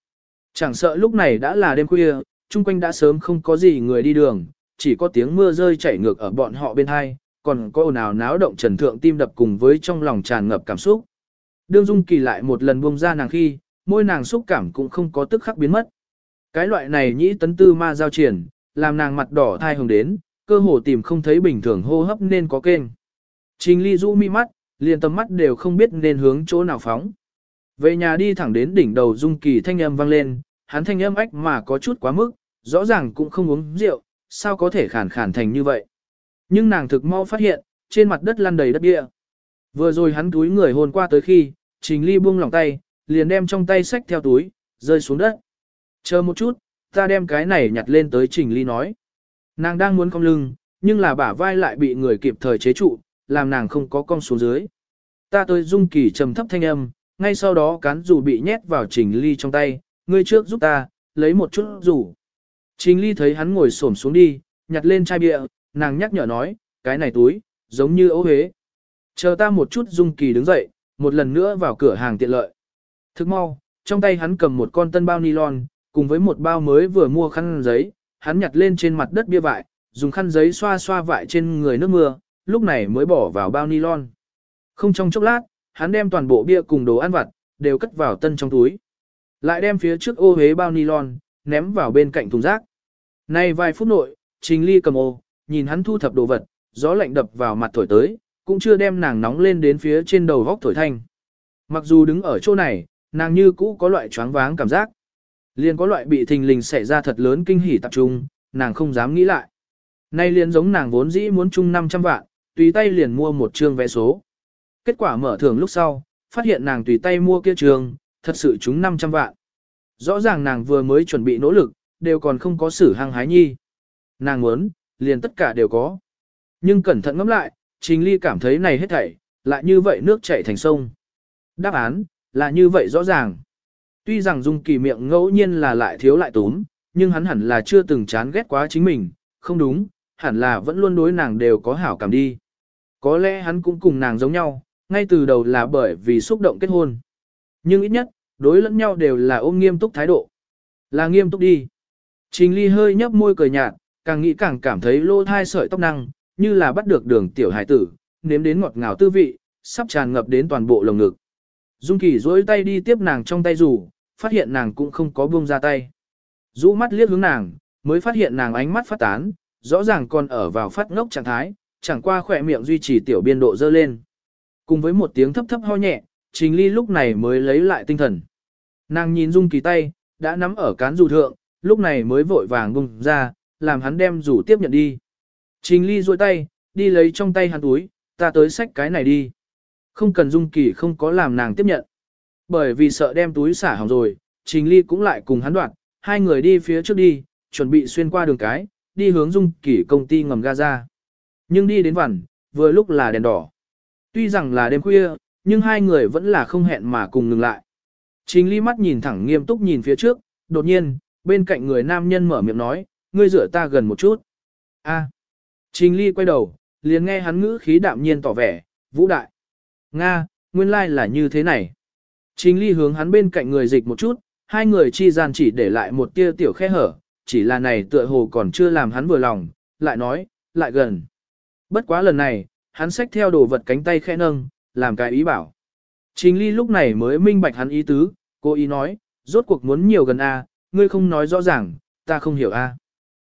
Chẳng sợ lúc này đã là đêm khuya, chung quanh đã sớm không có gì người đi đường, chỉ có tiếng mưa rơi chảy ngược ở bọn họ bên hai, còn có ồn ào náo động trần thượng tim đập cùng với trong lòng tràn ngập cảm xúc. Đương Dung Kỳ lại một lần buông ra nàng khi, môi nàng xúc cảm cũng không có tức khắc biến mất. Cái loại này nhĩ tấn tư ma giao triển, làm nàng mặt đỏ thai hồng đến, cơ hồ tìm không thấy bình thường hô hấp nên có kênh. Trình ly du mi mắt, liền tầm mắt đều không biết nên hướng chỗ nào phóng. Về nhà đi thẳng đến đỉnh đầu dung kỳ thanh âm vang lên, hắn thanh âm ách mà có chút quá mức, rõ ràng cũng không uống rượu, sao có thể khản khản thành như vậy. Nhưng nàng thực mau phát hiện, trên mặt đất lăn đầy đất địa. Vừa rồi hắn túi người hôn qua tới khi, trình ly buông lỏng tay, liền đem trong tay sách theo túi, rơi xuống đất. Chờ một chút, ta đem cái này nhặt lên tới Trình Ly nói. Nàng đang muốn cong lưng, nhưng là bả vai lại bị người kịp thời chế trụ, làm nàng không có cong xuống dưới. Ta tới Dung Kỳ trầm thấp thanh âm, ngay sau đó cán dù bị nhét vào Trình Ly trong tay, ngươi trước giúp ta, lấy một chút rủ. Trình Ly thấy hắn ngồi xổm xuống đi, nhặt lên chai bia, nàng nhắc nhở nói, cái này túi, giống như ấu hế. Chờ ta một chút Dung Kỳ đứng dậy, một lần nữa vào cửa hàng tiện lợi. Thức mau, trong tay hắn cầm một con tân bao nylon, cùng với một bao mới vừa mua khăn giấy, hắn nhặt lên trên mặt đất bia vại, dùng khăn giấy xoa xoa vại trên người nước mưa, lúc này mới bỏ vào bao nylon. Không trong chốc lát, hắn đem toàn bộ bia cùng đồ ăn vặt, đều cất vào tân trong túi. Lại đem phía trước ô hế bao nylon, ném vào bên cạnh thùng rác. Nay vài phút nội, Trình Ly cầm ô, nhìn hắn thu thập đồ vật, gió lạnh đập vào mặt thổi tới, cũng chưa đem nàng nóng lên đến phía trên đầu góc thổi thanh. Mặc dù đứng ở chỗ này, nàng như cũ có loại choáng váng cảm giác. Liền có loại bị thình lình xảy ra thật lớn kinh hỉ tập trung, nàng không dám nghĩ lại. Nay liền giống nàng vốn dĩ muốn chung 500 vạn, tùy tay liền mua một trường vé số. Kết quả mở thưởng lúc sau, phát hiện nàng tùy tay mua kia trường, thật sự trúng 500 vạn. Rõ ràng nàng vừa mới chuẩn bị nỗ lực, đều còn không có xử hăng hái nhi. Nàng muốn, liền tất cả đều có. Nhưng cẩn thận ngẫm lại, Trình Ly cảm thấy này hết thảy, lại như vậy nước chảy thành sông. Đáp án, là như vậy rõ ràng. Tuy rằng Dung Kỳ miệng ngẫu nhiên là lại thiếu lại tốn, nhưng hắn hẳn là chưa từng chán ghét quá chính mình, không đúng, hẳn là vẫn luôn đối nàng đều có hảo cảm đi. Có lẽ hắn cũng cùng nàng giống nhau, ngay từ đầu là bởi vì xúc động kết hôn. Nhưng ít nhất, đối lẫn nhau đều là ôm nghiêm túc thái độ. Là nghiêm túc đi. Trình ly hơi nhấp môi cười nhạt, càng nghĩ càng cảm thấy lô thai sợi tóc năng, như là bắt được đường tiểu hải tử, nếm đến ngọt ngào tư vị, sắp tràn ngập đến toàn bộ lồng ngực. Dung Kỳ duỗi tay đi tiếp nàng trong tay rủ, phát hiện nàng cũng không có buông ra tay. Rũ mắt liếc hướng nàng, mới phát hiện nàng ánh mắt phát tán, rõ ràng còn ở vào phát ngốc trạng thái, chẳng qua khỏe miệng duy trì tiểu biên độ dơ lên. Cùng với một tiếng thấp thấp ho nhẹ, Trình Ly lúc này mới lấy lại tinh thần. Nàng nhìn Dung Kỳ tay, đã nắm ở cán dù thượng, lúc này mới vội vàng bung ra, làm hắn đem rủ tiếp nhận đi. Trình Ly duỗi tay, đi lấy trong tay hắn túi, ta tới xách cái này đi. Không cần Dung Kỳ không có làm nàng tiếp nhận. Bởi vì sợ đem túi xả hỏng rồi, Trình Ly cũng lại cùng hắn đoạn, hai người đi phía trước đi, chuẩn bị xuyên qua đường cái, đi hướng Dung Kỳ công ty ngầm Gaza. Nhưng đi đến vằn, vừa lúc là đèn đỏ. Tuy rằng là đêm khuya, nhưng hai người vẫn là không hẹn mà cùng ngừng lại. Trình Ly mắt nhìn thẳng nghiêm túc nhìn phía trước, đột nhiên, bên cạnh người nam nhân mở miệng nói, ngươi rửa ta gần một chút. A. Trình Ly quay đầu, liền nghe hắn ngữ khí đạm nhiên tỏ vẻ, vũ đại. Nga, nguyên lai like là như thế này. Trình Ly hướng hắn bên cạnh người dịch một chút, hai người chi gian chỉ để lại một tia tiểu khe hở, chỉ là này tựa hồ còn chưa làm hắn vừa lòng, lại nói, lại gần. Bất quá lần này, hắn xách theo đồ vật cánh tay khẽ nâng, làm cái ý bảo. Trình Ly lúc này mới minh bạch hắn ý tứ, cô ý nói, rốt cuộc muốn nhiều gần A, ngươi không nói rõ ràng, ta không hiểu A.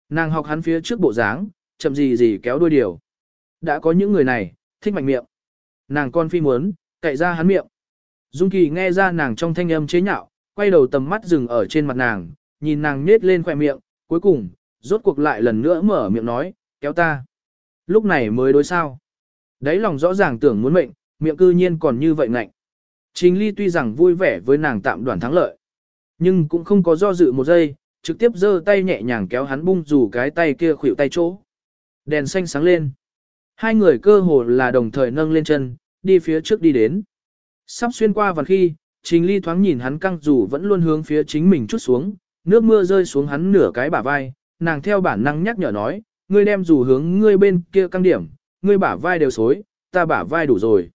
Nàng học hắn phía trước bộ dáng, chậm gì gì kéo đuôi điều. Đã có những người này, thích mạnh miệng. Nàng con phi muốn, cậy ra hắn miệng. Dung Kỳ nghe ra nàng trong thanh âm chế nhạo, quay đầu tầm mắt dừng ở trên mặt nàng, nhìn nàng nết lên khỏe miệng, cuối cùng, rốt cuộc lại lần nữa mở miệng nói, kéo ta. Lúc này mới đối sao. Đấy lòng rõ ràng tưởng muốn mệnh, miệng cư nhiên còn như vậy ngạnh. Trình Ly tuy rằng vui vẻ với nàng tạm đoàn thắng lợi, nhưng cũng không có do dự một giây, trực tiếp giơ tay nhẹ nhàng kéo hắn bung dù cái tay kia khuỵu tay chỗ. Đèn xanh sáng lên. Hai người cơ hồ là đồng thời nâng lên chân, đi phía trước đi đến. Sắp xuyên qua và khi, Trình Ly thoáng nhìn hắn căng dù vẫn luôn hướng phía chính mình chút xuống, nước mưa rơi xuống hắn nửa cái bả vai, nàng theo bản năng nhắc nhở nói, ngươi đem dù hướng ngươi bên kia căng điểm, ngươi bả vai đều xối, ta bả vai đủ rồi.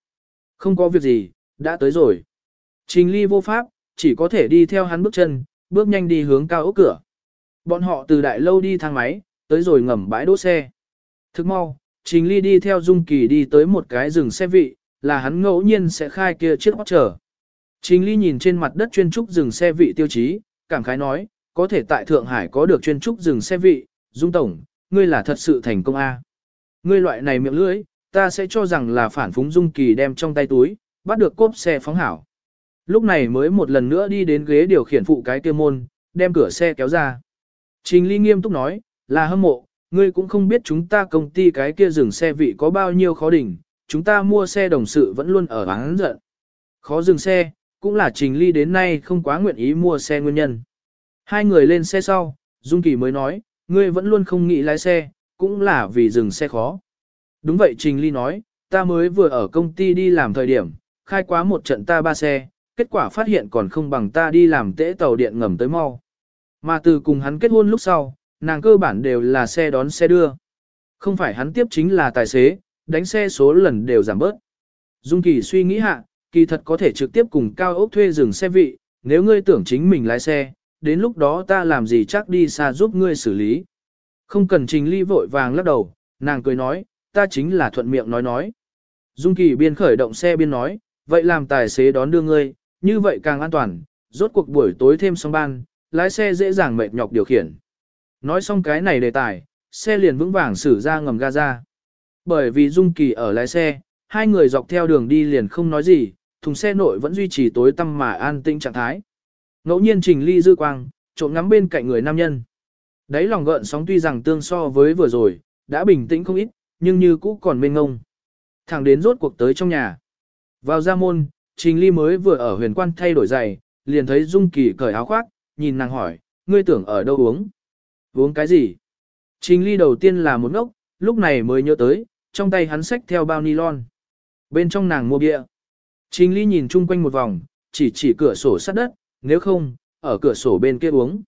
Không có việc gì, đã tới rồi. Trình ly vô pháp, chỉ có thể đi theo hắn bước chân, bước nhanh đi hướng cao ốc cửa. Bọn họ từ đại lâu đi thang máy, tới rồi ngầm bãi đỗ xe. Thức mau, Trình ly đi theo Dung Kỳ đi tới một cái rừng xe vị, là hắn ngẫu nhiên sẽ khai kia chiếc hót trở. Trình ly nhìn trên mặt đất chuyên trúc rừng xe vị tiêu chí, cảm khái nói, có thể tại Thượng Hải có được chuyên trúc rừng xe vị, Dung Tổng, ngươi là thật sự thành công A. Ngươi loại này miệng lưỡi, ta sẽ cho rằng là phản phúng Dung Kỳ đem trong tay túi, bắt được cốp xe phóng hảo. Lúc này mới một lần nữa đi đến ghế điều khiển phụ cái kia môn, đem cửa xe kéo ra. Trình Ly nghiêm túc nói, là hâm mộ, ngươi cũng không biết chúng ta công ty cái kia dừng xe vị có bao nhiêu khó đỉnh, chúng ta mua xe đồng sự vẫn luôn ở bán giận. Khó dừng xe, cũng là Trình Ly đến nay không quá nguyện ý mua xe nguyên nhân. Hai người lên xe sau, Dung Kỳ mới nói, ngươi vẫn luôn không nghĩ lái xe, cũng là vì dừng xe khó. Đúng vậy Trình Ly nói, ta mới vừa ở công ty đi làm thời điểm, khai quá một trận ta ba xe, kết quả phát hiện còn không bằng ta đi làm tễ tàu điện ngầm tới mau. Mà từ cùng hắn kết hôn lúc sau, nàng cơ bản đều là xe đón xe đưa. Không phải hắn tiếp chính là tài xế, đánh xe số lần đều giảm bớt. Dung Kỳ suy nghĩ hạ, kỳ thật có thể trực tiếp cùng cao ốc thuê dừng xe vị, nếu ngươi tưởng chính mình lái xe, đến lúc đó ta làm gì chắc đi xa giúp ngươi xử lý. Không cần trình ly vội vàng lắc đầu, nàng cười nói, ta chính là thuận miệng nói nói. Dung Kỳ biên khởi động xe biên nói, vậy làm tài xế đón đưa ngươi, như vậy càng an toàn, rốt cuộc buổi tối thêm xong ban, lái xe dễ dàng mệt nhọc điều khiển. Nói xong cái này đề tài, xe liền vững vàng xử ra ngầm ga ra. Bởi vì Dung Kỳ ở lái xe, hai người dọc theo đường đi liền không nói gì, thùng xe nội vẫn duy trì tối tăm mà an tĩnh trạng thái. Ngẫu nhiên Trình Ly dư quang, trộm ngắm bên cạnh người nam nhân. Đấy lòng gợn sóng tuy rằng tương so với vừa rồi, đã bình tĩnh không ít, nhưng như cũ còn mênh ngông. Thẳng đến rốt cuộc tới trong nhà. Vào ra môn, Trình Ly mới vừa ở huyền quan thay đổi giày, liền thấy Dung Kỳ cởi áo khoác, nhìn nàng hỏi, ngươi tưởng ở đâu uống? Uống cái gì? Trình Ly đầu tiên là một ngốc, lúc này mới nhớ tới, trong tay hắn xách theo bao nylon. Bên trong nàng mua bia. Trình Ly nhìn chung quanh một vòng, chỉ chỉ cửa sổ sát đất, nếu không, ở cửa sổ bên kia uống.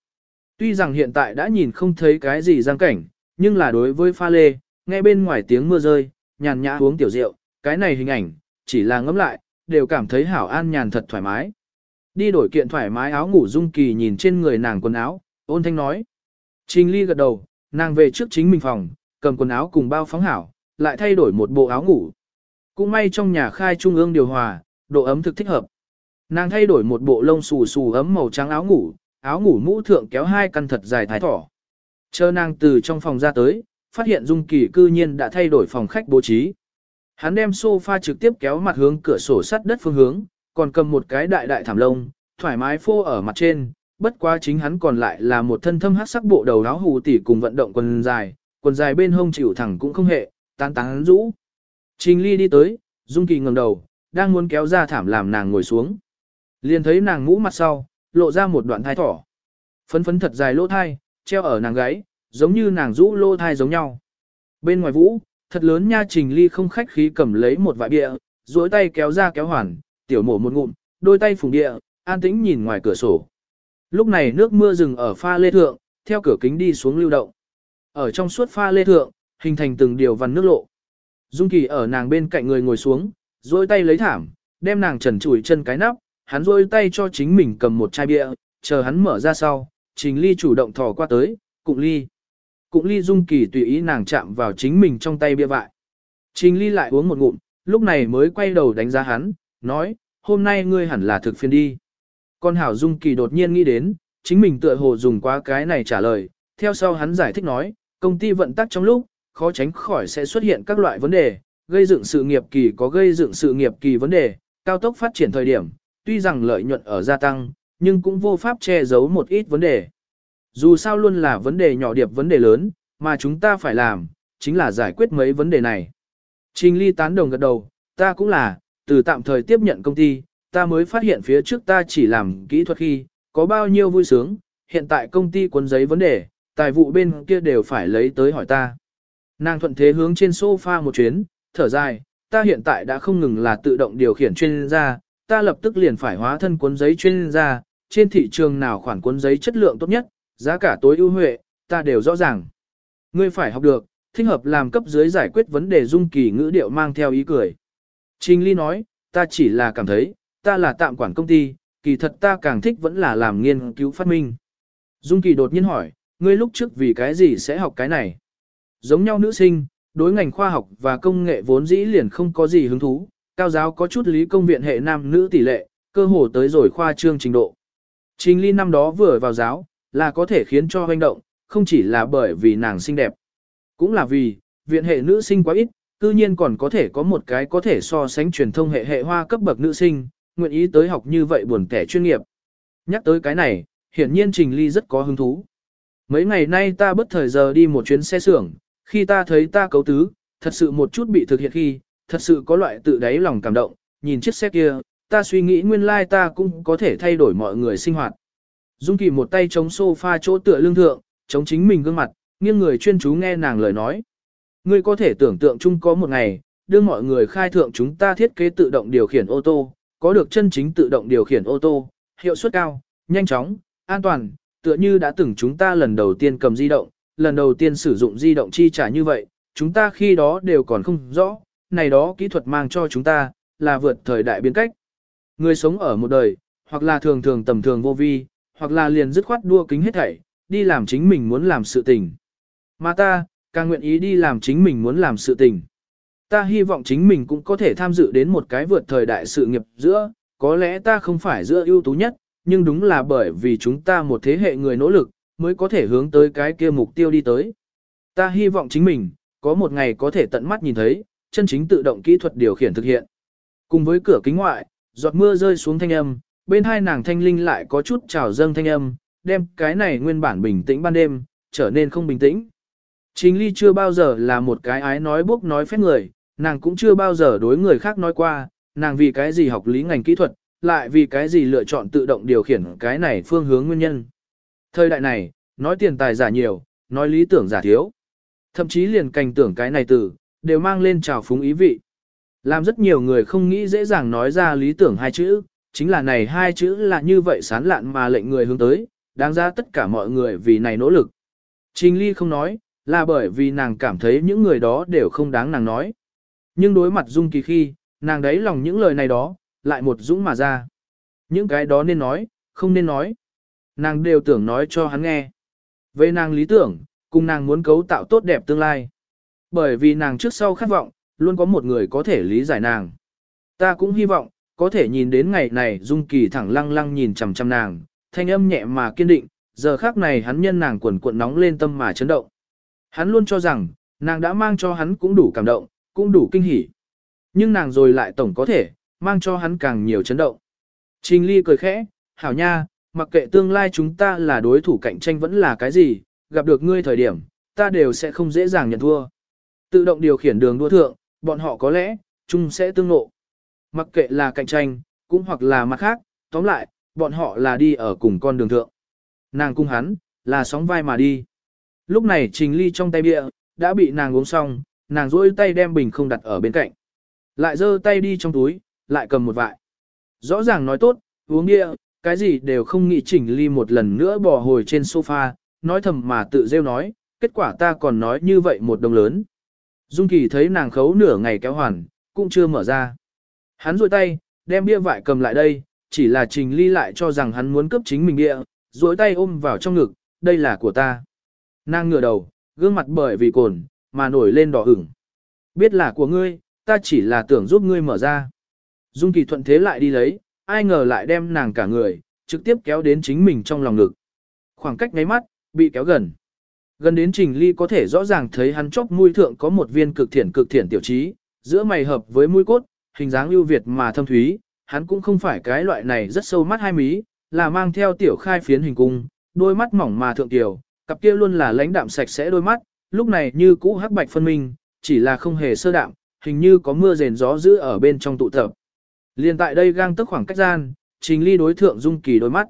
Tuy rằng hiện tại đã nhìn không thấy cái gì giang cảnh, nhưng là đối với pha lê, nghe bên ngoài tiếng mưa rơi, nhàn nhã uống tiểu rượu, cái này hình ảnh, chỉ là ngẫm lại, đều cảm thấy hảo an nhàn thật thoải mái. Đi đổi kiện thoải mái áo ngủ dung kỳ nhìn trên người nàng quần áo, ôn thanh nói. Trình ly gật đầu, nàng về trước chính mình phòng, cầm quần áo cùng bao phóng hảo, lại thay đổi một bộ áo ngủ. Cũng may trong nhà khai trung ương điều hòa, độ ấm thực thích hợp. Nàng thay đổi một bộ lông xù xù ấm màu trắng áo ngủ, áo ngủ mũ thượng kéo hai căn thật dài thái thỏ. Chờ nàng từ trong phòng ra tới, phát hiện Dung Kỳ cư nhiên đã thay đổi phòng khách bố trí. Hắn đem sofa trực tiếp kéo mặt hướng cửa sổ sắt đất phương hướng, còn cầm một cái đại đại thảm lông, thoải mái phô ở mặt trên, bất quá chính hắn còn lại là một thân thâm hắc sắc bộ đầu áo hù tỉ cùng vận động quần dài, quần dài bên hông chịu thẳng cũng không hệ, tán tán rũ. Trình Ly đi tới, Dung Kỳ ngẩng đầu, đang muốn kéo ra thảm làm nàng ngồi xuống. Liền thấy nàng mũ mặt sau, lộ ra một đoạn thai thỏ. Phấn phấn thật dài lỗ thai, treo ở nàng gáy, giống như nàng rũ lỗ thai giống nhau. Bên ngoài vũ, thật lớn nha trình ly không khách khí cầm lấy một vại bia, duỗi tay kéo ra kéo hoàn, tiểu mổ một ngụm, đôi tay phùng địa, an tĩnh nhìn ngoài cửa sổ. Lúc này nước mưa rừng ở pha lê thượng, theo cửa kính đi xuống lưu động. Ở trong suốt pha lê thượng, hình thành từng điều vằn nước lộ. Dung Kỳ ở nàng bên cạnh người ngồi xuống, duỗi tay lấy thảm, đem nàng trần trụi chân cái nắp, hắn duỗi tay cho chính mình cầm một chai bia, chờ hắn mở ra sau, trình ly chủ động thò qua tới, cụng ly cũng ly dung kỳ tùy ý nàng chạm vào chính mình trong tay bia vại. Trình ly lại uống một ngụm, lúc này mới quay đầu đánh giá hắn, nói, hôm nay ngươi hẳn là thực phiền đi. Con hảo dung kỳ đột nhiên nghĩ đến, chính mình tựa hồ dùng quá cái này trả lời, theo sau hắn giải thích nói, công ty vận tắc trong lúc, khó tránh khỏi sẽ xuất hiện các loại vấn đề, gây dựng sự nghiệp kỳ có gây dựng sự nghiệp kỳ vấn đề, cao tốc phát triển thời điểm, tuy rằng lợi nhuận ở gia tăng, nhưng cũng vô pháp che giấu một ít vấn đề. Dù sao luôn là vấn đề nhỏ điệp vấn đề lớn, mà chúng ta phải làm, chính là giải quyết mấy vấn đề này. Trình Ly tán đồng gật đầu, ta cũng là, từ tạm thời tiếp nhận công ty, ta mới phát hiện phía trước ta chỉ làm kỹ thuật khi, có bao nhiêu vui sướng, hiện tại công ty cuốn giấy vấn đề, tài vụ bên kia đều phải lấy tới hỏi ta. Nàng thuận thế hướng trên sofa một chuyến, thở dài, ta hiện tại đã không ngừng là tự động điều khiển chuyên gia, ta lập tức liền phải hóa thân cuốn giấy chuyên gia, trên thị trường nào khoản cuốn giấy chất lượng tốt nhất, giá cả tối ưu huệ, ta đều rõ ràng. Ngươi phải học được, thích hợp làm cấp dưới giải quyết vấn đề dung kỳ ngữ điệu mang theo ý cười. Trình Ly nói, ta chỉ là cảm thấy, ta là tạm quản công ty, kỳ thật ta càng thích vẫn là làm nghiên cứu phát minh. Dung kỳ đột nhiên hỏi, ngươi lúc trước vì cái gì sẽ học cái này? Giống nhau nữ sinh, đối ngành khoa học và công nghệ vốn dĩ liền không có gì hứng thú, cao giáo có chút lý công viện hệ nam nữ tỷ lệ, cơ hồ tới rồi khoa trương trình độ. Trình ly năm đó vừa vào giáo, là có thể khiến cho hoành động, không chỉ là bởi vì nàng xinh đẹp, cũng là vì, viện hệ nữ sinh quá ít, tự nhiên còn có thể có một cái có thể so sánh truyền thông hệ hệ hoa cấp bậc nữ sinh, nguyện ý tới học như vậy buồn kẻ chuyên nghiệp. Nhắc tới cái này, hiển nhiên Trình Ly rất có hứng thú. Mấy ngày nay ta bất thời giờ đi một chuyến xe xưởng, khi ta thấy ta cấu tứ, thật sự một chút bị thực hiện khi, thật sự có loại tự đáy lòng cảm động, nhìn chiếc xe kia, ta suy nghĩ nguyên lai ta cũng có thể thay đổi mọi người sinh hoạt. Dung Kỳ một tay chống sofa chỗ tựa lưng thượng, chống chính mình gương mặt, nghiêng người chuyên chú nghe nàng lời nói. Ngươi có thể tưởng tượng chung có một ngày, đưa mọi người khai thượng chúng ta thiết kế tự động điều khiển ô tô, có được chân chính tự động điều khiển ô tô, hiệu suất cao, nhanh chóng, an toàn, tựa như đã từng chúng ta lần đầu tiên cầm di động, lần đầu tiên sử dụng di động chi trả như vậy, chúng ta khi đó đều còn không rõ, này đó kỹ thuật mang cho chúng ta, là vượt thời đại biến cách. Người sống ở một đời, hoặc là thường thường tầm thường vô vi, hoặc là liền dứt khoát đua kính hết thảy, đi làm chính mình muốn làm sự tình. Mà ta, càng nguyện ý đi làm chính mình muốn làm sự tình. Ta hy vọng chính mình cũng có thể tham dự đến một cái vượt thời đại sự nghiệp giữa, có lẽ ta không phải giữa ưu tú nhất, nhưng đúng là bởi vì chúng ta một thế hệ người nỗ lực, mới có thể hướng tới cái kia mục tiêu đi tới. Ta hy vọng chính mình, có một ngày có thể tận mắt nhìn thấy, chân chính tự động kỹ thuật điều khiển thực hiện. Cùng với cửa kính ngoại, giọt mưa rơi xuống thanh âm, bên hai nàng thanh linh lại có chút trào dâng thanh âm, đem cái này nguyên bản bình tĩnh ban đêm, trở nên không bình tĩnh. chính ly chưa bao giờ là một cái ái nói bốc nói phép người, nàng cũng chưa bao giờ đối người khác nói qua, nàng vì cái gì học lý ngành kỹ thuật, lại vì cái gì lựa chọn tự động điều khiển cái này phương hướng nguyên nhân. Thời đại này, nói tiền tài giả nhiều, nói lý tưởng giả thiếu. Thậm chí liền cảnh tưởng cái này từ, đều mang lên trào phúng ý vị. Làm rất nhiều người không nghĩ dễ dàng nói ra lý tưởng hai chữ, chính là này hai chữ là như vậy sán lạn mà lệnh người hướng tới, đáng ra tất cả mọi người vì này nỗ lực. Trình Ly không nói, là bởi vì nàng cảm thấy những người đó đều không đáng nàng nói. Nhưng đối mặt Dung Kỳ khi, nàng đấy lòng những lời này đó, lại một dũng mà ra. Những cái đó nên nói, không nên nói. Nàng đều tưởng nói cho hắn nghe. Về nàng lý tưởng, cùng nàng muốn cấu tạo tốt đẹp tương lai. Bởi vì nàng trước sau khát vọng, luôn có một người có thể lý giải nàng. Ta cũng hy vọng, có thể nhìn đến ngày này Dung Kỳ thẳng lăng lăng nhìn chằm chằm nàng, thanh âm nhẹ mà kiên định, giờ khác này hắn nhân nàng quần cuộn nóng lên tâm mà chấn động. Hắn luôn cho rằng, nàng đã mang cho hắn cũng đủ cảm động, cũng đủ kinh hỉ. Nhưng nàng rồi lại tổng có thể, mang cho hắn càng nhiều chấn động. Trình Ly cười khẽ, hảo nha, mặc kệ tương lai chúng ta là đối thủ cạnh tranh vẫn là cái gì, gặp được ngươi thời điểm, ta đều sẽ không dễ dàng nhận thua. Tự động điều khiển đường đua thượng, bọn họ có lẽ, chung sẽ tương ngộ. Mặc kệ là cạnh tranh, cũng hoặc là mặt khác, tóm lại, bọn họ là đi ở cùng con đường thượng. Nàng cung hắn, là sóng vai mà đi. Lúc này trình ly trong tay bia, đã bị nàng uống xong, nàng rỗi tay đem bình không đặt ở bên cạnh. Lại giơ tay đi trong túi, lại cầm một vại. Rõ ràng nói tốt, uống bia, cái gì đều không nghĩ chỉnh ly một lần nữa bò hồi trên sofa, nói thầm mà tự rêu nói, kết quả ta còn nói như vậy một đồng lớn. Dung Kỳ thấy nàng khấu nửa ngày kéo hoàn, cũng chưa mở ra. Hắn rôi tay, đem bia vải cầm lại đây, chỉ là trình ly lại cho rằng hắn muốn cướp chính mình bia, rối tay ôm vào trong ngực, đây là của ta. Nàng ngửa đầu, gương mặt bởi vì cồn, mà nổi lên đỏ ửng. Biết là của ngươi, ta chỉ là tưởng giúp ngươi mở ra. Dung Kỳ thuận thế lại đi lấy, ai ngờ lại đem nàng cả người, trực tiếp kéo đến chính mình trong lòng ngực. Khoảng cách ngáy mắt, bị kéo gần. Gần đến Trình Ly có thể rõ ràng thấy hắn chóc mũi thượng có một viên cực thiển cực thiển tiểu trí, giữa mày hợp với mũi cốt, hình dáng ưu việt mà thâm thúy, hắn cũng không phải cái loại này rất sâu mắt hai mí, là mang theo tiểu khai phiến hình cung, đôi mắt mỏng mà thượng tiểu, cặp kia luôn là lãnh đạm sạch sẽ đôi mắt, lúc này như cũ hắc bạch phân minh, chỉ là không hề sơ đạm, hình như có mưa rền gió giữ ở bên trong tụ tập. Liên tại đây gang tức khoảng cách gian, Trình Ly đối thượng Dung Kỳ đôi mắt.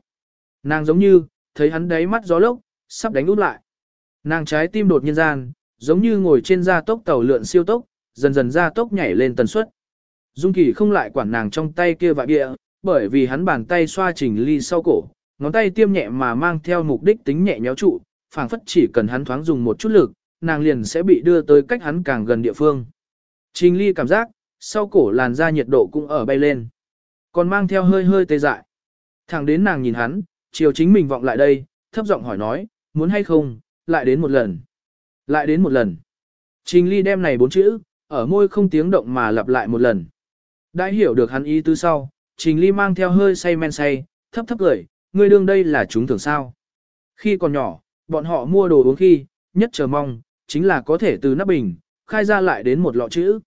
Nàng giống như, thấy hắn đáy mắt gió lốc, sắp đánh út lại. Nàng trái tim đột nhiên gian, giống như ngồi trên gia tốc tàu lượn siêu tốc, dần dần gia tốc nhảy lên tần suất. Dung Kỳ không lại quản nàng trong tay kia vại bịa, bởi vì hắn bàn tay xoa Trình Ly sau cổ, ngón tay tiêm nhẹ mà mang theo mục đích tính nhẹ nhéo trụ, phảng phất chỉ cần hắn thoáng dùng một chút lực, nàng liền sẽ bị đưa tới cách hắn càng gần địa phương. Trình Ly cảm giác, sau cổ làn da nhiệt độ cũng ở bay lên, còn mang theo hơi hơi tê dại. Thẳng đến nàng nhìn hắn, chiều chính mình vọng lại đây, thấp giọng hỏi nói, muốn hay không, lại đến một lần. Lại đến một lần. Trình Ly đem này bốn chữ, ở môi không tiếng động mà lặp lại một lần. Đã hiểu được hắn ý tứ sau, Trình Ly mang theo hơi say men say, thấp thấp cười, ngươi đương đây là chúng thường sao. Khi còn nhỏ, bọn họ mua đồ uống khi, nhất chờ mong, chính là có thể từ nắp bình, khai ra lại đến một lọ chữ.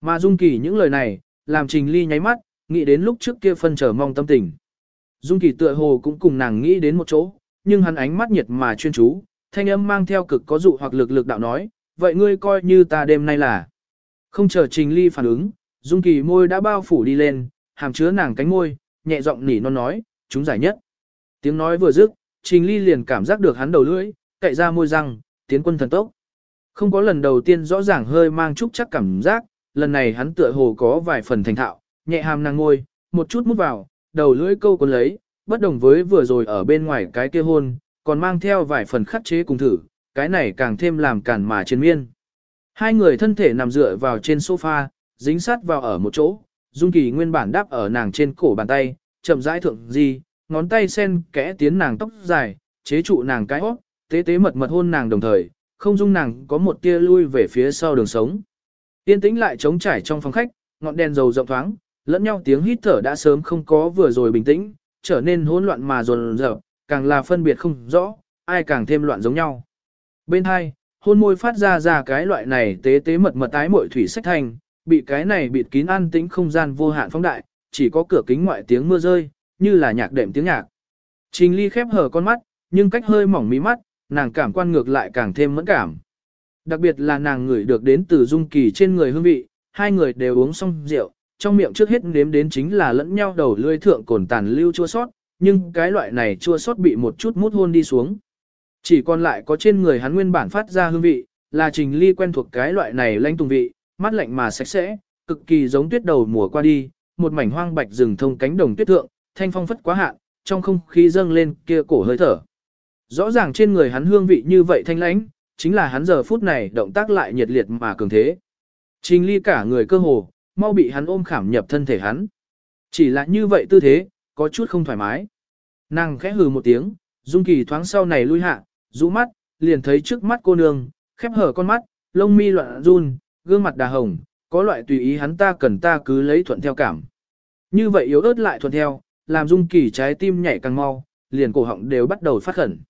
Mà Dung Kỳ những lời này, làm Trình Ly nháy mắt, nghĩ đến lúc trước kia phân chờ mong tâm tình. Dung Kỳ tựa hồ cũng cùng nàng nghĩ đến một chỗ, nhưng hắn ánh mắt nhiệt mà chuyên chú, thanh âm mang theo cực có dụ hoặc lực lực đạo nói, vậy ngươi coi như ta đêm nay là. Không chờ Trình Ly phản ứng, Dung Kỳ môi đã bao phủ đi lên, hàm chứa nàng cánh môi, nhẹ giọng nỉ non nói, chúng giải nhất. Tiếng nói vừa dứt, Trình Ly liền cảm giác được hắn đầu lưỡi, cậy ra môi răng, tiến quân thần tốc. Không có lần đầu tiên rõ ràng hơi mang chút chắc cảm giác, lần này hắn tựa hồ có vài phần thành thạo, nhẹ hàm nàng ngôi, một chút mút vào, đầu lưỡi câu cuốn lấy, bất đồng với vừa rồi ở bên ngoài cái kia hôn, còn mang theo vài phần khắc chế cùng thử, cái này càng thêm làm cản mà chiến miên. Hai người thân thể nằm dựa vào trên sofa, dính sát vào ở một chỗ, Dung Kỳ nguyên bản đáp ở nàng trên cổ bàn tay, chậm rãi thượng gì, ngón tay sen kẽ tiến nàng tóc dài, chế trụ nàng cái hót, tế tế mật mật hôn nàng đồng thời, không dung nàng có một tia lui về phía sau đường sống. Tiên tĩnh lại trống trải trong phòng khách, ngọn đèn dầu rộng thoáng, lẫn nhau tiếng hít thở đã sớm không có vừa rồi bình tĩnh, trở nên hỗn loạn mà dồn dập, càng là phân biệt không rõ, ai càng thêm loạn giống nhau. Bên hai, hôn môi phát ra ra cái loại này tế tế mật mật tái mội thủy sách thành, bị cái này bịt kín an tĩnh không gian vô hạn phóng đại, chỉ có cửa kính ngoại tiếng mưa rơi, như là nhạc đệm tiếng nhạc. Trình ly khép hờ con mắt, nhưng cách hơi mỏng mí mắt, nàng cảm quan ngược lại càng thêm mẫn cảm. Đặc biệt là nàng ngửi được đến từ dung kỳ trên người hương vị, hai người đều uống xong rượu, trong miệng trước hết nếm đến chính là lẫn nhau đầu lươi thượng cồn tàn lưu chua sót, nhưng cái loại này chua sót bị một chút mút hôn đi xuống. Chỉ còn lại có trên người hắn nguyên bản phát ra hương vị, là trình ly quen thuộc cái loại này lanh tùng vị, mắt lạnh mà sạch sẽ, cực kỳ giống tuyết đầu mùa qua đi, một mảnh hoang bạch rừng thông cánh đồng tuyết thượng, thanh phong phất quá hạn, trong không khí dâng lên kia cổ hơi thở. Rõ ràng trên người hắn hương vị như vậy thanh lãnh, chính là hắn giờ phút này động tác lại nhiệt liệt mà cường thế. Trình ly cả người cơ hồ, mau bị hắn ôm khảm nhập thân thể hắn. Chỉ là như vậy tư thế, có chút không thoải mái. Nàng khẽ hừ một tiếng, dung kỳ thoáng sau này lui hạ, rũ mắt, liền thấy trước mắt cô nương, khép hở con mắt, lông mi loạn run, gương mặt đà hồng, có loại tùy ý hắn ta cần ta cứ lấy thuận theo cảm. Như vậy yếu ớt lại thuận theo, làm dung kỳ trái tim nhảy càng mau, liền cổ họng đều bắt đầu phát khẩn.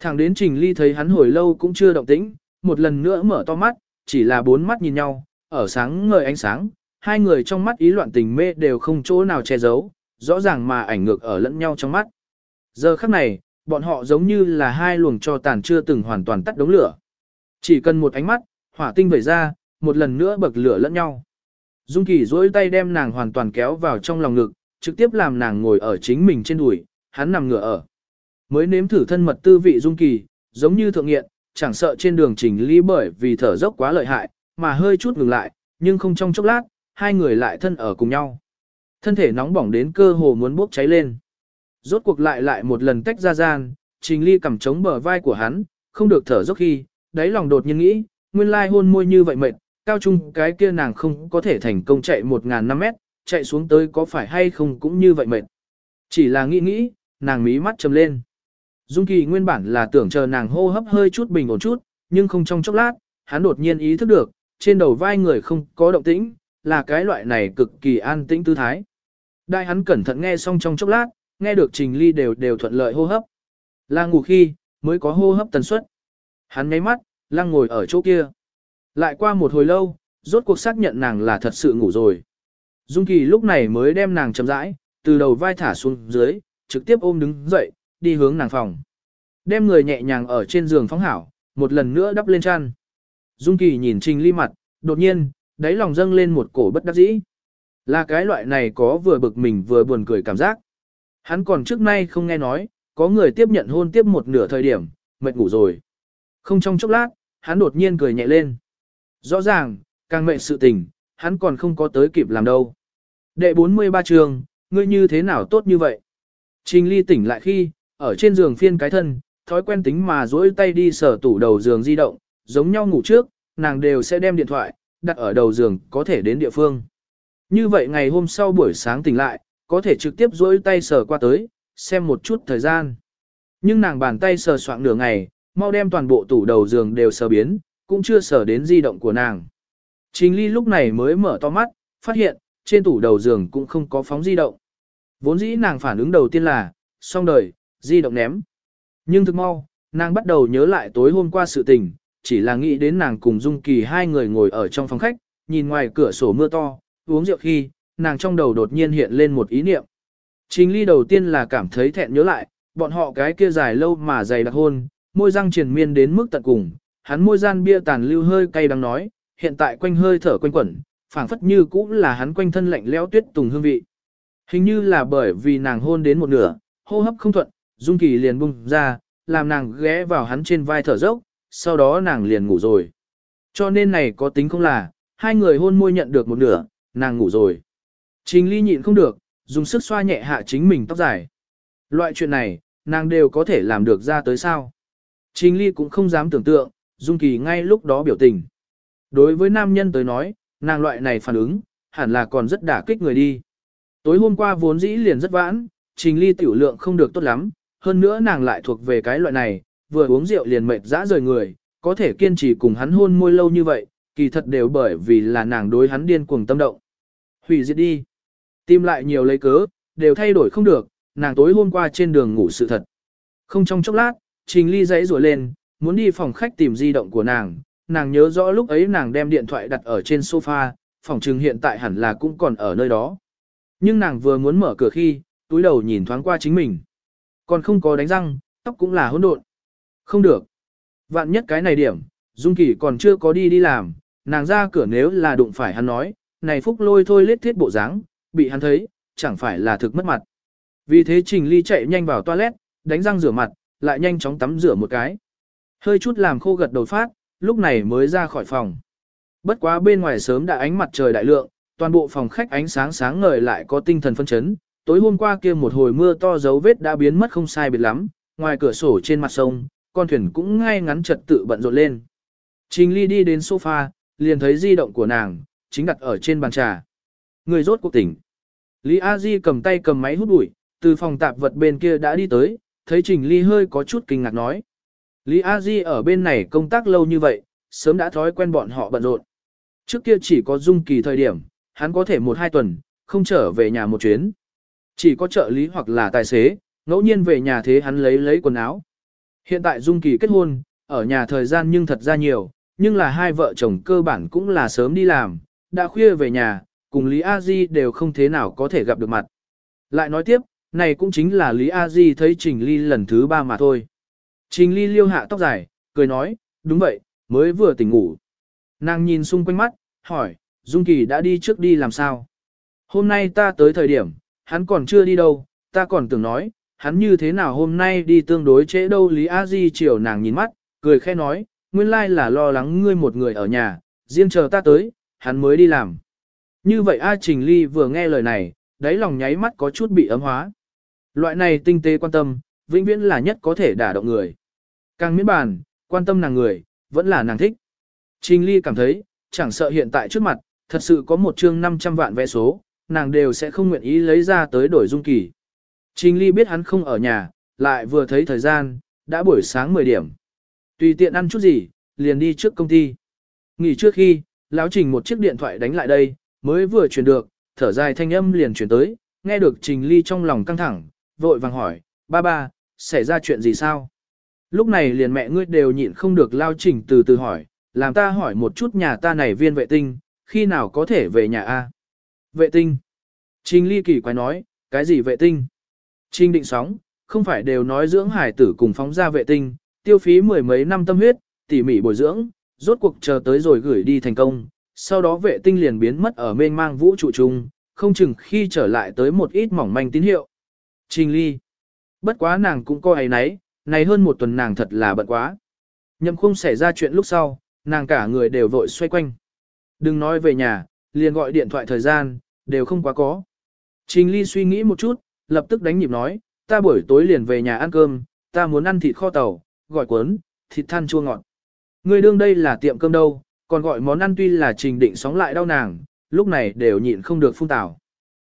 Thẳng đến Trình Ly thấy hắn hồi lâu cũng chưa động tĩnh, một lần nữa mở to mắt, chỉ là bốn mắt nhìn nhau, ở sáng ngời ánh sáng, hai người trong mắt ý loạn tình mê đều không chỗ nào che giấu, rõ ràng mà ảnh ngược ở lẫn nhau trong mắt. Giờ khắc này, bọn họ giống như là hai luồng cho tàn chưa từng hoàn toàn tắt đống lửa. Chỉ cần một ánh mắt, hỏa tinh vẩy ra, một lần nữa bậc lửa lẫn nhau. Dung Kỳ duỗi tay đem nàng hoàn toàn kéo vào trong lòng ngực, trực tiếp làm nàng ngồi ở chính mình trên đùi, hắn nằm ngửa ở. Mới nếm thử thân mật tư vị Dung Kỳ, giống như thượng nghiện, chẳng sợ trên đường trình ly bởi vì thở dốc quá lợi hại, mà hơi chút ngừng lại, nhưng không trong chốc lát, hai người lại thân ở cùng nhau. Thân thể nóng bỏng đến cơ hồ muốn bốc cháy lên. Rốt cuộc lại lại một lần tách ra gian, trình ly cầm chống bờ vai của hắn, không được thở dốc khi, đáy lòng đột nhiên nghĩ, nguyên lai hôn môi như vậy mệt, cao trung cái kia nàng không có thể thành công chạy 1.000 năm mét, chạy xuống tới có phải hay không cũng như vậy mệt. Chỉ là nghĩ nghĩ, nàng mí mắt trầm lên. Dung Kỳ nguyên bản là tưởng chờ nàng hô hấp hơi chút bình ổn chút, nhưng không trong chốc lát, hắn đột nhiên ý thức được, trên đầu vai người không có động tĩnh, là cái loại này cực kỳ an tĩnh tư thái. Đại hắn cẩn thận nghe xong trong chốc lát, nghe được Trình Ly đều đều thuận lợi hô hấp. Là ngủ khi, mới có hô hấp tần suất. Hắn nháy mắt, lăng ngồi ở chỗ kia. Lại qua một hồi lâu, rốt cuộc xác nhận nàng là thật sự ngủ rồi. Dung Kỳ lúc này mới đem nàng chậm rãi, từ đầu vai thả xuống dưới, trực tiếp ôm đứng dậy, đi hướng nàng phòng. Đem người nhẹ nhàng ở trên giường phóng hảo, một lần nữa đắp lên chăn. Dung Kỳ nhìn Trình Ly mặt, đột nhiên, đáy lòng dâng lên một cổ bất đắc dĩ. Là cái loại này có vừa bực mình vừa buồn cười cảm giác. Hắn còn trước nay không nghe nói, có người tiếp nhận hôn tiếp một nửa thời điểm, mệt ngủ rồi. Không trong chốc lát, hắn đột nhiên cười nhẹ lên. Rõ ràng, càng mệnh sự tình, hắn còn không có tới kịp làm đâu. Đệ 43 trường, ngươi như thế nào tốt như vậy? Trình ly tỉnh lại khi, ở trên giường phiên cái thân, thói quen tính mà duỗi tay đi sở tủ đầu giường di động, giống nhau ngủ trước, nàng đều sẽ đem điện thoại, đặt ở đầu giường có thể đến địa phương. Như vậy ngày hôm sau buổi sáng tỉnh lại, có thể trực tiếp duỗi tay sờ qua tới, xem một chút thời gian. Nhưng nàng bàn tay sờ soạn nửa ngày, mau đem toàn bộ tủ đầu giường đều sờ biến, cũng chưa sở đến di động của nàng. Trình ly lúc này mới mở to mắt, phát hiện, trên tủ đầu giường cũng không có phóng di động. Vốn dĩ nàng phản ứng đầu tiên là, xong đời, di động ném. Nhưng thực mau, nàng bắt đầu nhớ lại tối hôm qua sự tình, chỉ là nghĩ đến nàng cùng Dung Kỳ hai người ngồi ở trong phòng khách, nhìn ngoài cửa sổ mưa to, uống rượu khi, nàng trong đầu đột nhiên hiện lên một ý niệm. Trình ly đầu tiên là cảm thấy thẹn nhớ lại, bọn họ cái kia dài lâu mà dày đặc hôn, môi răng triền miên đến mức tận cùng, hắn môi gian bia tàn lưu hơi cay đang nói, hiện tại quanh hơi thở quanh quẩn, phảng phất như cũng là hắn quanh thân lạnh lẽo tuyết tùng hương vị. Hình như là bởi vì nàng hôn đến một nửa, hô hấp không thuận, Dung Kỳ liền bung ra, làm nàng ghé vào hắn trên vai thở dốc, sau đó nàng liền ngủ rồi. Cho nên này có tính không là, hai người hôn môi nhận được một nửa, nàng ngủ rồi. Trình ly nhịn không được, dùng sức xoa nhẹ hạ chính mình tóc dài. Loại chuyện này, nàng đều có thể làm được ra tới sao. Trình ly cũng không dám tưởng tượng, Dung Kỳ ngay lúc đó biểu tình. Đối với nam nhân tới nói, nàng loại này phản ứng, hẳn là còn rất đả kích người đi. Tối hôm qua vốn dĩ liền rất vãn, trình ly tiểu lượng không được tốt lắm, hơn nữa nàng lại thuộc về cái loại này, vừa uống rượu liền mệt dã rời người, có thể kiên trì cùng hắn hôn môi lâu như vậy, kỳ thật đều bởi vì là nàng đối hắn điên cuồng tâm động. Hủy diệt đi. Tìm lại nhiều lấy cớ, đều thay đổi không được, nàng tối hôm qua trên đường ngủ sự thật. Không trong chốc lát, Trình Ly dãy rủa lên, muốn đi phòng khách tìm di động của nàng, nàng nhớ rõ lúc ấy nàng đem điện thoại đặt ở trên sofa, phòng trừng hiện tại hẳn là cũng còn ở nơi đó. Nhưng nàng vừa muốn mở cửa khi, túi đầu nhìn thoáng qua chính mình. Còn không có đánh răng, tóc cũng là hỗn độn. Không được. Vạn nhất cái này điểm, Dung Kỳ còn chưa có đi đi làm, nàng ra cửa nếu là đụng phải hắn nói, này phúc lôi thôi lết thiết bộ dáng, bị hắn thấy, chẳng phải là thực mất mặt. Vì thế Trình Ly chạy nhanh vào toilet, đánh răng rửa mặt, lại nhanh chóng tắm rửa một cái. Hơi chút làm khô gật đầu phát, lúc này mới ra khỏi phòng. Bất quá bên ngoài sớm đã ánh mặt trời đại lượng, toàn bộ phòng khách ánh sáng sáng ngời lại có tinh thần phân chấn. Tối hôm qua kia một hồi mưa to dấu vết đã biến mất không sai biệt lắm, ngoài cửa sổ trên mặt sông, con thuyền cũng ngay ngắn trật tự bận rộn lên. Trình Ly đi đến sofa, liền thấy di động của nàng, chính đặt ở trên bàn trà. Người rốt cuộc tỉnh. Lý A Di cầm tay cầm máy hút bụi, từ phòng tạp vật bên kia đã đi tới, thấy Trình Ly hơi có chút kinh ngạc nói. Lý A Di ở bên này công tác lâu như vậy, sớm đã thói quen bọn họ bận rộn. Trước kia chỉ có dung kỳ thời điểm, hắn có thể một hai tuần, không trở về nhà một chuyến. Chỉ có trợ lý hoặc là tài xế, ngẫu nhiên về nhà thế hắn lấy lấy quần áo. Hiện tại dung kỳ kết hôn, ở nhà thời gian nhưng thật ra nhiều, nhưng là hai vợ chồng cơ bản cũng là sớm đi làm, đã khuya về nhà, cùng Lý A Di đều không thế nào có thể gặp được mặt. Lại nói tiếp, này cũng chính là Lý A Di thấy Trình Ly lần thứ ba mà thôi. Trình Ly liêu hạ tóc dài, cười nói, đúng vậy, mới vừa tỉnh ngủ. Nàng nhìn xung quanh mắt, hỏi, Dung Kỳ đã đi trước đi làm sao? Hôm nay ta tới thời điểm, hắn còn chưa đi đâu, ta còn tưởng nói, hắn như thế nào hôm nay đi tương đối trễ đâu Lý A Di chiều nàng nhìn mắt, cười khẽ nói, nguyên lai là lo lắng ngươi một người ở nhà, riêng chờ ta tới, hắn mới đi làm. Như vậy A Trình Ly vừa nghe lời này, đáy lòng nháy mắt có chút bị ấm hóa. Loại này tinh tế quan tâm, vĩnh viễn là nhất có thể đả động người. Càng miễn bàn, quan tâm nàng người, vẫn là nàng thích. Trình Ly cảm thấy, chẳng sợ hiện tại trước mặt, thật sự có một chương 500 vạn vé số, nàng đều sẽ không nguyện ý lấy ra tới đổi dung kỳ. Trình Ly biết hắn không ở nhà, lại vừa thấy thời gian, đã buổi sáng 10 điểm. Tùy tiện ăn chút gì, liền đi trước công ty. Nghỉ trước khi, lão Trình một chiếc điện thoại đánh lại đây, mới vừa truyền được, thở dài thanh âm liền truyền tới, nghe được Trình Ly trong lòng căng thẳng, vội vàng hỏi, ba ba, xảy ra chuyện gì sao? Lúc này liền mẹ ngươi đều nhịn không được lao Trình từ từ hỏi, làm ta hỏi một chút nhà ta này viên vệ tinh, khi nào có thể về nhà A? Vệ tinh. Trình Ly kỳ quái nói, cái gì vệ tinh? Trình định sóng, không phải đều nói dưỡng hải tử cùng phóng ra vệ tinh, tiêu phí mười mấy năm tâm huyết, tỉ mỉ bồi dưỡng, rốt cuộc chờ tới rồi gửi đi thành công, sau đó vệ tinh liền biến mất ở mênh mang vũ trụ chung, không chừng khi trở lại tới một ít mỏng manh tín hiệu. Trình ly. Bất quá nàng cũng có ấy nấy, này hơn một tuần nàng thật là bận quá. Nhậm không xảy ra chuyện lúc sau, nàng cả người đều vội xoay quanh. Đừng nói về nhà, liền gọi điện thoại thời gian, đều không quá có. Trình ly suy nghĩ một chút, lập tức đánh nhịp nói, ta buổi tối liền về nhà ăn cơm, ta muốn ăn thịt kho tàu, gọi cuốn, thịt than chua ngọt. Người đương đây là tiệm cơm đâu, còn gọi món ăn tuy là trình định sóng lại đau nàng, lúc này đều nhịn không được phun tảo.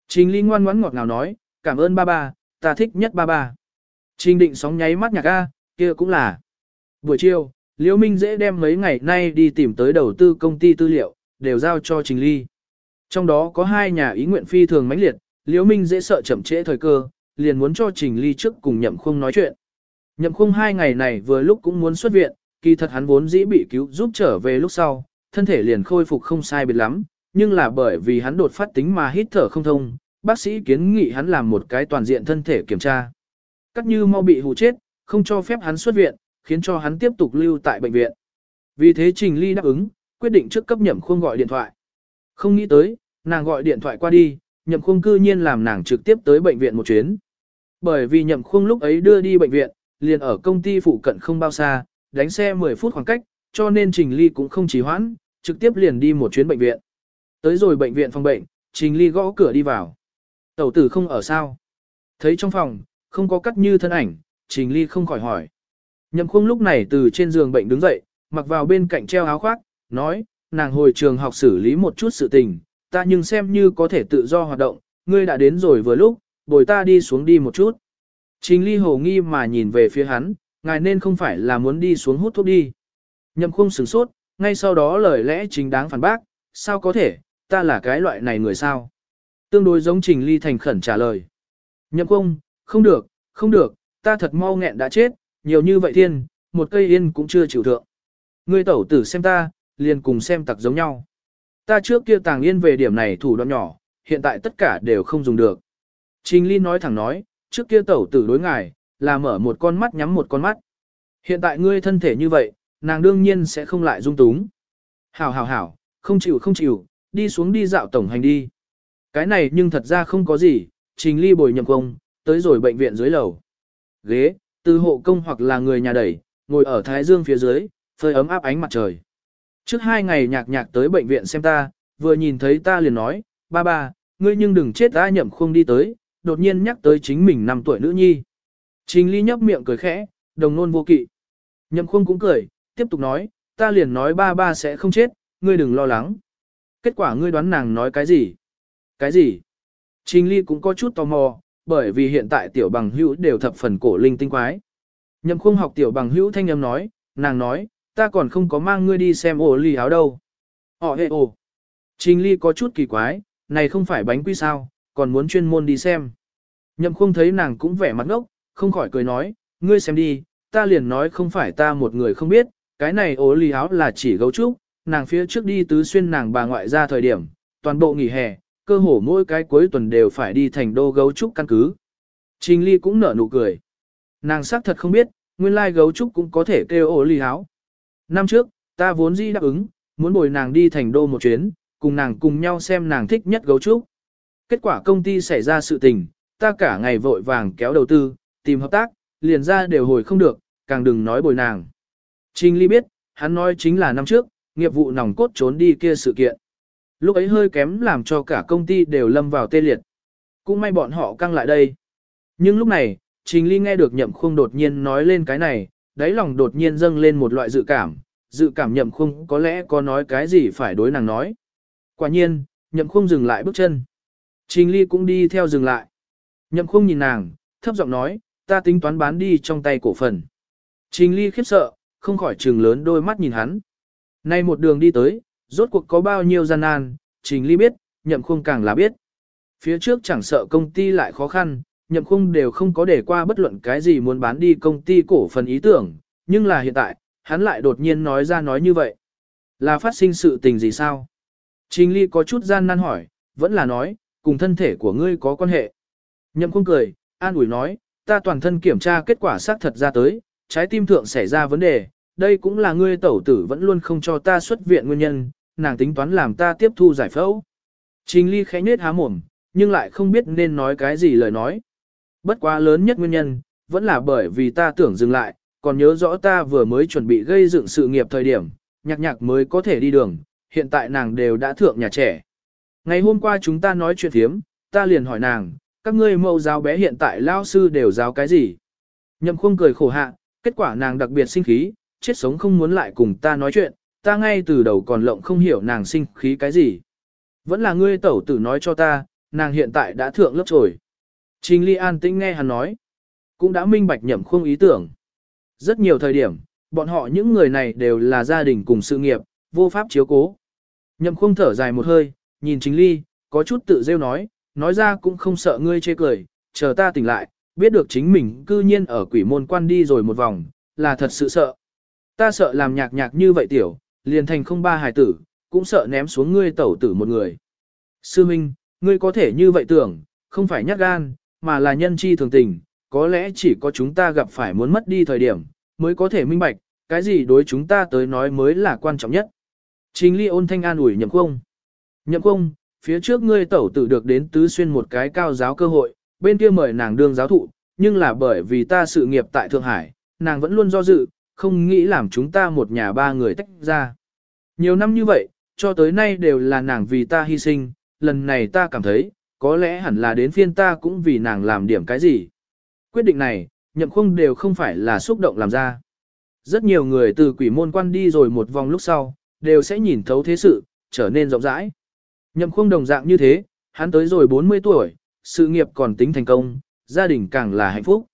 Trình ly ngoan ngoãn ngọt ngào nói, cảm ơn ba ba, ta thích nhất ba ba. Trình định sóng nháy mắt nhạc A, kia cũng là. Buổi chiều, Liễu Minh dễ đem mấy ngày nay đi tìm tới đầu tư công ty tư liệu, đều giao cho Trình Ly. Trong đó có hai nhà ý nguyện phi thường mãnh liệt, Liễu Minh dễ sợ chậm trễ thời cơ, liền muốn cho Trình Ly trước cùng Nhậm Khung nói chuyện. Nhậm Khung hai ngày này vừa lúc cũng muốn xuất viện, kỳ thật hắn vốn dĩ bị cứu giúp trở về lúc sau, thân thể liền khôi phục không sai biệt lắm, nhưng là bởi vì hắn đột phát tính mà hít thở không thông, bác sĩ kiến nghị hắn làm một cái toàn diện thân thể kiểm tra. Cắt như mau bị hù chết, không cho phép hắn xuất viện, khiến cho hắn tiếp tục lưu tại bệnh viện. Vì thế Trình Ly đáp ứng, quyết định trước cấp nhậm khuôn gọi điện thoại. Không nghĩ tới, nàng gọi điện thoại qua đi, nhậm khuôn cư nhiên làm nàng trực tiếp tới bệnh viện một chuyến. Bởi vì nhậm khuôn lúc ấy đưa đi bệnh viện, liền ở công ty phụ cận không bao xa, đánh xe 10 phút khoảng cách, cho nên Trình Ly cũng không trì hoãn, trực tiếp liền đi một chuyến bệnh viện. Tới rồi bệnh viện phòng bệnh, Trình Ly gõ cửa đi vào. Tẩu tử không ở sao? Thấy trong phòng, không có cắt như thân ảnh, Trình Ly không khỏi hỏi. Nhậm khung lúc này từ trên giường bệnh đứng dậy, mặc vào bên cạnh treo áo khoác, nói, nàng hồi trường học xử lý một chút sự tình, ta nhưng xem như có thể tự do hoạt động, ngươi đã đến rồi vừa lúc, bồi ta đi xuống đi một chút. Trình ly hồ nghi mà nhìn về phía hắn, ngài nên không phải là muốn đi xuống hút thuốc đi. Nhậm khung sửng sốt, ngay sau đó lời lẽ chính đáng phản bác, sao có thể, ta là cái loại này người sao? Tương đối giống trình ly thành khẩn trả lời. Nhậm khung, không được, không được, ta thật mau nghẹn đã chết, nhiều như vậy thiên, một cây yên cũng chưa chịu thượng. Ngươi tẩu tử xem ta, liền cùng xem tặc giống nhau. Ta trước kia tàng yên về điểm này thủ đoạn nhỏ, hiện tại tất cả đều không dùng được. Trình Ly nói thẳng nói, trước kia tẩu tử đối ngài, là mở một con mắt nhắm một con mắt. Hiện tại ngươi thân thể như vậy, nàng đương nhiên sẽ không lại dung túng. Hảo hảo hảo, không chịu không chịu, đi xuống đi dạo tổng hành đi. Cái này nhưng thật ra không có gì, Trình Ly bồi nhậm công, tới rồi bệnh viện dưới lầu. Ghế, từ hộ công hoặc là người nhà đẩy, ngồi ở thái dương phía dưới, phơi ấm áp ánh mặt trời. Trước hai ngày nhạc nhạc tới bệnh viện xem ta, vừa nhìn thấy ta liền nói, ba ba, ngươi nhưng đừng chết ta nhậm không đi tới, đột nhiên nhắc tới chính mình năm tuổi nữ nhi. Trình ly nhấp miệng cười khẽ, đồng nôn vô kỵ. Nhậm khung cũng cười, tiếp tục nói, ta liền nói ba ba sẽ không chết, ngươi đừng lo lắng. Kết quả ngươi đoán nàng nói cái gì? Cái gì? Trình ly cũng có chút tò mò, bởi vì hiện tại tiểu bằng hữu đều thập phần cổ linh tinh quái. Nhậm khung học tiểu bằng hữu thanh âm nói, nàng nói, ta còn không có mang ngươi đi xem ổ ly áo đâu. Họ hệ ồ. Trình ly có chút kỳ quái, này không phải bánh quy sao, còn muốn chuyên môn đi xem. Nhậm khung thấy nàng cũng vẻ mặt ngốc, không khỏi cười nói, ngươi xem đi, ta liền nói không phải ta một người không biết, cái này ố ly áo là chỉ gấu trúc, nàng phía trước đi tứ xuyên nàng bà ngoại ra thời điểm, toàn bộ nghỉ hè, cơ hồ mỗi cái cuối tuần đều phải đi thành đô gấu trúc căn cứ. Trình ly cũng nở nụ cười. Nàng xác thật không biết, nguyên lai gấu trúc cũng có thể kêu ố ly háo. Năm trước, ta vốn dĩ đáp ứng, muốn bồi nàng đi thành đô một chuyến, cùng nàng cùng nhau xem nàng thích nhất gấu trúc. Kết quả công ty xảy ra sự tình, ta cả ngày vội vàng kéo đầu tư, tìm hợp tác, liền ra đều hồi không được, càng đừng nói bồi nàng. Trình Ly biết, hắn nói chính là năm trước, nghiệp vụ nòng cốt trốn đi kia sự kiện. Lúc ấy hơi kém làm cho cả công ty đều lâm vào tê liệt. Cũng may bọn họ căng lại đây. Nhưng lúc này, Trình Ly nghe được nhậm khung đột nhiên nói lên cái này, đáy lòng đột nhiên dâng lên một loại dự cảm, dự cảm nhậm khung có lẽ có nói cái gì phải đối nàng nói. Quả nhiên, nhậm khung dừng lại bước chân. Trình ly cũng đi theo dừng lại. Nhậm khung nhìn nàng, thấp giọng nói, ta tính toán bán đi trong tay cổ phần. Trình ly khiếp sợ, không khỏi trừng lớn đôi mắt nhìn hắn. Nay một đường đi tới, rốt cuộc có bao nhiêu gian nan, trình ly biết, nhậm khung càng là biết. Phía trước chẳng sợ công ty lại khó khăn, nhậm khung đều không có để qua bất luận cái gì muốn bán đi công ty cổ phần ý tưởng, nhưng là hiện tại, hắn lại đột nhiên nói ra nói như vậy. Là phát sinh sự tình gì sao? Trình ly có chút gian nan hỏi, vẫn là nói, cùng thân thể của ngươi có quan hệ. Nhậm khung cười, an ủi nói, ta toàn thân kiểm tra kết quả xác thật ra tới, trái tim thượng xảy ra vấn đề, đây cũng là ngươi tẩu tử vẫn luôn không cho ta xuất viện nguyên nhân, nàng tính toán làm ta tiếp thu giải phẫu. Trình ly khẽ nết há mồm, nhưng lại không biết nên nói cái gì lời nói. Bất quá lớn nhất nguyên nhân, vẫn là bởi vì ta tưởng dừng lại, còn nhớ rõ ta vừa mới chuẩn bị gây dựng sự nghiệp thời điểm, nhạc nhạc mới có thể đi đường, hiện tại nàng đều đã thượng nhà trẻ. Ngày hôm qua chúng ta nói chuyện thiếm, ta liền hỏi nàng, các ngươi mẫu giáo bé hiện tại lao sư đều giáo cái gì? Nhậm không cười khổ hạ, kết quả nàng đặc biệt sinh khí, chết sống không muốn lại cùng ta nói chuyện, ta ngay từ đầu còn lộng không hiểu nàng sinh khí cái gì. Vẫn là ngươi tẩu tử nói cho ta, nàng hiện tại đã thượng lớp rồi. Trình Ly an tĩnh nghe hắn nói, cũng đã minh bạch nhậm không ý tưởng. Rất nhiều thời điểm, bọn họ những người này đều là gia đình cùng sự nghiệp, vô pháp chiếu cố. Nhậm không thở dài một hơi, nhìn Trình Ly, có chút tự rêu nói, nói ra cũng không sợ ngươi chê cười, chờ ta tỉnh lại, biết được chính mình cư nhiên ở quỷ môn quan đi rồi một vòng, là thật sự sợ. Ta sợ làm nhạc nhạc như vậy tiểu, liền thành không ba hài tử, cũng sợ ném xuống ngươi tẩu tử một người. Sư Minh, ngươi có thể như vậy tưởng, không phải nhát gan, mà là nhân chi thường tình, có lẽ chỉ có chúng ta gặp phải muốn mất đi thời điểm, mới có thể minh bạch, cái gì đối chúng ta tới nói mới là quan trọng nhất. Trình ly ôn thanh an ủi nhậm không. Nhậm không, phía trước ngươi tẩu tử được đến tứ xuyên một cái cao giáo cơ hội, bên kia mời nàng đương giáo thụ, nhưng là bởi vì ta sự nghiệp tại Thượng Hải, nàng vẫn luôn do dự, không nghĩ làm chúng ta một nhà ba người tách ra. Nhiều năm như vậy, cho tới nay đều là nàng vì ta hy sinh, lần này ta cảm thấy, có lẽ hẳn là đến phiên ta cũng vì nàng làm điểm cái gì. Quyết định này, nhậm khung đều không phải là xúc động làm ra. Rất nhiều người từ quỷ môn quan đi rồi một vòng lúc sau, đều sẽ nhìn thấu thế sự, trở nên rộng rãi. Nhậm khung đồng dạng như thế, hắn tới rồi 40 tuổi, sự nghiệp còn tính thành công, gia đình càng là hạnh phúc.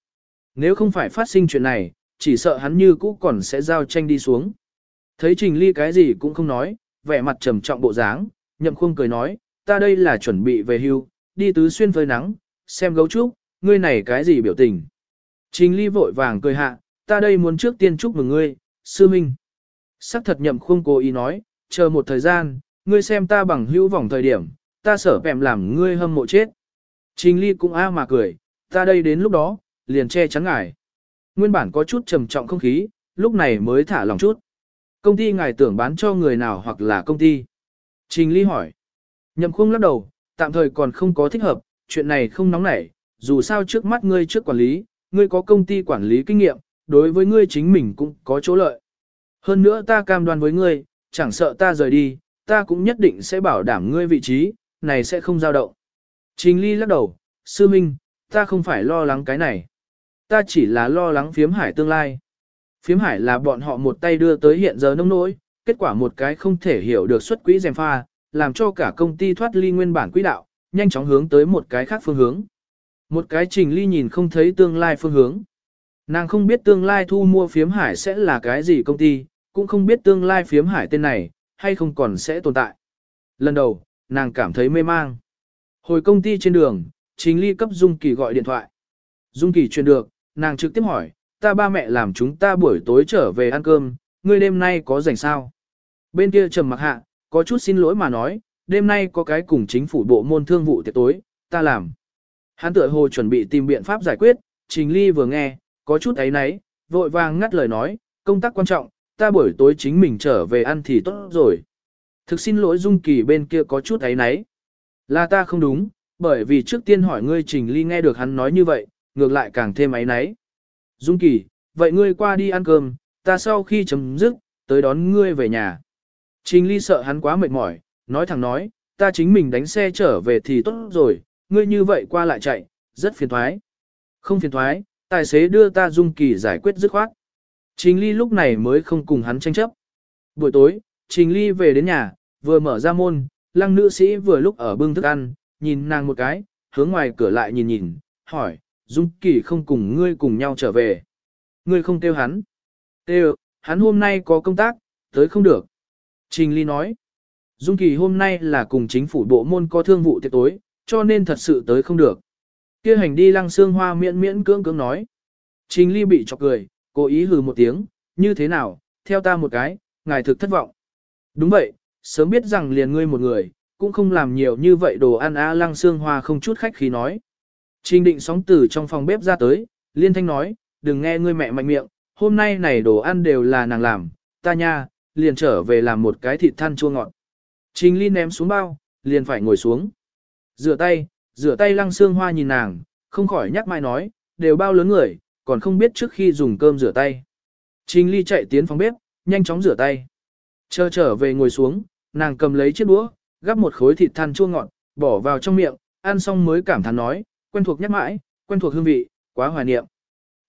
Nếu không phải phát sinh chuyện này, chỉ sợ hắn như cũ còn sẽ giao tranh đi xuống. Thấy Trình Ly cái gì cũng không nói, vẻ mặt trầm trọng bộ dáng, nhậm khung cười nói, ta đây là chuẩn bị về hưu, đi tứ xuyên phơi nắng, xem gấu trúc, ngươi này cái gì biểu tình. Trình Ly vội vàng cười hạ, ta đây muốn trước tiên chúc mừng ngươi, sư minh. Sắc thật nhậm khung cố ý nói, chờ một thời gian, ngươi xem ta bằng hữu vòng thời điểm, ta sở bèm làm ngươi hâm mộ chết. Trình Ly cũng a mà cười, ta đây đến lúc đó, liền che chắn ngải. Nguyên bản có chút trầm trọng không khí, lúc này mới thả lòng chút. Công ty ngài tưởng bán cho người nào hoặc là công ty. Trình Ly hỏi. Nhậm khung lắc đầu, tạm thời còn không có thích hợp, chuyện này không nóng nảy, dù sao trước mắt ngươi trước quản lý, ngươi có công ty quản lý kinh nghiệm, đối với ngươi chính mình cũng có chỗ lợi. Hơn nữa ta cam đoan với ngươi, chẳng sợ ta rời đi, ta cũng nhất định sẽ bảo đảm ngươi vị trí, này sẽ không dao động. Trình Ly lắc đầu, sư minh, ta không phải lo lắng cái này. Ta chỉ là lo lắng phiếm hải tương lai. Phiếm hải là bọn họ một tay đưa tới hiện giờ nông nỗi, kết quả một cái không thể hiểu được xuất quỹ dèm pha, làm cho cả công ty thoát ly nguyên bản quỹ đạo, nhanh chóng hướng tới một cái khác phương hướng. Một cái trình ly nhìn không thấy tương lai phương hướng. Nàng không biết tương lai thu mua phiếm hải sẽ là cái gì công ty, cũng không biết tương lai phiếm hải tên này, hay không còn sẽ tồn tại. Lần đầu, nàng cảm thấy mê mang. Hồi công ty trên đường, Trình Ly cấp Dung Kỳ gọi điện thoại. Dung Kỳ truyền được, nàng trực tiếp hỏi, ta ba mẹ làm chúng ta buổi tối trở về ăn cơm, ngươi đêm nay có rảnh sao? Bên kia trầm mặc hạ, có chút xin lỗi mà nói, đêm nay có cái cùng chính phủ bộ môn thương vụ tiệc tối, ta làm. Hắn tựa hồ chuẩn bị tìm biện pháp giải quyết, Trình Ly vừa nghe, có chút ấy nấy, vội vàng ngắt lời nói, công tác quan trọng, ta buổi tối chính mình trở về ăn thì tốt rồi. Thực xin lỗi Dung Kỳ bên kia có chút ấy nấy. Là ta không đúng, bởi vì trước tiên hỏi ngươi Trình Ly nghe được hắn nói như vậy, ngược lại càng thêm ấy nấy. Dung Kỳ, vậy ngươi qua đi ăn cơm, ta sau khi chấm dứt, tới đón ngươi về nhà. Trình Ly sợ hắn quá mệt mỏi, nói thẳng nói, ta chính mình đánh xe trở về thì tốt rồi, ngươi như vậy qua lại chạy, rất phiền thoái. Không phiền thoái, tài xế đưa ta Dung Kỳ giải quyết dứt khoát. Trình Ly lúc này mới không cùng hắn tranh chấp. Buổi tối, Trình Ly về đến nhà, vừa mở ra môn, lăng nữ sĩ vừa lúc ở bưng thức ăn, nhìn nàng một cái, hướng ngoài cửa lại nhìn nhìn, hỏi, Dung Kỳ không cùng ngươi cùng nhau trở về. Ngươi không kêu hắn. Kêu, hắn hôm nay có công tác, tới không được. Trình Ly nói, Dung Kỳ hôm nay là cùng chính phủ bộ môn có thương vụ tiệc tối, cho nên thật sự tới không được. Kia hành đi lăng xương hoa miễn miễn cưỡng cưỡng nói. Trình Ly bị chọc cười, cố ý hừ một tiếng, như thế nào, theo ta một cái, ngài thực thất vọng. Đúng vậy, sớm biết rằng liền ngươi một người, cũng không làm nhiều như vậy đồ ăn á lăng xương hoa không chút khách khí nói. Trình định sóng từ trong phòng bếp ra tới, liên thanh nói, đừng nghe ngươi mẹ mạnh miệng, hôm nay này đồ ăn đều là nàng làm, ta nha, liền trở về làm một cái thịt than chua ngọt. Trình ly ném xuống bao, liền phải ngồi xuống. Rửa tay, rửa tay lăng xương hoa nhìn nàng, không khỏi nhắc mai nói, đều bao lớn người, còn không biết trước khi dùng cơm rửa tay. Trình ly chạy tiến phòng bếp, nhanh chóng rửa tay. Chờ trở về ngồi xuống, nàng cầm lấy chiếc đũa, gắp một khối thịt than chua ngọt, bỏ vào trong miệng, ăn xong mới cảm thán nói, quen thuộc nhắc mãi, quen thuộc hương vị, quá hoài niệm.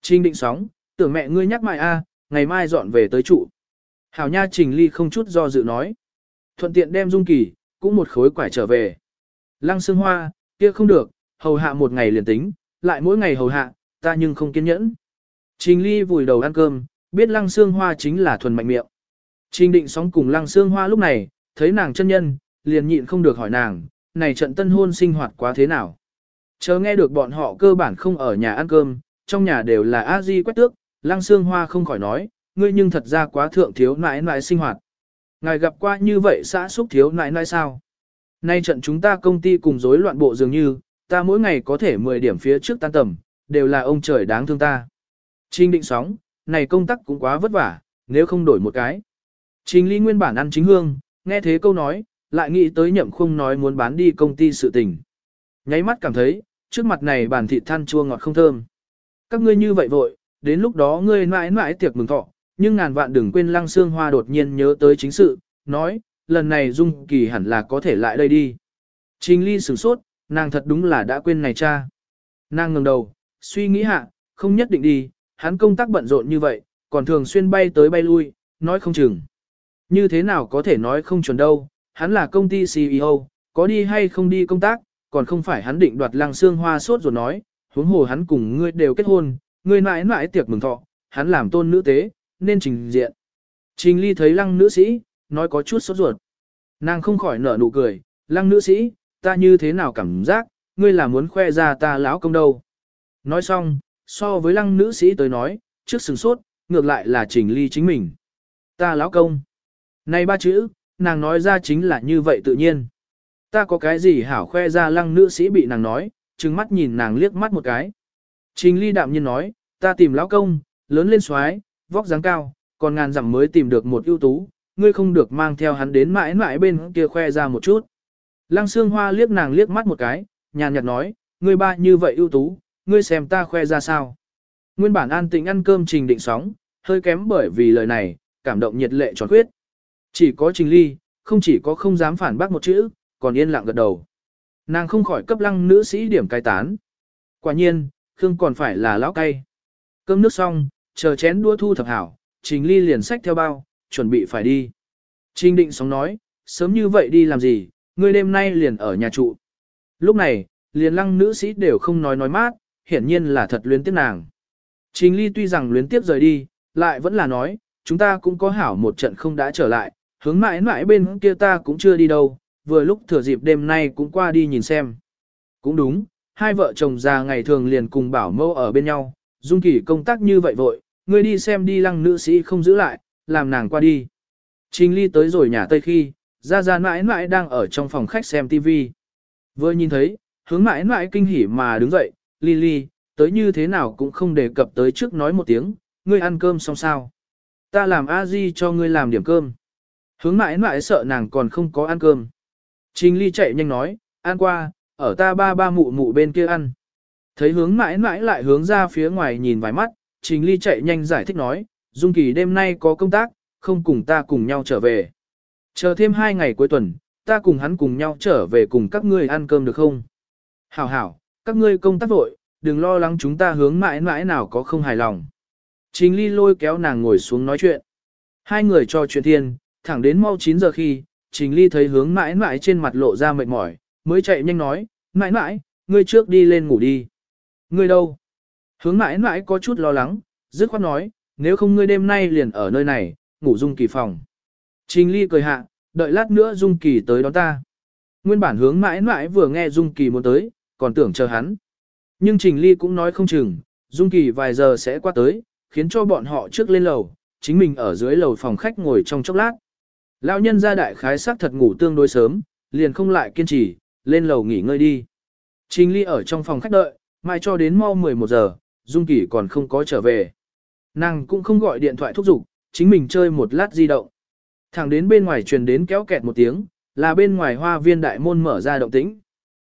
Trình định sóng, tưởng mẹ ngươi nhắc mãi a, ngày mai dọn về tới trụ. Hảo nha trình ly không chút do dự nói. Thuận tiện đem dung kỳ, cũng một khối quải trở về. Lăng xương hoa, kia không được, hầu hạ một ngày liền tính, lại mỗi ngày hầu hạ, ta nhưng không kiên nhẫn. Trình ly vùi đầu ăn cơm, biết lăng xương hoa chính là thuần mạnh miệng. Trình định sóng cùng lăng xương hoa lúc này, thấy nàng chân nhân, liền nhịn không được hỏi nàng, này trận tân hôn sinh hoạt quá thế nào. Chờ nghe được bọn họ cơ bản không ở nhà ăn cơm, trong nhà đều là a di quét tước, lăng xương hoa không khỏi nói, ngươi nhưng thật ra quá thượng thiếu nãi nãi sinh hoạt. Ngài gặp qua như vậy xã xúc thiếu nãi nãi sao? Nay trận chúng ta công ty cùng rối loạn bộ dường như, ta mỗi ngày có thể 10 điểm phía trước tan tầm, đều là ông trời đáng thương ta. Trình định sóng, này công tác cũng quá vất vả, nếu không đổi một cái. Trình ly nguyên bản ăn chính hương, nghe thế câu nói, lại nghĩ tới nhậm khung nói muốn bán đi công ty sự tình. Nháy mắt cảm thấy, trước mặt này bản thịt than chua ngọt không thơm. Các ngươi như vậy vội, đến lúc đó ngươi mãi mãi tiệc mừng thọ, nhưng ngàn vạn đừng quên lăng xương hoa đột nhiên nhớ tới chính sự, nói, lần này Dung Kỳ hẳn là có thể lại đây đi. Trình Ly sửng sốt, nàng thật đúng là đã quên này cha. Nàng ngẩng đầu, suy nghĩ hạ, không nhất định đi, hắn công tác bận rộn như vậy, còn thường xuyên bay tới bay lui, nói không chừng. Như thế nào có thể nói không chuẩn đâu, hắn là công ty CEO, có đi hay không đi công tác, còn không phải hắn định đoạt lăng xương hoa sốt rồi nói, huống hồ hắn cùng ngươi đều kết hôn, ngươi mãi mãi tiệc mừng thọ, hắn làm tôn nữ tế, nên trình diện. Trình ly thấy lăng nữ sĩ, nói có chút sốt ruột. Nàng không khỏi nở nụ cười, lăng nữ sĩ, ta như thế nào cảm giác, ngươi là muốn khoe ra ta lão công đâu. Nói xong, so với lăng nữ sĩ tới nói, trước sừng sốt, ngược lại là trình ly chính mình. Ta lão công. Này ba chữ, nàng nói ra chính là như vậy tự nhiên. Ta có cái gì hảo khoe ra lăng nữ sĩ bị nàng nói, trừng mắt nhìn nàng liếc mắt một cái. Trình ly đạm nhiên nói, ta tìm lão công, lớn lên xoái, vóc dáng cao, còn ngàn dặm mới tìm được một ưu tú, ngươi không được mang theo hắn đến mãi mãi bên kia khoe ra một chút. Lăng xương hoa liếc nàng liếc mắt một cái, nhàn nhạt nói, ngươi ba như vậy ưu tú, ngươi xem ta khoe ra sao. Nguyên bản an tĩnh ăn cơm trình định sóng, hơi kém bởi vì lời này, cảm động nhiệt lệ tròn khuyết. Chỉ có trình ly, không chỉ có không dám phản bác một chữ, còn yên lặng gật đầu. Nàng không khỏi cấp lăng nữ sĩ điểm cai tán. Quả nhiên, Khương còn phải là lão cay. Cơm nước xong, chờ chén đua thu thập hảo, Trình Ly liền sách theo bao, chuẩn bị phải đi. Trình Định sóng nói, sớm như vậy đi làm gì, ngươi đêm nay liền ở nhà trụ. Lúc này, liền lăng nữ sĩ đều không nói nói mát, hiển nhiên là thật luyến tiếc nàng. Trình Ly tuy rằng luyến tiếc rời đi, lại vẫn là nói, chúng ta cũng có hảo một trận không đã trở lại, hướng mãi mãi bên kia ta cũng chưa đi đâu, vừa lúc thừa dịp đêm nay cũng qua đi nhìn xem. Cũng đúng, hai vợ chồng già ngày thường liền cùng bảo mâu ở bên nhau, dung kỳ công tác như vậy vội, ngươi đi xem đi lăng nữ sĩ không giữ lại, làm nàng qua đi. Trình ly tới rồi nhà Tây khi, ra ra mãi mãi đang ở trong phòng khách xem TV. Vừa nhìn thấy, hướng mãi mãi kinh hỉ mà đứng dậy, ly ly, tới như thế nào cũng không đề cập tới trước nói một tiếng, ngươi ăn cơm xong sao. Ta làm a di cho ngươi làm điểm cơm. Hướng mãi mãi sợ nàng còn không có ăn cơm. Trình ly chạy nhanh nói, ăn qua, ở ta ba ba mụ mụ bên kia ăn. Thấy hướng mãi mãi lại hướng ra phía ngoài nhìn vài mắt, trình ly chạy nhanh giải thích nói, Dung Kỳ đêm nay có công tác, không cùng ta cùng nhau trở về. Chờ thêm hai ngày cuối tuần, ta cùng hắn cùng nhau trở về cùng các ngươi ăn cơm được không? Hảo hảo, các ngươi công tác vội, đừng lo lắng chúng ta hướng mãi mãi nào có không hài lòng. Trình ly lôi kéo nàng ngồi xuống nói chuyện. Hai người cho chuyện thiên, thẳng đến mau 9 giờ khi, Trình Ly thấy hướng mãi mãi trên mặt lộ ra mệt mỏi, mới chạy nhanh nói, mãi mãi, ngươi trước đi lên ngủ đi. Ngươi đâu? Hướng mãi mãi có chút lo lắng, dứt khoát nói, nếu không ngươi đêm nay liền ở nơi này, ngủ Dung Kỳ phòng. Trình Ly cười hạ, đợi lát nữa Dung Kỳ tới đón ta. Nguyên bản hướng mãi mãi vừa nghe Dung Kỳ muốn tới, còn tưởng chờ hắn. Nhưng Trình Ly cũng nói không chừng, Dung Kỳ vài giờ sẽ qua tới, khiến cho bọn họ trước lên lầu, chính mình ở dưới lầu phòng khách ngồi trong chốc lát. Lão nhân gia đại khái sắc thật ngủ tương đối sớm, liền không lại kiên trì, lên lầu nghỉ ngơi đi. Trình Ly ở trong phòng khách đợi, mai cho đến mau 11 giờ, Dung Kỳ còn không có trở về. Nàng cũng không gọi điện thoại thúc giục, chính mình chơi một lát di động. Thẳng đến bên ngoài truyền đến kéo kẹt một tiếng, là bên ngoài hoa viên đại môn mở ra động tĩnh.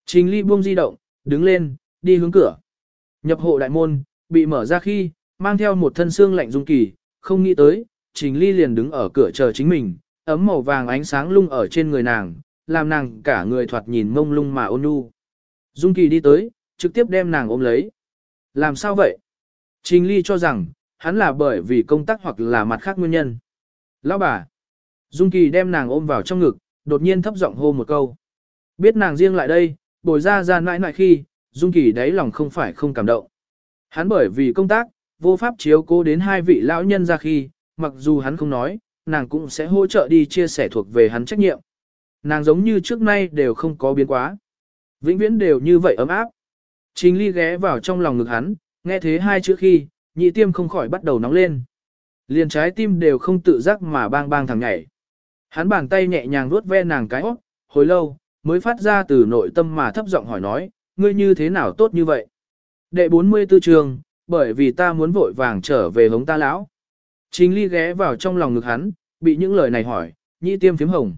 Trình Ly buông di động, đứng lên, đi hướng cửa. Nhập hộ đại môn, bị mở ra khi, mang theo một thân xương lạnh Dung Kỳ, không nghĩ tới, Trình Ly liền đứng ở cửa chờ chính mình, ấm màu vàng ánh sáng lung ở trên người nàng, làm nàng cả người thoạt nhìn mông lung mà ôn nhu. Dung Kỳ đi tới, trực tiếp đem nàng ôm lấy. Làm sao vậy? Trình Ly cho rằng, hắn là bởi vì công tác hoặc là mặt khác nguyên nhân. Lão bà. Dung Kỳ đem nàng ôm vào trong ngực, đột nhiên thấp giọng hô một câu. Biết nàng riêng lại đây, bồi ra ra nãi nãi khi, Dung Kỳ đáy lòng không phải không cảm động. Hắn bởi vì công tác, vô pháp chiếu cố đến hai vị lão nhân ra khi, mặc dù hắn không nói, nàng cũng sẽ hỗ trợ đi chia sẻ thuộc về hắn trách nhiệm. Nàng giống như trước nay đều không có biến quá. Vĩnh viễn đều như vậy ấm áp. Trình ly ghé vào trong lòng ngực hắn, nghe thế hai chữ khi, nhị tiêm không khỏi bắt đầu nóng lên. Liền trái tim đều không tự giác mà bang bang thẳng nhảy. Hắn bàn tay nhẹ nhàng vuốt ve nàng cái óc, hồi lâu, mới phát ra từ nội tâm mà thấp giọng hỏi nói, ngươi như thế nào tốt như vậy? Đệ 44 trường, bởi vì ta muốn vội vàng trở về hống ta lão. Trình ly ghé vào trong lòng ngực hắn, bị những lời này hỏi, nhị tiêm phím hồng.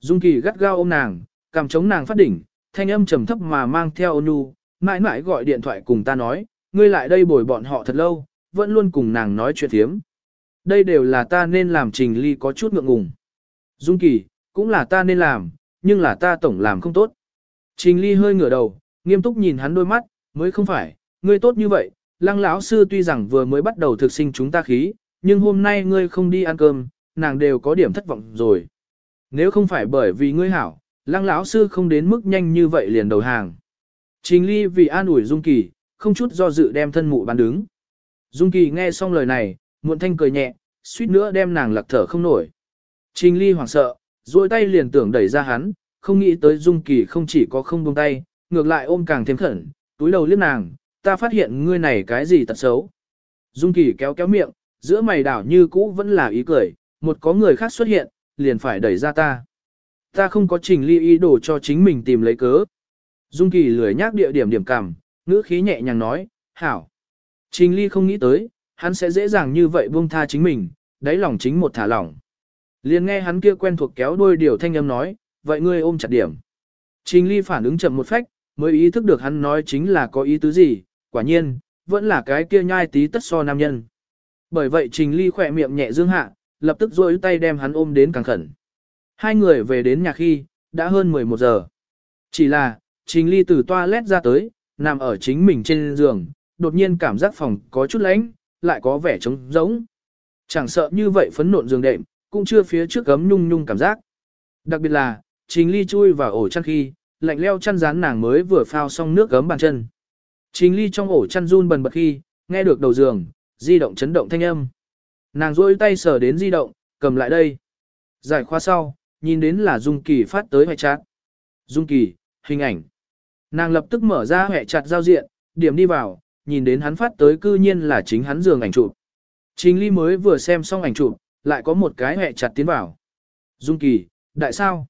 Dung kỳ gắt gao ôm nàng, cảm chống nàng phát đỉnh, thanh âm trầm thấp mà mang theo ôn nhu, mãi mãi gọi điện thoại cùng ta nói, ngươi lại đây bồi bọn họ thật lâu, vẫn luôn cùng nàng nói chuyện thiếm. Đây đều là ta nên làm trình ly có chút ngượng ngùng. Dung Kỳ, cũng là ta nên làm, nhưng là ta tổng làm không tốt. Trình Ly hơi ngửa đầu, nghiêm túc nhìn hắn đôi mắt, mới không phải, ngươi tốt như vậy, lăng lão sư tuy rằng vừa mới bắt đầu thực sinh chúng ta khí, nhưng hôm nay ngươi không đi ăn cơm, nàng đều có điểm thất vọng rồi. Nếu không phải bởi vì ngươi hảo, lăng lão sư không đến mức nhanh như vậy liền đầu hàng. Trình Ly vì an ủi Dung Kỳ, không chút do dự đem thân mụ bán đứng. Dung Kỳ nghe xong lời này, muộn thanh cười nhẹ, suýt nữa đem nàng lặc thở không nổi. Trình Ly hoảng sợ, duỗi tay liền tưởng đẩy ra hắn, không nghĩ tới Dung Kỳ không chỉ có không buông tay, ngược lại ôm càng thêm khẩn, túi đầu liếc nàng, ta phát hiện ngươi này cái gì tật xấu. Dung Kỳ kéo kéo miệng, giữa mày đảo như cũ vẫn là ý cười, một có người khác xuất hiện, liền phải đẩy ra ta. Ta không có trình ly ý đồ cho chính mình tìm lấy cớ. Dung Kỳ lười nhác địa điểm điểm cảm, ngữ khí nhẹ nhàng nói, hảo. Trình ly không nghĩ tới, hắn sẽ dễ dàng như vậy buông tha chính mình, đáy lòng chính một thả lỏng. Liền nghe hắn kia quen thuộc kéo đuôi điều thanh âm nói, vậy ngươi ôm chặt điểm. Trình ly phản ứng chậm một phách, mới ý thức được hắn nói chính là có ý tứ gì, quả nhiên, vẫn là cái kia nhai tí tất so nam nhân. Bởi vậy Trình Ly khỏe miệng nhẹ dương hạ, lập tức rôi tay đem hắn ôm đến càng khẩn. Hai người về đến nhà khi, đã hơn 11 giờ. Chỉ là, Trình Ly từ toilet ra tới, nằm ở chính mình trên giường, đột nhiên cảm giác phòng có chút lạnh, lại có vẻ trống rỗng. Chẳng sợ như vậy phấn nộn giường đệm, cũng chưa phía trước gấm nhung nhung cảm giác. Đặc biệt là, Trình Ly chui vào ổ chăn khi, lạnh leo chăn rán nàng mới vừa phao xong nước gấm bàn chân. Trình Ly trong ổ chăn run bần bật khi, nghe được đầu giường, di động chấn động thanh âm. Nàng rôi tay sờ đến di động, cầm lại đây. Giải khoa sau, nhìn đến là Dung Kỳ phát tới hệ chặt. Dung Kỳ, hình ảnh. Nàng lập tức mở ra hệ chặt giao diện, điểm đi vào, nhìn đến hắn phát tới cư nhiên là chính hắn giường ảnh chụp. Trình Ly mới vừa xem xong ảnh chụp, lại có một cái hệ chặt tiến vào. Dung Kỳ, đại sao?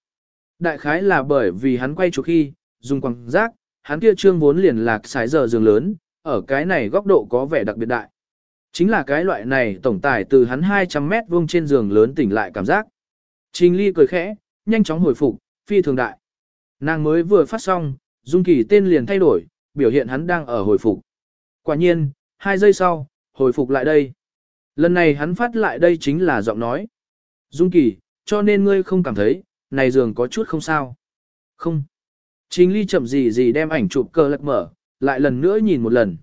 Đại khái là bởi vì hắn quay chụp khi, dùng quăng rác, hắn kia trương vốn liền lạc sái giờ giường lớn, ở cái này góc độ có vẻ đặc biệt đại. Chính là cái loại này tổng tải từ hắn 200 mét vuông trên giường lớn tỉnh lại cảm giác. Trình Ly cười khẽ, nhanh chóng hồi phục, phi thường đại. Nàng mới vừa phát xong, Dung Kỳ tên liền thay đổi, biểu hiện hắn đang ở hồi phục. Quả nhiên, hai giây sau, hồi phục lại đây. Lần này hắn phát lại đây chính là giọng nói. Dung Kỳ, cho nên ngươi không cảm thấy, này giường có chút không sao. Không. Trình Ly chậm gì gì đem ảnh chụp cờ lật mở, lại lần nữa nhìn một lần.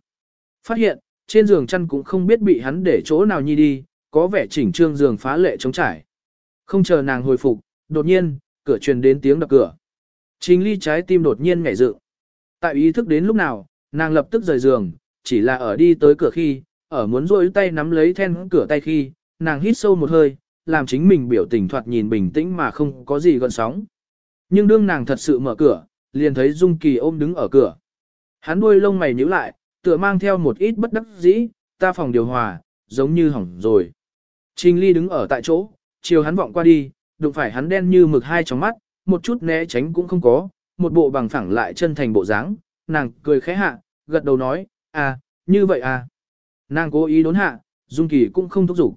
Phát hiện, trên giường chăn cũng không biết bị hắn để chỗ nào nhi đi, có vẻ chỉnh trương giường phá lệ chống trải. Không chờ nàng hồi phục, đột nhiên, cửa truyền đến tiếng đập cửa. Trình ly trái tim đột nhiên nhảy dựng. Tại ý thức đến lúc nào, nàng lập tức rời giường, chỉ là ở đi tới cửa khi, ở muốn rôi tay nắm lấy then cửa tay khi, nàng hít sâu một hơi, làm chính mình biểu tình thoạt nhìn bình tĩnh mà không có gì gợn sóng. Nhưng đương nàng thật sự mở cửa, liền thấy Dung Kỳ ôm đứng ở cửa. Hắn đuôi lông mày nhíu lại, tựa mang theo một ít bất đắc dĩ, ta phòng điều hòa, giống như hỏng rồi. Trình Ly đứng ở tại chỗ, chiều hắn vọng qua đi, đụng phải hắn đen như mực hai trong mắt, một chút né tránh cũng không có, một bộ bằng phẳng lại chân thành bộ dáng, nàng cười khẽ hạ, gật đầu nói, à, như vậy à. Nàng cố ý đốn hạ, Dung Kỳ cũng không thúc giục.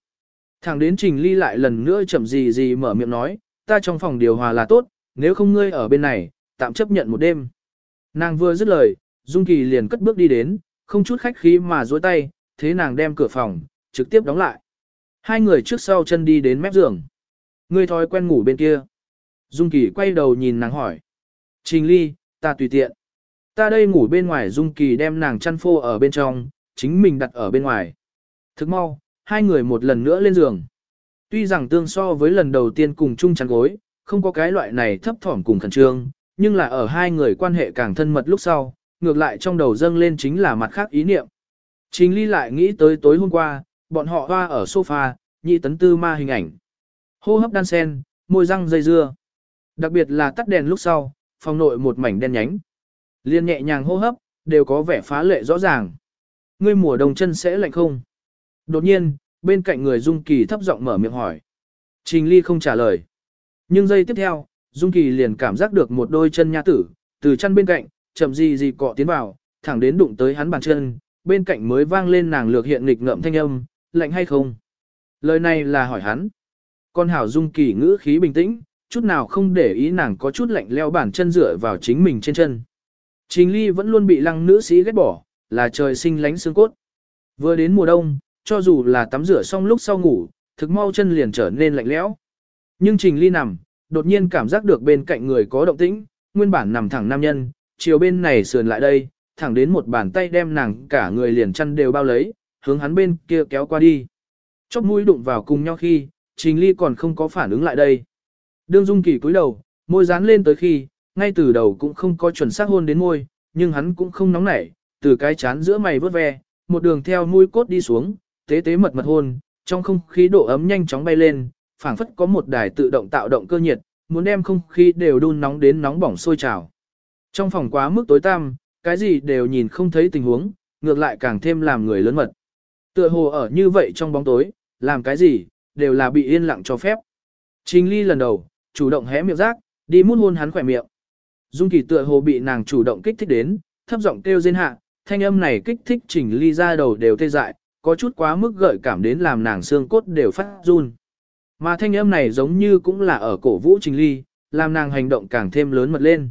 Thẳng đến Trình Ly lại lần nữa chậm gì gì mở miệng nói, ta trong phòng điều hòa là tốt, nếu không ngươi ở bên này, tạm chấp nhận một đêm. Nàng vừa dứt lời, Dung Kỳ liền cất bước đi đến, không chút khách khí mà dối tay, thế nàng đem cửa phòng, trực tiếp đóng lại. Hai người trước sau chân đi đến mép giường. Ngươi thói quen ngủ bên kia. Dung Kỳ quay đầu nhìn nàng hỏi. Trình Ly, ta tùy tiện. Ta đây ngủ bên ngoài Dung Kỳ đem nàng chăn phô ở bên trong, chính mình đặt ở bên ngoài. Thức mau, hai người một lần nữa lên giường. Tuy rằng tương so với lần đầu tiên cùng chung chăn gối, không có cái loại này thấp thỏm cùng khẩn trương, nhưng là ở hai người quan hệ càng thân mật lúc sau, ngược lại trong đầu dâng lên chính là mặt khác ý niệm. Trình ly lại nghĩ tới tối hôm qua, bọn họ hoa ở sofa, nhị tấn tư ma hình ảnh. Hô hấp đan sen, môi răng dây dưa. Đặc biệt là tắt đèn lúc sau, phòng nội một mảnh đen nhánh. Liên nhẹ nhàng hô hấp, đều có vẻ phá lệ rõ ràng. Ngươi mùa đông chân sẽ lạnh không? Đột nhiên, bên cạnh người Dung Kỳ thấp giọng mở miệng hỏi. Trình Ly không trả lời. Nhưng giây tiếp theo, Dung Kỳ liền cảm giác được một đôi chân nha tử, từ chân bên cạnh, chậm gì gì cọ tiến vào, thẳng đến đụng tới hắn bàn chân, bên cạnh mới vang lên nàng lược hiện nghịch ngợm thanh âm, lạnh hay không? Lời này là hỏi hắn. Con hảo dung kỳ ngữ khí bình tĩnh, chút nào không để ý nàng có chút lạnh leo bàn chân dựa vào chính mình trên chân. Trình ly vẫn luôn bị lăng nữ sĩ ghét bỏ, là trời sinh lánh xương cốt. Vừa đến mùa đông, cho dù là tắm rửa xong lúc sau ngủ, thực mau chân liền trở nên lạnh lẽo. Nhưng Trình Ly nằm, đột nhiên cảm giác được bên cạnh người có động tĩnh, nguyên bản nằm thẳng nam nhân, chiều bên này sườn lại đây, thẳng đến một bàn tay đem nàng cả người liền chăn đều bao lấy, hướng hắn bên kia kéo qua đi. Chóp mũi đụng vào cùng nhau khi, Trình Ly còn không có phản ứng lại đây. Đương Dung Kỳ cúi đầu, môi dán lên tới khi, ngay từ đầu cũng không có chuẩn xác hôn đến môi, nhưng hắn cũng không nóng nảy, từ cái chán giữa mày vớt ve, một đường theo mũi cốt đi xuống, tế tế mật mật hôn, trong không khí độ ấm nhanh chóng bay lên, phảng phất có một đài tự động tạo động cơ nhiệt, muốn đem không khí đều đun nóng đến nóng bỏng sôi trào. Trong phòng quá mức tối tăm, cái gì đều nhìn không thấy tình huống, ngược lại càng thêm làm người lớn mật. Tựa hồ ở như vậy trong bóng tối, làm cái gì, đều là bị yên lặng cho phép. Trình ly lần đầu, chủ động hé miệng rác, đi mút hôn hắn khỏe miệng. Dung kỳ tựa hồ bị nàng chủ động kích thích đến, thấp giọng kêu rên hạ, thanh âm này kích thích trình ly ra đầu đều tê dại, có chút quá mức gợi cảm đến làm nàng xương cốt đều phát run. Mà thanh âm này giống như cũng là ở cổ vũ trình ly, làm nàng hành động càng thêm lớn mật lên.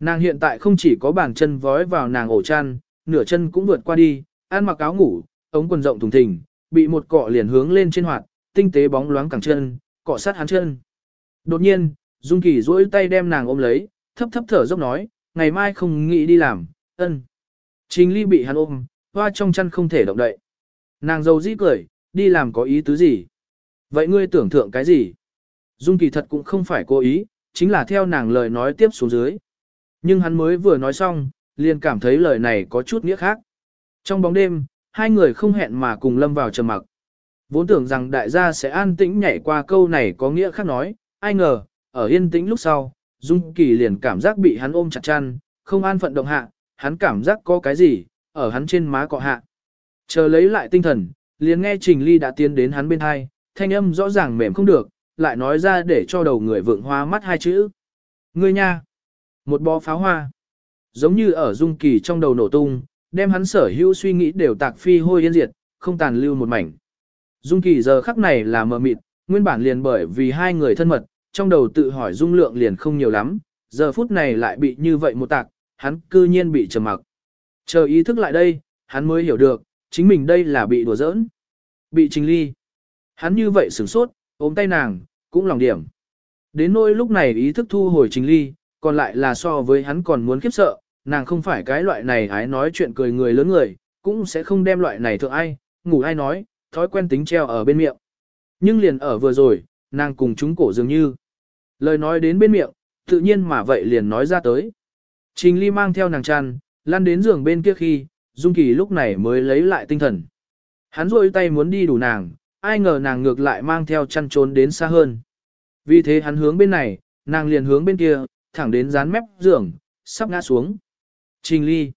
Nàng hiện tại không chỉ có bàn chân vói vào nàng ổ chăn, nửa chân cũng vượt qua đi, ăn mặc áo ngủ, ống quần rộng thùng thình, bị một cọ liền hướng lên trên hoạt, tinh tế bóng loáng cẳng chân, cọ sát hắn chân. Đột nhiên, Dung Kỳ duỗi tay đem nàng ôm lấy, thấp thấp thở dốc nói, ngày mai không nghĩ đi làm, ân. Trình ly bị hắn ôm, hoa trong chăn không thể động đậy. Nàng dâu dĩ cười, đi làm có ý tứ gì? Vậy ngươi tưởng thượng cái gì? Dung Kỳ thật cũng không phải cố ý, chính là theo nàng lời nói tiếp xuống dưới. Nhưng hắn mới vừa nói xong, liền cảm thấy lời này có chút nghĩa khác. Trong bóng đêm, hai người không hẹn mà cùng lâm vào trầm mặc. Vốn tưởng rằng đại gia sẽ an tĩnh nhảy qua câu này có nghĩa khác nói, ai ngờ, ở yên tĩnh lúc sau, Dung Kỳ liền cảm giác bị hắn ôm chặt chăn, không an phận động hạ, hắn cảm giác có cái gì, ở hắn trên má cọ hạ. Chờ lấy lại tinh thần, liền nghe Trình Ly đã tiến đến hắn bên hai, thanh âm rõ ràng mềm không được, lại nói ra để cho đầu người vượng hoa mắt hai chữ. Ngươi nha! Một bó pháo hoa. Giống như ở Dung Kỳ trong đầu nổ tung, đem hắn sở hữu suy nghĩ đều tạc phi hôi yên diệt, không tàn lưu một mảnh. Dung Kỳ giờ khắc này là mờ mịt, nguyên bản liền bởi vì hai người thân mật, trong đầu tự hỏi dung lượng liền không nhiều lắm, giờ phút này lại bị như vậy một tạc, hắn cư nhiên bị trầm mặc. Chờ ý thức lại đây, hắn mới hiểu được, chính mình đây là bị đùa giỡn. Bị trình ly. Hắn như vậy sửng sốt, ôm tay nàng, cũng lòng điểm. Đến nỗi lúc này ý thức thu hồi trình ly, còn lại là so với hắn còn muốn khiếp sợ, nàng không phải cái loại này hái nói chuyện cười người lớn người, cũng sẽ không đem loại này thượng ai, ngủ ai nói, thói quen tính treo ở bên miệng. Nhưng liền ở vừa rồi, nàng cùng chúng cổ dường như. Lời nói đến bên miệng, tự nhiên mà vậy liền nói ra tới. Trình Ly mang theo nàng chăn, lăn đến giường bên kia khi, Dung Kỳ lúc này mới lấy lại tinh thần. Hắn rôi tay muốn đi đủ nàng, ai ngờ nàng ngược lại mang theo chăn trốn đến xa hơn. Vì thế hắn hướng bên này, nàng liền hướng bên kia, thẳng đến dán mép giường, sắp ngã xuống. Trình Ly.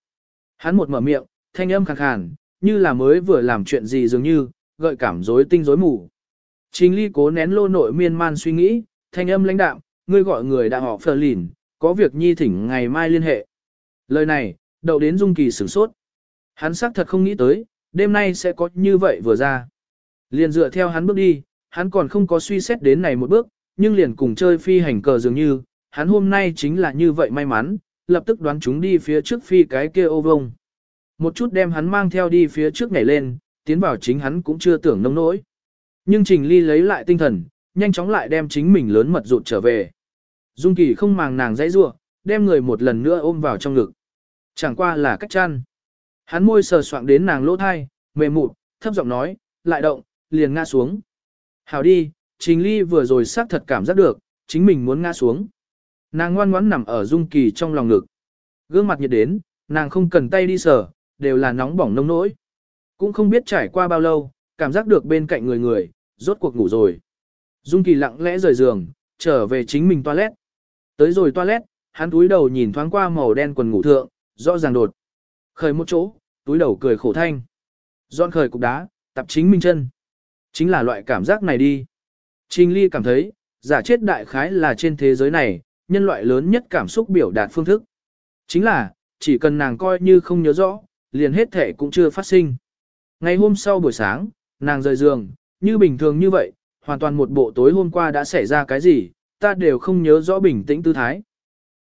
Hắn một mở miệng, thanh âm khàn khàn, như là mới vừa làm chuyện gì dường như, gợi cảm rối tinh rối mù. Trình Ly cố nén lô nội miên man suy nghĩ, thanh âm lãnh đạm, ngươi gọi người đã họ phờ lìn, có việc nhi thỉnh ngày mai liên hệ. Lời này, đậu đến Dung Kỳ sửng sốt. Hắn xác thật không nghĩ tới, đêm nay sẽ có như vậy vừa ra. Liền dựa theo hắn bước đi, hắn còn không có suy xét đến này một bước, nhưng liền cùng chơi phi hành cờ dường như, hắn hôm nay chính là như vậy may mắn, lập tức đoán chúng đi phía trước phi cái kia ô vông. Một chút đem hắn mang theo đi phía trước nhảy lên, tiến vào chính hắn cũng chưa tưởng nông nỗi. Nhưng Trình Ly lấy lại tinh thần, nhanh chóng lại đem chính mình lớn mật rụt trở về. Dung Kỳ không màng nàng dãy rua, đem người một lần nữa ôm vào trong ngực. Chẳng qua là cách chăn. Hắn môi sờ soạng đến nàng lỗ thai, mềm mụt, thấp giọng nói, lại động, liền ngã xuống. Hào đi, Trình Ly vừa rồi xác thật cảm giác được, chính mình muốn ngã xuống. Nàng ngoan ngoãn nằm ở Dung Kỳ trong lòng ngực. Gương mặt nhiệt đến, nàng không cần tay đi sờ, đều là nóng bỏng nông nỗi. Cũng không biết trải qua bao lâu, cảm giác được bên cạnh người người, rốt cuộc ngủ rồi. Dung Kỳ lặng lẽ rời giường, trở về chính mình toilet. Tới rồi toilet, hắn túi đầu nhìn thoáng qua màu đen quần ngủ thượng, rõ ràng đột. Khởi một chỗ, túi đầu cười khổ thanh. Dọn khởi cục đá, tập chính mình chân. Chính là loại cảm giác này đi. Trình Ly cảm thấy, giả chết đại khái là trên thế giới này, nhân loại lớn nhất cảm xúc biểu đạt phương thức. Chính là, chỉ cần nàng coi như không nhớ rõ, liền hết thể cũng chưa phát sinh. Ngày hôm sau buổi sáng, nàng rời giường, như bình thường như vậy, hoàn toàn một bộ tối hôm qua đã xảy ra cái gì, ta đều không nhớ rõ bình tĩnh tư thái.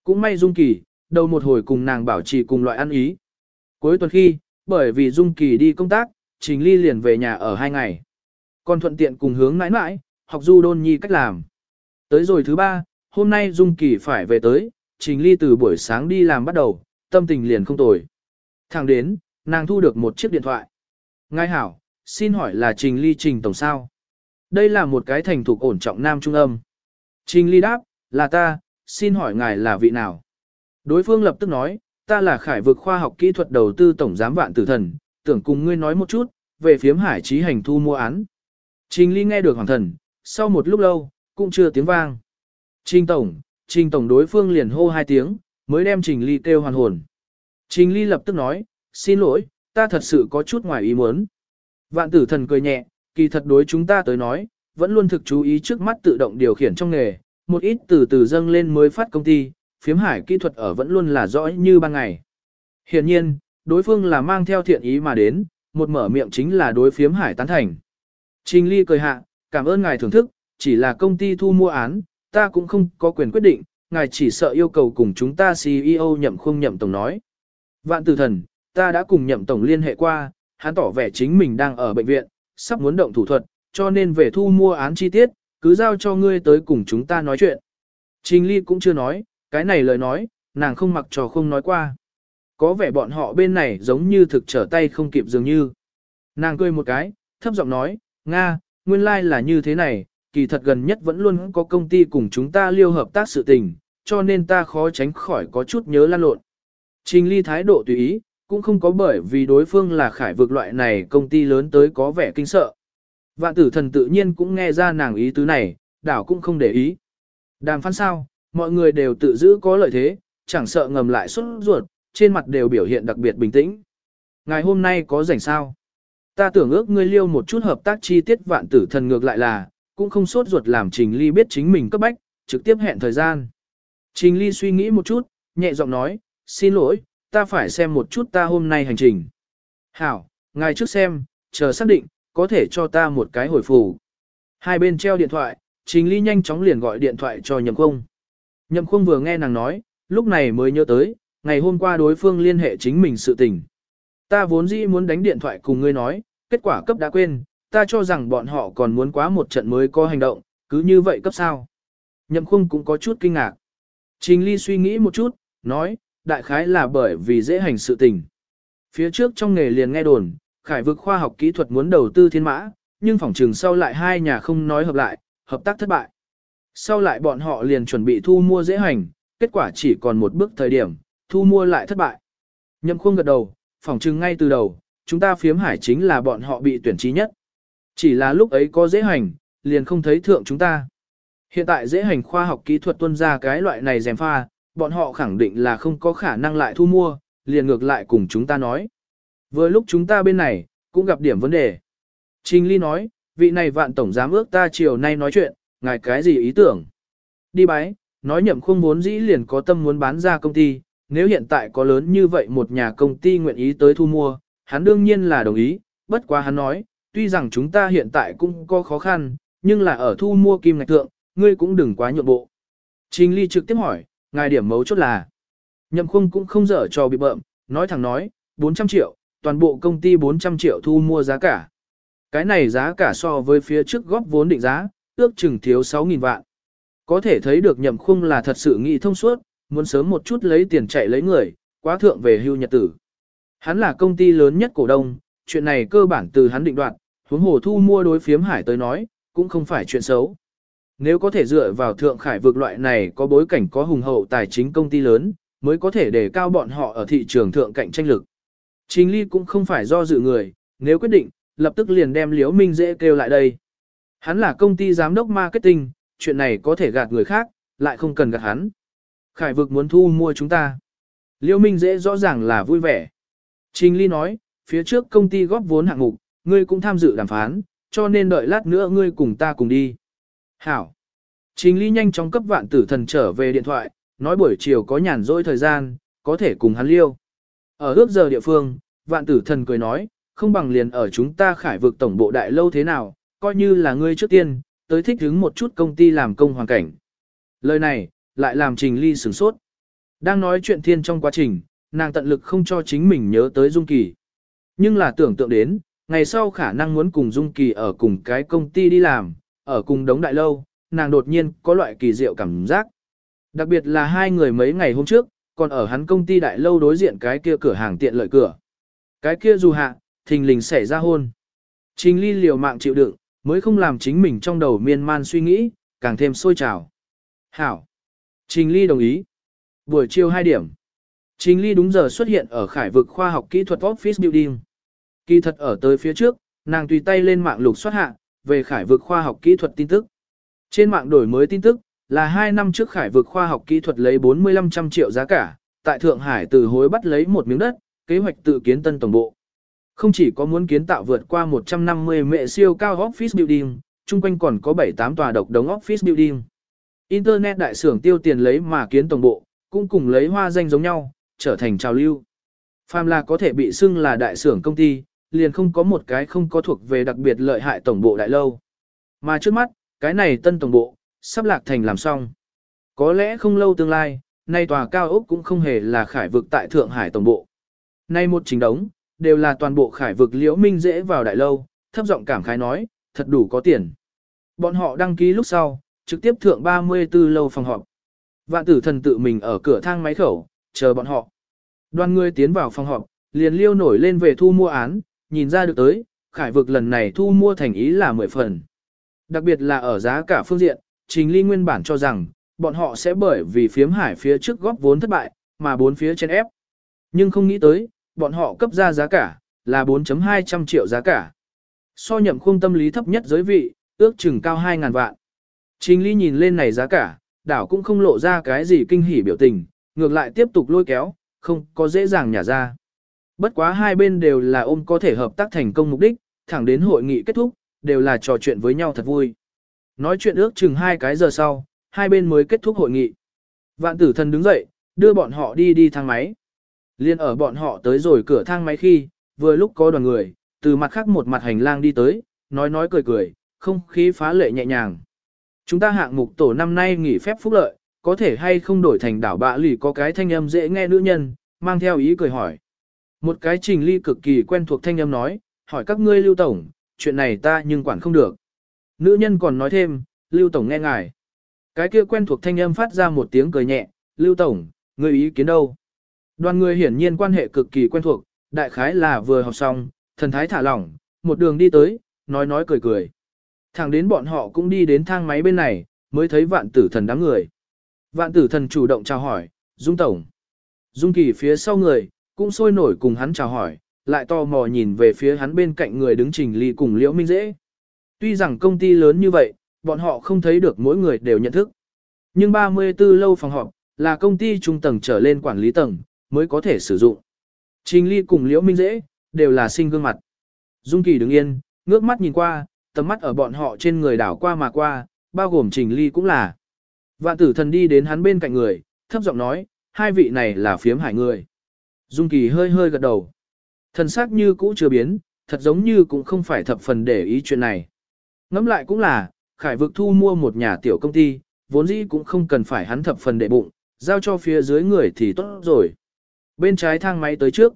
Cũng may Dung Kỳ, đầu một hồi cùng nàng bảo trì cùng loại ăn ý. Cuối tuần khi, bởi vì Dung Kỳ đi công tác, Trình Ly liền về nhà ở hai ngày. Còn thuận tiện cùng hướng mãi mãi, học du đôn nhi cách làm. Tới rồi thứ ba, hôm nay Dung Kỳ phải về tới, Trình Ly từ buổi sáng đi làm bắt đầu, tâm tình liền không tồi. Thẳng đến, nàng thu được một chiếc điện thoại. Ngài hảo, xin hỏi là Trình Ly Trình Tổng sao? Đây là một cái thành thục ổn trọng nam trung âm. Trình Ly đáp, là ta, xin hỏi ngài là vị nào? Đối phương lập tức nói, ta là khải vực khoa học kỹ thuật đầu tư tổng giám vạn tử thần, tưởng cùng ngươi nói một chút, về phiếm hải trí hành thu mua án. Trình Ly nghe được hoàng thần, sau một lúc lâu, cũng chưa tiếng vang. Trình Tổng, Trình Tổng đối phương liền hô hai tiếng, mới đem Trình Ly kêu hoàn hồn. Trình Ly lập tức nói, xin lỗi, ta thật sự có chút ngoài ý muốn. Vạn tử thần cười nhẹ, kỳ thật đối chúng ta tới nói, vẫn luôn thực chú ý trước mắt tự động điều khiển trong nghề, một ít từ từ dâng lên mới phát công ty, phiếm hải kỹ thuật ở vẫn luôn là rõ như ban ngày. Hiện nhiên, đối phương là mang theo thiện ý mà đến, một mở miệng chính là đối phiếm hải tán thành. Trình Ly cười hạ, cảm ơn ngài thưởng thức, chỉ là công ty thu mua án, ta cũng không có quyền quyết định, ngài chỉ sợ yêu cầu cùng chúng ta CEO nhậm không nhậm tổng nói. Vạn tử thần, ta đã cùng nhậm tổng liên hệ qua, hắn tỏ vẻ chính mình đang ở bệnh viện, sắp muốn động thủ thuật, cho nên về thu mua án chi tiết, cứ giao cho ngươi tới cùng chúng ta nói chuyện. Trình Ly cũng chưa nói, cái này lời nói, nàng không mặc trò không nói qua. Có vẻ bọn họ bên này giống như thực trở tay không kịp dường như. Nàng cười một cái, thấp giọng nói, Nga, nguyên lai like là như thế này, kỳ thật gần nhất vẫn luôn có công ty cùng chúng ta liêu hợp tác sự tình, cho nên ta khó tránh khỏi có chút nhớ lan lộn. Trình ly thái độ tùy ý, cũng không có bởi vì đối phương là khải vực loại này công ty lớn tới có vẻ kinh sợ. Vạn tử thần tự nhiên cũng nghe ra nàng ý tứ này, đảo cũng không để ý. Đàm phán sao, mọi người đều tự giữ có lợi thế, chẳng sợ ngầm lại xuất ruột, trên mặt đều biểu hiện đặc biệt bình tĩnh. Ngày hôm nay có rảnh sao? Ta tưởng ước ngươi liêu một chút hợp tác chi tiết vạn tử thần ngược lại là, cũng không sốt ruột làm Trình Ly biết chính mình cấp bách, trực tiếp hẹn thời gian. Trình Ly suy nghĩ một chút, nhẹ giọng nói, xin lỗi, ta phải xem một chút ta hôm nay hành trình. Hảo, ngài trước xem, chờ xác định, có thể cho ta một cái hồi phù. Hai bên treo điện thoại, Trình Ly nhanh chóng liền gọi điện thoại cho Nhậm Khung. Nhậm Khung vừa nghe nàng nói, lúc này mới nhớ tới, ngày hôm qua đối phương liên hệ chính mình sự tình. Ta vốn dĩ muốn đánh điện thoại cùng ngươi nói, kết quả cấp đã quên, ta cho rằng bọn họ còn muốn quá một trận mới có hành động, cứ như vậy cấp sao. Nhậm Khung cũng có chút kinh ngạc. Trình Ly suy nghĩ một chút, nói, đại khái là bởi vì dễ hành sự tình. Phía trước trong nghề liền nghe đồn, khải vực khoa học kỹ thuật muốn đầu tư thiên mã, nhưng phòng trường sau lại hai nhà không nói hợp lại, hợp tác thất bại. Sau lại bọn họ liền chuẩn bị thu mua dễ hành, kết quả chỉ còn một bước thời điểm, thu mua lại thất bại. Nhậm Khung gật đầu, phòng trường ngay từ đầu, chúng ta phiếm hải chính là bọn họ bị tuyển trí nhất. Chỉ là lúc ấy có dễ hành, liền không thấy thượng chúng ta. Hiện tại dễ hành khoa học kỹ thuật tuân ra cái loại này dèm pha, bọn họ khẳng định là không có khả năng lại thu mua, liền ngược lại cùng chúng ta nói. Vừa lúc chúng ta bên này, cũng gặp điểm vấn đề. Trình Ly nói, vị này vạn tổng giám ước ta chiều nay nói chuyện, ngài cái gì ý tưởng? Đi bái, nói nhậm không muốn dĩ liền có tâm muốn bán ra công ty, nếu hiện tại có lớn như vậy một nhà công ty nguyện ý tới thu mua, hắn đương nhiên là đồng ý, bất quá hắn nói, tuy rằng chúng ta hiện tại cũng có khó khăn, nhưng là ở thu mua kim ngạch thượng, ngươi cũng đừng quá nhượng bộ. Trình Ly trực tiếp hỏi, ngài điểm mấu chốt là, nhậm khung cũng không dở cho bị bợm, nói thẳng nói, 400 triệu, toàn bộ công ty 400 triệu thu mua giá cả. Cái này giá cả so với phía trước góp vốn định giá, ước chừng thiếu 6.000 vạn. Có thể thấy được nhậm khung là thật sự nghĩ thông suốt, muốn sớm một chút lấy tiền chạy lấy người, quá thượng về hưu nhật tử. Hắn là công ty lớn nhất cổ đông, chuyện này cơ bản từ hắn định đoạt, huống hồ thu mua đối phiếm hải tới nói, cũng không phải chuyện xấu. Nếu có thể dựa vào thượng khải vực loại này có bối cảnh có hùng hậu tài chính công ty lớn, mới có thể để cao bọn họ ở thị trường thượng cạnh tranh lực. Trình Ly cũng không phải do dự người, nếu quyết định, lập tức liền đem Liễu Minh dễ kêu lại đây. Hắn là công ty giám đốc marketing, chuyện này có thể gạt người khác, lại không cần gạt hắn. Khải vực muốn thu mua chúng ta. Liễu Minh dễ rõ ràng là vui vẻ. Trình Ly nói, phía trước công ty góp vốn hạng mục, ngươi cũng tham dự đàm phán, cho nên đợi lát nữa ngươi cùng ta cùng đi. Hảo. Trình Ly nhanh chóng cấp vạn tử thần trở về điện thoại, nói buổi chiều có nhàn rỗi thời gian, có thể cùng hắn liêu. Ở ước giờ địa phương, vạn tử thần cười nói, không bằng liền ở chúng ta khải vực tổng bộ đại lâu thế nào, coi như là ngươi trước tiên, tới thích hứng một chút công ty làm công hoàn cảnh. Lời này, lại làm Trình Ly sửng sốt. Đang nói chuyện thiên trong quá trình, nàng tận lực không cho chính mình nhớ tới Dung Kỳ. Nhưng là tưởng tượng đến, ngày sau khả năng muốn cùng Dung Kỳ ở cùng cái công ty đi làm, ở cùng đống đại lâu, nàng đột nhiên có loại kỳ diệu cảm giác. Đặc biệt là hai người mấy ngày hôm trước, còn ở hắn công ty đại lâu đối diện cái kia cửa hàng tiện lợi cửa. Cái kia dù hạ, thình lình xảy ra hôn. Trình ly liều mạng chịu đựng, mới không làm chính mình trong đầu miên man suy nghĩ, càng thêm sôi trào. Hảo. Trình ly đồng ý. Buổi chiều 2 điểm. Trình ly đúng giờ xuất hiện ở khải vực khoa học kỹ thuật Office Building. Kỳ thật ở tới phía trước, nàng tùy tay lên mạng lục soát hạ, về khải vực khoa học kỹ thuật tin tức. Trên mạng đổi mới tin tức, là 2 năm trước khải vực khoa học kỹ thuật lấy 4500 triệu giá cả, tại Thượng Hải từ hối bắt lấy một miếng đất, kế hoạch tự kiến tân tổng bộ. Không chỉ có muốn kiến tạo vượt qua 150 mệ siêu cao office building, chung quanh còn có 7-8 tòa độc đống office building. Internet đại xưởng tiêu tiền lấy mà kiến tổng bộ, cũng cùng lấy hoa danh giống nhau, trở thành trào lưu. Phàm là có thể bị xưng là đại xưởng công ty, liền không có một cái không có thuộc về đặc biệt lợi hại tổng bộ đại lâu. Mà trước mắt, cái này tân tổng bộ, sắp lạc thành làm xong. Có lẽ không lâu tương lai, nay tòa cao ốc cũng không hề là khải vực tại Thượng Hải tổng bộ. Nay một chính đống, đều là toàn bộ khải vực liễu minh dễ vào đại lâu, thấp giọng cảm khái nói, thật đủ có tiền. Bọn họ đăng ký lúc sau, trực tiếp thượng 34 lâu phòng họp. Vạn tử thần tự mình ở cửa thang máy khẩu, chờ bọn họ. Đoàn người tiến vào phòng họp, liền liêu nổi lên về thu mua án, nhìn ra được tới, khải vực lần này thu mua thành ý là 10 phần. Đặc biệt là ở giá cả phương diện, Trình Ly nguyên bản cho rằng, bọn họ sẽ bởi vì phiếm hải phía trước góp vốn thất bại, mà bốn phía trên ép. Nhưng không nghĩ tới, bọn họ cấp ra giá cả, là 4.200 triệu giá cả. So nhậm khung tâm lý thấp nhất giới vị, ước chừng cao 2.000 vạn. Trình Ly nhìn lên này giá cả, đảo cũng không lộ ra cái gì kinh hỉ biểu tình, ngược lại tiếp tục lôi kéo, không có dễ dàng nhả ra. Bất quá hai bên đều là ôm có thể hợp tác thành công mục đích, thẳng đến hội nghị kết thúc, đều là trò chuyện với nhau thật vui. Nói chuyện ước chừng hai cái giờ sau, hai bên mới kết thúc hội nghị. Vạn tử thần đứng dậy, đưa bọn họ đi đi thang máy. Liên ở bọn họ tới rồi cửa thang máy khi, vừa lúc có đoàn người, từ mặt khác một mặt hành lang đi tới, nói nói cười cười, không khí phá lệ nhẹ nhàng. Chúng ta hạng mục tổ năm nay nghỉ phép phúc lợi, có thể hay không đổi thành đảo bạ lì có cái thanh âm dễ nghe nữ nhân, mang theo ý cười hỏi. Một cái trình ly cực kỳ quen thuộc thanh âm nói, hỏi các ngươi lưu tổng, chuyện này ta nhưng quản không được. Nữ nhân còn nói thêm, lưu tổng nghe ngài. Cái kia quen thuộc thanh âm phát ra một tiếng cười nhẹ, lưu tổng, người ý kiến đâu? Đoàn người hiển nhiên quan hệ cực kỳ quen thuộc, đại khái là vừa học xong, thần thái thả lỏng, một đường đi tới, nói nói cười cười. Thẳng đến bọn họ cũng đi đến thang máy bên này, mới thấy vạn tử thần đám người. Vạn tử thần chủ động chào hỏi, Dung Tổng. Dung Kỳ phía sau người, cũng sôi nổi cùng hắn chào hỏi, lại to mò nhìn về phía hắn bên cạnh người đứng trình ly cùng Liễu Minh Dễ. Tuy rằng công ty lớn như vậy, bọn họ không thấy được mỗi người đều nhận thức. Nhưng 34 lâu phòng họp, là công ty trung tầng trở lên quản lý tầng, mới có thể sử dụng. Trình ly cùng Liễu Minh Dễ, đều là sinh gương mặt. Dung Kỳ đứng yên, ngước mắt nhìn qua, tầm mắt ở bọn họ trên người đảo qua mà qua, bao gồm Trình ly cũng là. Vạn tử thần đi đến hắn bên cạnh người, thấp giọng nói, hai vị này là phiếm hải người. Dung Kỳ hơi hơi gật đầu. Thần sắc như cũ chưa biến, thật giống như cũng không phải thập phần để ý chuyện này. Ngẫm lại cũng là, Khải vực thu mua một nhà tiểu công ty, vốn dĩ cũng không cần phải hắn thập phần để bụng, giao cho phía dưới người thì tốt rồi. Bên trái thang máy tới trước,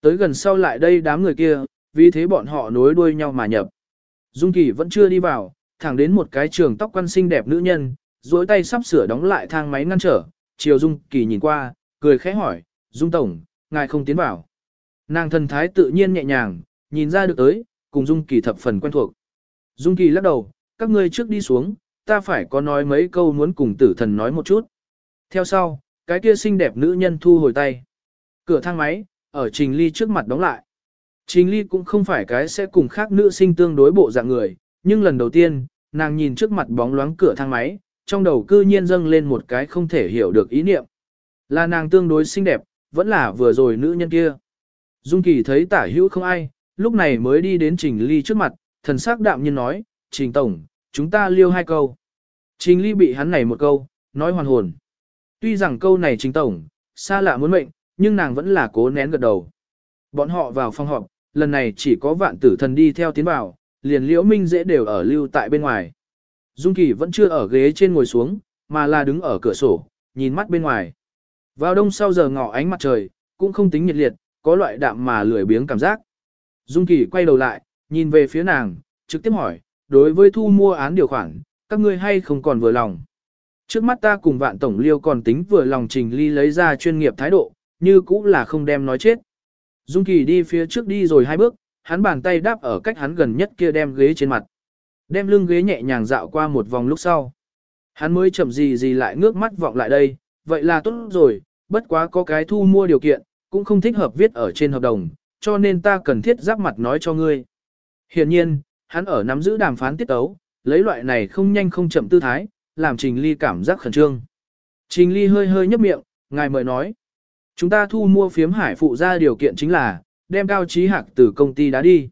tới gần sau lại đây đám người kia, vì thế bọn họ nối đuôi nhau mà nhập. Dung Kỳ vẫn chưa đi vào, thẳng đến một cái trường tóc quan xinh đẹp nữ nhân, duỗi tay sắp sửa đóng lại thang máy ngăn trở, chiều Dung Kỳ nhìn qua, cười khẽ hỏi, Dung Tổng, ngài không tiến vào. Nàng thần thái tự nhiên nhẹ nhàng, nhìn ra được tới, cùng Dung Kỳ thập phần quen thuộc. Dung Kỳ lắc đầu, các ngươi trước đi xuống, ta phải có nói mấy câu muốn cùng tử thần nói một chút. Theo sau, cái kia xinh đẹp nữ nhân thu hồi tay. Cửa thang máy, ở Trình Ly trước mặt đóng lại. Trình Ly cũng không phải cái sẽ cùng khác nữ sinh tương đối bộ dạng người, nhưng lần đầu tiên, nàng nhìn trước mặt bóng loáng cửa thang máy, trong đầu cư nhiên dâng lên một cái không thể hiểu được ý niệm. Là nàng tương đối xinh đẹp, vẫn là vừa rồi nữ nhân kia. Dung Kỳ thấy tả hữu không ai, lúc này mới đi đến Trình Ly trước mặt, thần sắc đạm nhiên nói, Trình Tổng, chúng ta liêu hai câu. Trình Ly bị hắn này một câu, nói hoàn hồn. Tuy rằng câu này Trình Tổng, xa lạ muốn mệnh, nhưng nàng vẫn là cố nén gật đầu. Bọn họ vào phòng họp, lần này chỉ có vạn tử thần đi theo tiến vào, liền liễu minh dễ đều ở lưu tại bên ngoài. Dung Kỳ vẫn chưa ở ghế trên ngồi xuống, mà là đứng ở cửa sổ, nhìn mắt bên ngoài. Vào đông sau giờ ngọ ánh mặt trời, cũng không tính nhiệt liệt, có loại đạm mà lười biếng cảm giác. Dung Kỳ quay đầu lại, nhìn về phía nàng, trực tiếp hỏi, đối với thu mua án điều khoản, các ngươi hay không còn vừa lòng. Trước mắt ta cùng vạn tổng liêu còn tính vừa lòng trình ly lấy ra chuyên nghiệp thái độ, như cũng là không đem nói chết. Dung Kỳ đi phía trước đi rồi hai bước, hắn bàn tay đáp ở cách hắn gần nhất kia đem ghế trên mặt. Đem lưng ghế nhẹ nhàng dạo qua một vòng lúc sau. Hắn mới chậm gì gì lại ngước mắt vọng lại đây, vậy là tốt rồi, bất quá có cái thu mua điều kiện, cũng không thích hợp viết ở trên hợp đồng, cho nên ta cần thiết giáp mặt nói cho ngươi. Hiện nhiên, hắn ở nắm giữ đàm phán tiết tấu, lấy loại này không nhanh không chậm tư thái, làm Trình Ly cảm giác khẩn trương. Trình Ly hơi hơi nhấp miệng, ngài mời nói. Chúng ta thu mua phiếm hải phụ ra điều kiện chính là, đem cao trí hạc từ công ty đã đi.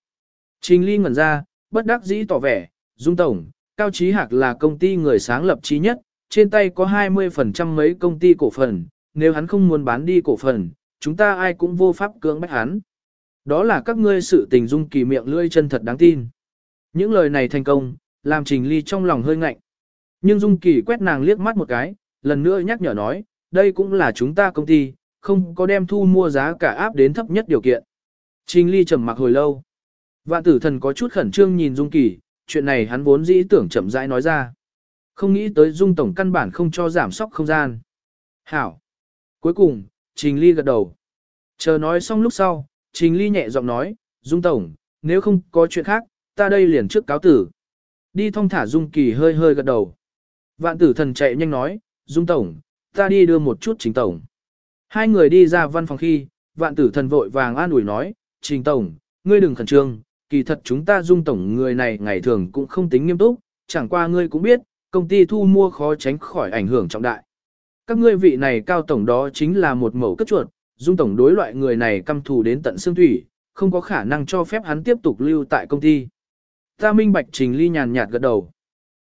Trình Ly ngẩn ra, bất đắc dĩ tỏ vẻ, Dung Tổng, Cao Trí Hạc là công ty người sáng lập trí nhất, trên tay có 20% mấy công ty cổ phần, nếu hắn không muốn bán đi cổ phần, chúng ta ai cũng vô pháp cưỡng bách hắn. Đó là các ngươi sự tình dung kỳ miệng lưỡi chân thật đáng tin. Những lời này thành công, làm Trình Ly trong lòng hơi ngạnh. Nhưng Dung Kỳ quét nàng liếc mắt một cái, lần nữa nhắc nhở nói, đây cũng là chúng ta công ty, không có đem thu mua giá cả áp đến thấp nhất điều kiện. Trình Ly trầm mặc hồi lâu. Vạn tử thần có chút khẩn trương nhìn Dung Kỳ, chuyện này hắn vốn dĩ tưởng chậm rãi nói ra. Không nghĩ tới Dung Tổng căn bản không cho giảm sóc không gian. Hảo. Cuối cùng, Trình Ly gật đầu. Chờ nói xong lúc sau, Trình Ly nhẹ giọng nói, Dung Tổng, nếu không có chuyện khác, ta đây liền trước cáo tử. Đi thong thả Dung Kỳ hơi hơi gật đầu. Vạn tử thần chạy nhanh nói, Dung Tổng, ta đi đưa một chút Trình Tổng. Hai người đi ra văn phòng khi, vạn tử thần vội vàng an ủi nói, Trình Tổng, ngươi đừng khẩn trương, kỳ thật chúng ta Dung Tổng người này ngày thường cũng không tính nghiêm túc, chẳng qua ngươi cũng biết, công ty thu mua khó tránh khỏi ảnh hưởng trọng đại. Các ngươi vị này cao tổng đó chính là một mẫu cất chuột, dung tổng đối loại người này căm thù đến tận xương thủy, không có khả năng cho phép hắn tiếp tục lưu tại công ty. Ta minh bạch Trình Ly nhàn nhạt gật đầu.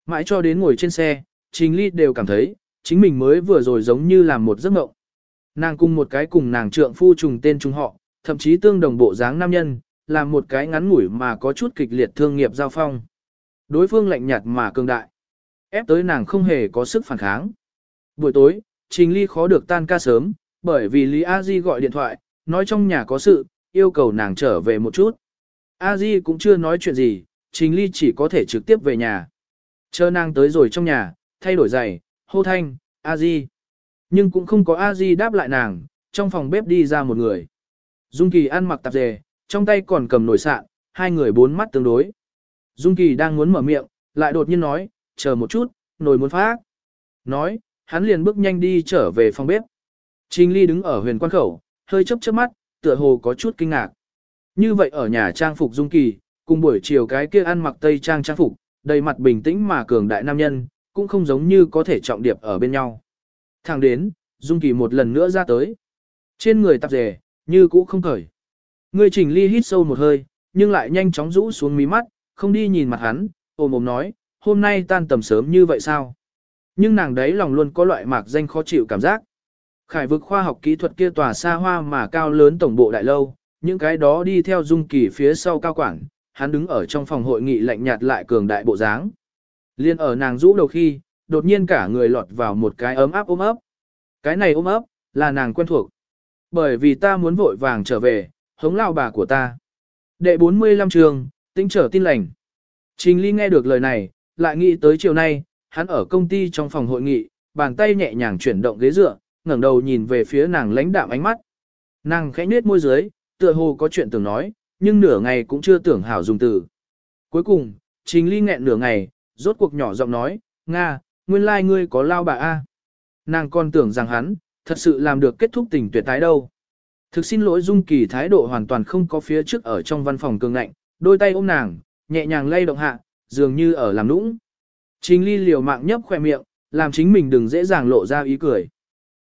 Mãi cho đến ngồi trên xe, Trình Ly đều cảm thấy, chính mình mới vừa rồi giống như làm một giấc mộng. Nàng cùng một cái cùng nàng trượng phu trùng tên trùng họ, thậm chí tương đồng bộ dáng nam nhân, làm một cái ngắn ngủi mà có chút kịch liệt thương nghiệp giao phong. Đối phương lạnh nhạt mà cường đại. Ép tới nàng không hề có sức phản kháng. Buổi tối, Trình Ly khó được tan ca sớm, bởi vì Lý A Di gọi điện thoại, nói trong nhà có sự, yêu cầu nàng trở về một chút. A Di cũng chưa nói chuyện gì, Trình Ly chỉ có thể trực tiếp về nhà. Chờ nàng tới rồi trong nhà, thay đổi giày, hô thanh, A Di. Nhưng cũng không có A Di đáp lại nàng, trong phòng bếp đi ra một người. Dung Kỳ ăn mặc tạp dề, trong tay còn cầm nồi sạn, hai người bốn mắt tương đối. Dung Kỳ đang muốn mở miệng, lại đột nhiên nói, chờ một chút, nồi muốn phá. Nói, hắn liền bước nhanh đi trở về phòng bếp. Trình Ly đứng ở huyền quan khẩu, hơi chớp chớp mắt, tựa hồ có chút kinh ngạc. Như vậy ở nhà trang phục Dung Kỳ, cùng buổi chiều cái kia ăn mặc tây trang trang phục, đầy mặt bình tĩnh mà cường đại nam nhân, cũng không giống như có thể trọng điệp ở bên nhau. Thẳng đến, Dung Kỳ một lần nữa ra tới. Trên người tạp rề, như cũ không cởi. Người Trình Ly hít sâu một hơi, nhưng lại nhanh chóng rũ xuống mí mắt, không đi nhìn mặt hắn, ôm ôm nói, hôm nay tan tầm sớm như vậy sao? Nhưng nàng đấy lòng luôn có loại mạc danh khó chịu cảm giác. Khải vực khoa học kỹ thuật kia tòa xa hoa mà cao lớn tổng bộ đại lâu, những cái đó đi theo dung kỳ phía sau cao quản, hắn đứng ở trong phòng hội nghị lạnh nhạt lại cường đại bộ dáng. Liên ở nàng rũ đầu khi, đột nhiên cả người lọt vào một cái ấm áp ôm ấp. Cái này ôm ấp, là nàng quen thuộc. Bởi vì ta muốn vội vàng trở về, hống lao bà của ta. Đệ 45 trường, tinh trở tin lành. Trình Ly nghe được lời này, lại nghĩ tới chiều nay, hắn ở công ty trong phòng hội nghị, bàn tay nhẹ nhàng chuyển động ghế dựa, ngẩng đầu nhìn về phía nàng lãnh đạm ánh mắt. Nàng khẽ nhếch môi dưới, tựa hồ có chuyện tưởng nói, nhưng nửa ngày cũng chưa tưởng hảo dùng từ. Cuối cùng, Trình Ly nghẹn nửa ngày, rốt cuộc nhỏ giọng nói, Nga, nguyên lai like ngươi có lao bà A. Nàng còn tưởng rằng hắn, thật sự làm được kết thúc tình tuyệt tái đâu. Thực xin lỗi Dung Kỳ thái độ hoàn toàn không có phía trước ở trong văn phòng cường ngạnh, đôi tay ôm nàng, nhẹ nhàng lay động hạ, dường như ở làm nũng. Trình ly liều mạng nhấp khoe miệng, làm chính mình đừng dễ dàng lộ ra ý cười.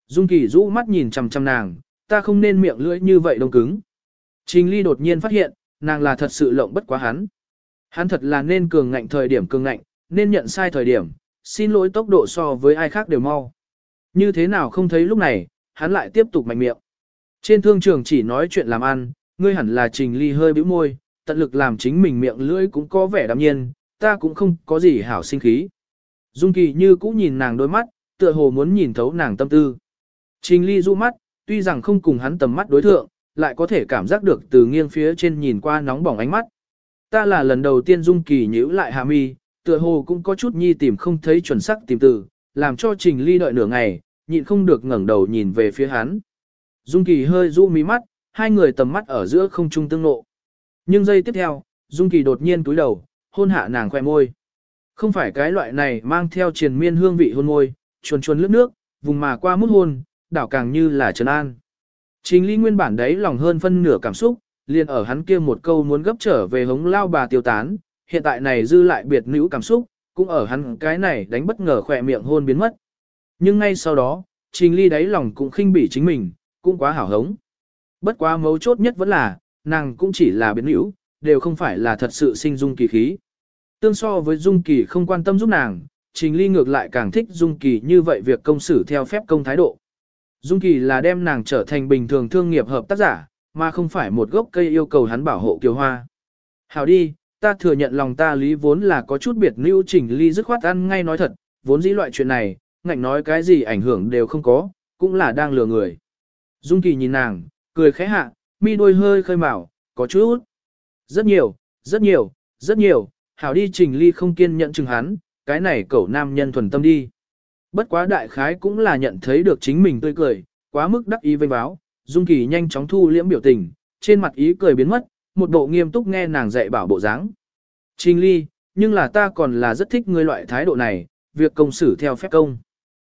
Dung Kỳ rũ mắt nhìn chằm chằm nàng, ta không nên miệng lưỡi như vậy đông cứng. Trình ly đột nhiên phát hiện, nàng là thật sự lộng bất quá hắn. Hắn thật là nên cường ngạnh thời điểm cường ngạnh, nên nhận sai thời điểm, xin lỗi tốc độ so với ai khác đều mau. Như thế nào không thấy lúc này, hắn lại tiếp tục mạnh miệng. Trên thương trường chỉ nói chuyện làm ăn, ngươi hẳn là trình ly hơi bĩu môi, tận lực làm chính mình miệng lưỡi cũng có vẻ đạm nhiên, ta cũng không có gì hảo sinh khí. Dung Kỳ như cũ nhìn nàng đôi mắt, tựa hồ muốn nhìn thấu nàng tâm tư. Trình Ly du mắt, tuy rằng không cùng hắn tầm mắt đối thượng, lại có thể cảm giác được từ nghiêng phía trên nhìn qua nóng bỏng ánh mắt. Ta là lần đầu tiên Dung Kỳ nhíu lại hạ mi, tựa hồ cũng có chút nhi tìm không thấy chuẩn xác tìm từ, làm cho Trình Ly đợi nửa ngày, nhịn không được ngẩng đầu nhìn về phía hắn. Dung Kỳ hơi du mí mắt, hai người tầm mắt ở giữa không trung tương nộ. Nhưng giây tiếp theo, Dung Kỳ đột nhiên túi đầu, hôn hạ nàng khoe môi. Không phải cái loại này mang theo triền miên hương vị hôn môi, chuồn chuồn lướt nước, vùng mà qua mút hôn, đảo càng như là trần an. Trình Ly nguyên bản đấy lòng hơn phân nửa cảm xúc, liền ở hắn kia một câu muốn gấp trở về hống lao bà tiêu tán, hiện tại này dư lại biệt nữ cảm xúc, cũng ở hắn cái này đánh bất ngờ khỏe miệng hôn biến mất. Nhưng ngay sau đó, Trình Ly đáy lòng cũng khinh bỉ chính mình, cũng quá hảo hống. Bất quá mấu chốt nhất vẫn là, nàng cũng chỉ là biến nữ, đều không phải là thật sự sinh dung kỳ khí. Tương so với dung kỳ không quan tâm giúp nàng, Trình Ly ngược lại càng thích dung kỳ như vậy việc công xử theo phép công thái độ. Dung kỳ là đem nàng trở thành bình thường thương nghiệp hợp tác giả, mà không phải một gốc cây yêu cầu hắn bảo hộ kiều hoa. Hảo đi, ta thừa nhận lòng ta lý vốn là có chút biệt lưu Trình Ly dứt khoát ăn ngay nói thật, vốn dĩ loại chuyện này, ngạnh nói cái gì ảnh hưởng đều không có, cũng là đang lừa người. Dung Kỳ nhìn nàng, cười khẽ hạ, mi đôi hơi khơi mào, có chút. Rất nhiều, rất nhiều, rất nhiều, hảo đi trình ly không kiên nhận chừng hắn, cái này cậu nam nhân thuần tâm đi. Bất quá đại khái cũng là nhận thấy được chính mình tươi cười, quá mức đắc ý vênh báo, Dung Kỳ nhanh chóng thu liễm biểu tình, trên mặt ý cười biến mất, một bộ nghiêm túc nghe nàng dạy bảo bộ dáng. Trình ly, nhưng là ta còn là rất thích ngươi loại thái độ này, việc công xử theo phép công.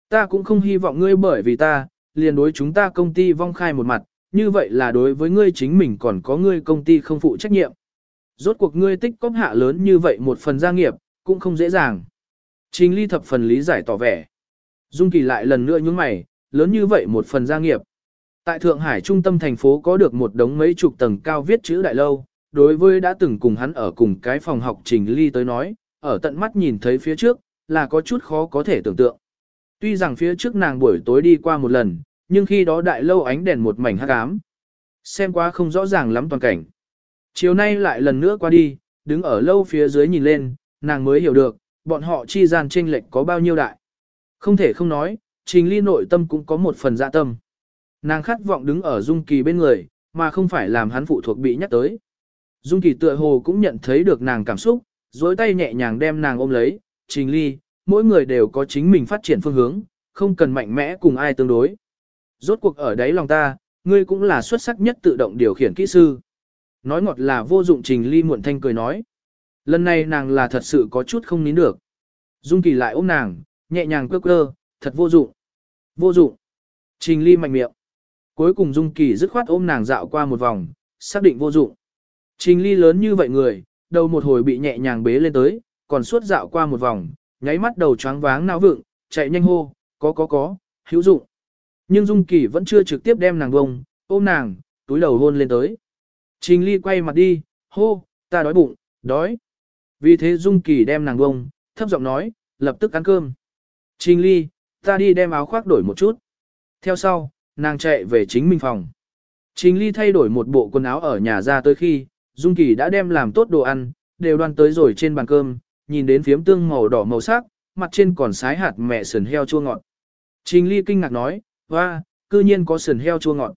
Ta cũng không hy vọng ngươi bởi vì ta, liền đối chúng ta công ty vong khai một mặt, như vậy là đối với ngươi chính mình còn có ngươi công ty không phụ trách nhiệm. Rốt cuộc ngươi tích cóp hạ lớn như vậy một phần gia nghiệp, cũng không dễ dàng. Trình ly thập phần lý giải tỏ vẻ. Dung kỳ lại lần nữa nhướng mày, lớn như vậy một phần gia nghiệp. Tại Thượng Hải trung tâm thành phố có được một đống mấy chục tầng cao viết chữ đại lâu, đối với đã từng cùng hắn ở cùng cái phòng học trình ly tới nói, ở tận mắt nhìn thấy phía trước, là có chút khó có thể tưởng tượng. Tuy rằng phía trước nàng buổi tối đi qua một lần, nhưng khi đó đại lâu ánh đèn một mảnh hắc ám. Xem qua không rõ ràng lắm toàn cảnh. Chiều nay lại lần nữa qua đi, đứng ở lâu phía dưới nhìn lên, nàng mới hiểu được, bọn họ chi gian chênh lệch có bao nhiêu đại. Không thể không nói, trình ly nội tâm cũng có một phần dạ tâm. Nàng khát vọng đứng ở Dung Kỳ bên người, mà không phải làm hắn phụ thuộc bị nhắc tới. Dung Kỳ tựa hồ cũng nhận thấy được nàng cảm xúc, dối tay nhẹ nhàng đem nàng ôm lấy, trình ly, mỗi người đều có chính mình phát triển phương hướng, không cần mạnh mẽ cùng ai tương đối. Rốt cuộc ở đấy lòng ta, ngươi cũng là xuất sắc nhất tự động điều khiển kỹ sư. Nói ngọt là vô dụng trình ly muộn thanh cười nói. Lần này nàng là thật sự có chút không nín được. Dung kỳ lại ôm nàng, nhẹ nhàng cơ cơ, thật vô dụng. Vô dụng. Trình ly mạnh miệng. Cuối cùng Dung kỳ dứt khoát ôm nàng dạo qua một vòng, xác định vô dụng. Trình ly lớn như vậy người, đầu một hồi bị nhẹ nhàng bế lên tới, còn suốt dạo qua một vòng, nháy mắt đầu choáng váng não vượng, chạy nhanh hô, có có có, hữu dụng. Nhưng Dung Kỳ vẫn chưa trực tiếp đem nàng bông, ôm nàng, túi đầu hôn lên tới. Trình Ly quay mặt đi, hô, ta đói bụng, đói. Vì thế Dung Kỳ đem nàng bông, thấp giọng nói, lập tức ăn cơm. Trình Ly, ta đi đem áo khoác đổi một chút. Theo sau, nàng chạy về chính mình phòng. Trình Ly thay đổi một bộ quần áo ở nhà ra tới khi, Dung Kỳ đã đem làm tốt đồ ăn, đều đoan tới rồi trên bàn cơm, nhìn đến phiếm tương màu đỏ màu sắc, mặt trên còn sái hạt mẹ sườn heo chua ngọt. Trình Ly kinh ngạc nói, hoa, cư nhiên có sườn heo chua ngọt.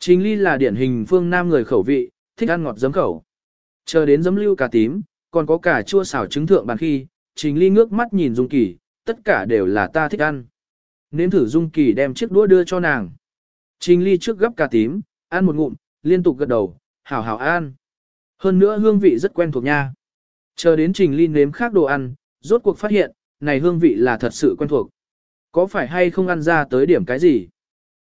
Trình Ly là điển hình phương nam người khẩu vị, thích ăn ngọt giấm khẩu. Chờ đến giấm lưu cà tím, còn có cả chua xào trứng thượng bàn khi, Trình Ly ngước mắt nhìn Dung Kỳ, tất cả đều là ta thích ăn. Nếm thử Dung Kỳ đem chiếc đũa đưa cho nàng. Trình Ly trước gấp cà tím, ăn một ngụm, liên tục gật đầu, hảo hảo ăn. Hơn nữa hương vị rất quen thuộc nha. Chờ đến Trình Ly nếm khác đồ ăn, rốt cuộc phát hiện, này hương vị là thật sự quen thuộc. Có phải hay không ăn ra tới điểm cái gì?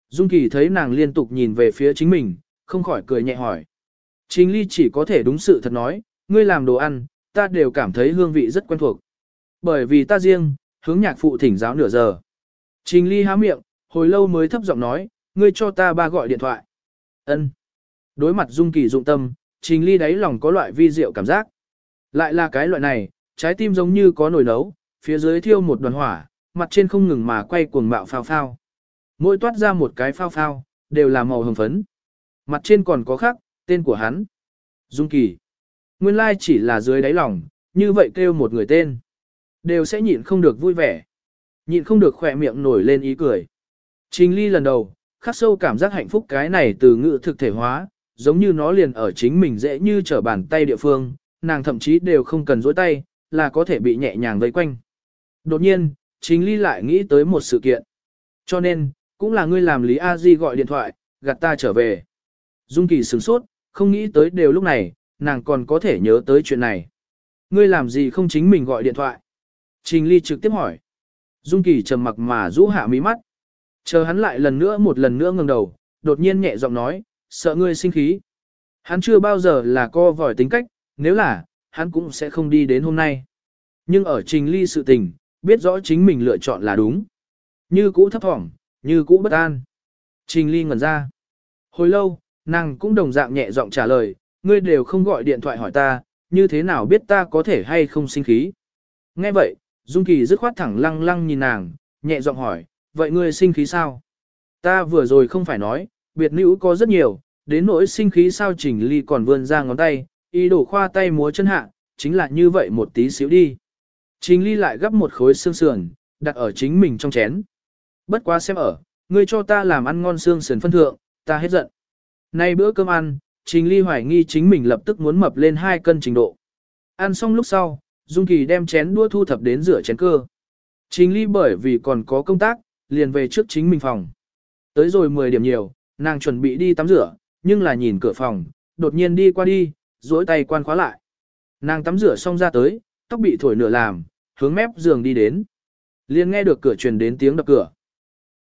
Dung Kỳ thấy nàng liên tục nhìn về phía chính mình, không khỏi cười nhẹ hỏi. Trình Ly chỉ có thể đúng sự thật nói, ngươi làm đồ ăn, ta đều cảm thấy hương vị rất quen thuộc. Bởi vì ta riêng, hướng nhạc phụ thỉnh giáo nửa giờ. Trình Ly há miệng, hồi lâu mới thấp giọng nói, ngươi cho ta ba gọi điện thoại. Ân. Đối mặt Dung Kỳ dụng tâm, Trình Ly đáy lòng có loại vi diệu cảm giác. Lại là cái loại này, trái tim giống như có nồi nấu, phía dưới thiêu một đoàn hỏa, mặt trên không ngừng mà quay cuồng mạo phao phao. Mỗi toát ra một cái phao phao, đều là màu hồng phấn. Mặt trên còn có khắc, tên của hắn. Dung Kỳ. Nguyên lai chỉ là dưới đáy lòng, như vậy kêu một người tên. Đều sẽ nhịn không được vui vẻ. Nhịn không được khỏe miệng nổi lên ý cười. Trình ly lần đầu, khắc sâu cảm giác hạnh phúc cái này từ ngữ thực thể hóa, giống như nó liền ở chính mình dễ như trở bàn tay địa phương, nàng thậm chí đều không cần dối tay, là có thể bị nhẹ nhàng vây quanh. Đột nhiên, Trình Ly lại nghĩ tới một sự kiện. Cho nên, cũng là ngươi làm Lý A Di gọi điện thoại, gạt ta trở về. Dung Kỳ sửng sốt, không nghĩ tới đều lúc này, nàng còn có thể nhớ tới chuyện này. Ngươi làm gì không chính mình gọi điện thoại? Trình Ly trực tiếp hỏi. Dung Kỳ trầm mặc mà rũ hạ mí mắt. Chờ hắn lại lần nữa một lần nữa ngẩng đầu, đột nhiên nhẹ giọng nói, sợ ngươi sinh khí. Hắn chưa bao giờ là co vòi tính cách, nếu là, hắn cũng sẽ không đi đến hôm nay. Nhưng ở Trình Ly sự tình, biết rõ chính mình lựa chọn là đúng. Như cũ thấp thỏm, như cũ bất an. Trình Ly ngẩn ra. Hồi lâu, nàng cũng đồng dạng nhẹ giọng trả lời, ngươi đều không gọi điện thoại hỏi ta, như thế nào biết ta có thể hay không sinh khí. Nghe vậy, Dung Kỳ dứt khoát thẳng lăng lăng nhìn nàng, nhẹ giọng hỏi, vậy ngươi sinh khí sao? Ta vừa rồi không phải nói, biệt nữ có rất nhiều, đến nỗi sinh khí sao Trình Ly còn vươn ra ngón tay, ý đổ khoa tay múa chân hạ, chính là như vậy một tí xíu đi. Trình Ly lại gấp một khối xương sườn, đặt ở chính mình trong chén. Bất quá xem ở, ngươi cho ta làm ăn ngon xương sườn phân thượng, ta hết giận. Nay bữa cơm ăn, Trình Ly hoài nghi chính mình lập tức muốn mập lên 2 cân trình độ. Ăn xong lúc sau, Dung Kỳ đem chén đua thu thập đến rửa chén cơ. Trình Ly bởi vì còn có công tác, liền về trước chính mình phòng. Tới rồi 10 điểm nhiều, nàng chuẩn bị đi tắm rửa, nhưng là nhìn cửa phòng, đột nhiên đi qua đi, duỗi tay quan khóa lại. Nàng tắm rửa xong ra tới, tóc bị thổi nửa làm, hướng mép giường đi đến. Liền nghe được cửa truyền đến tiếng đập cửa.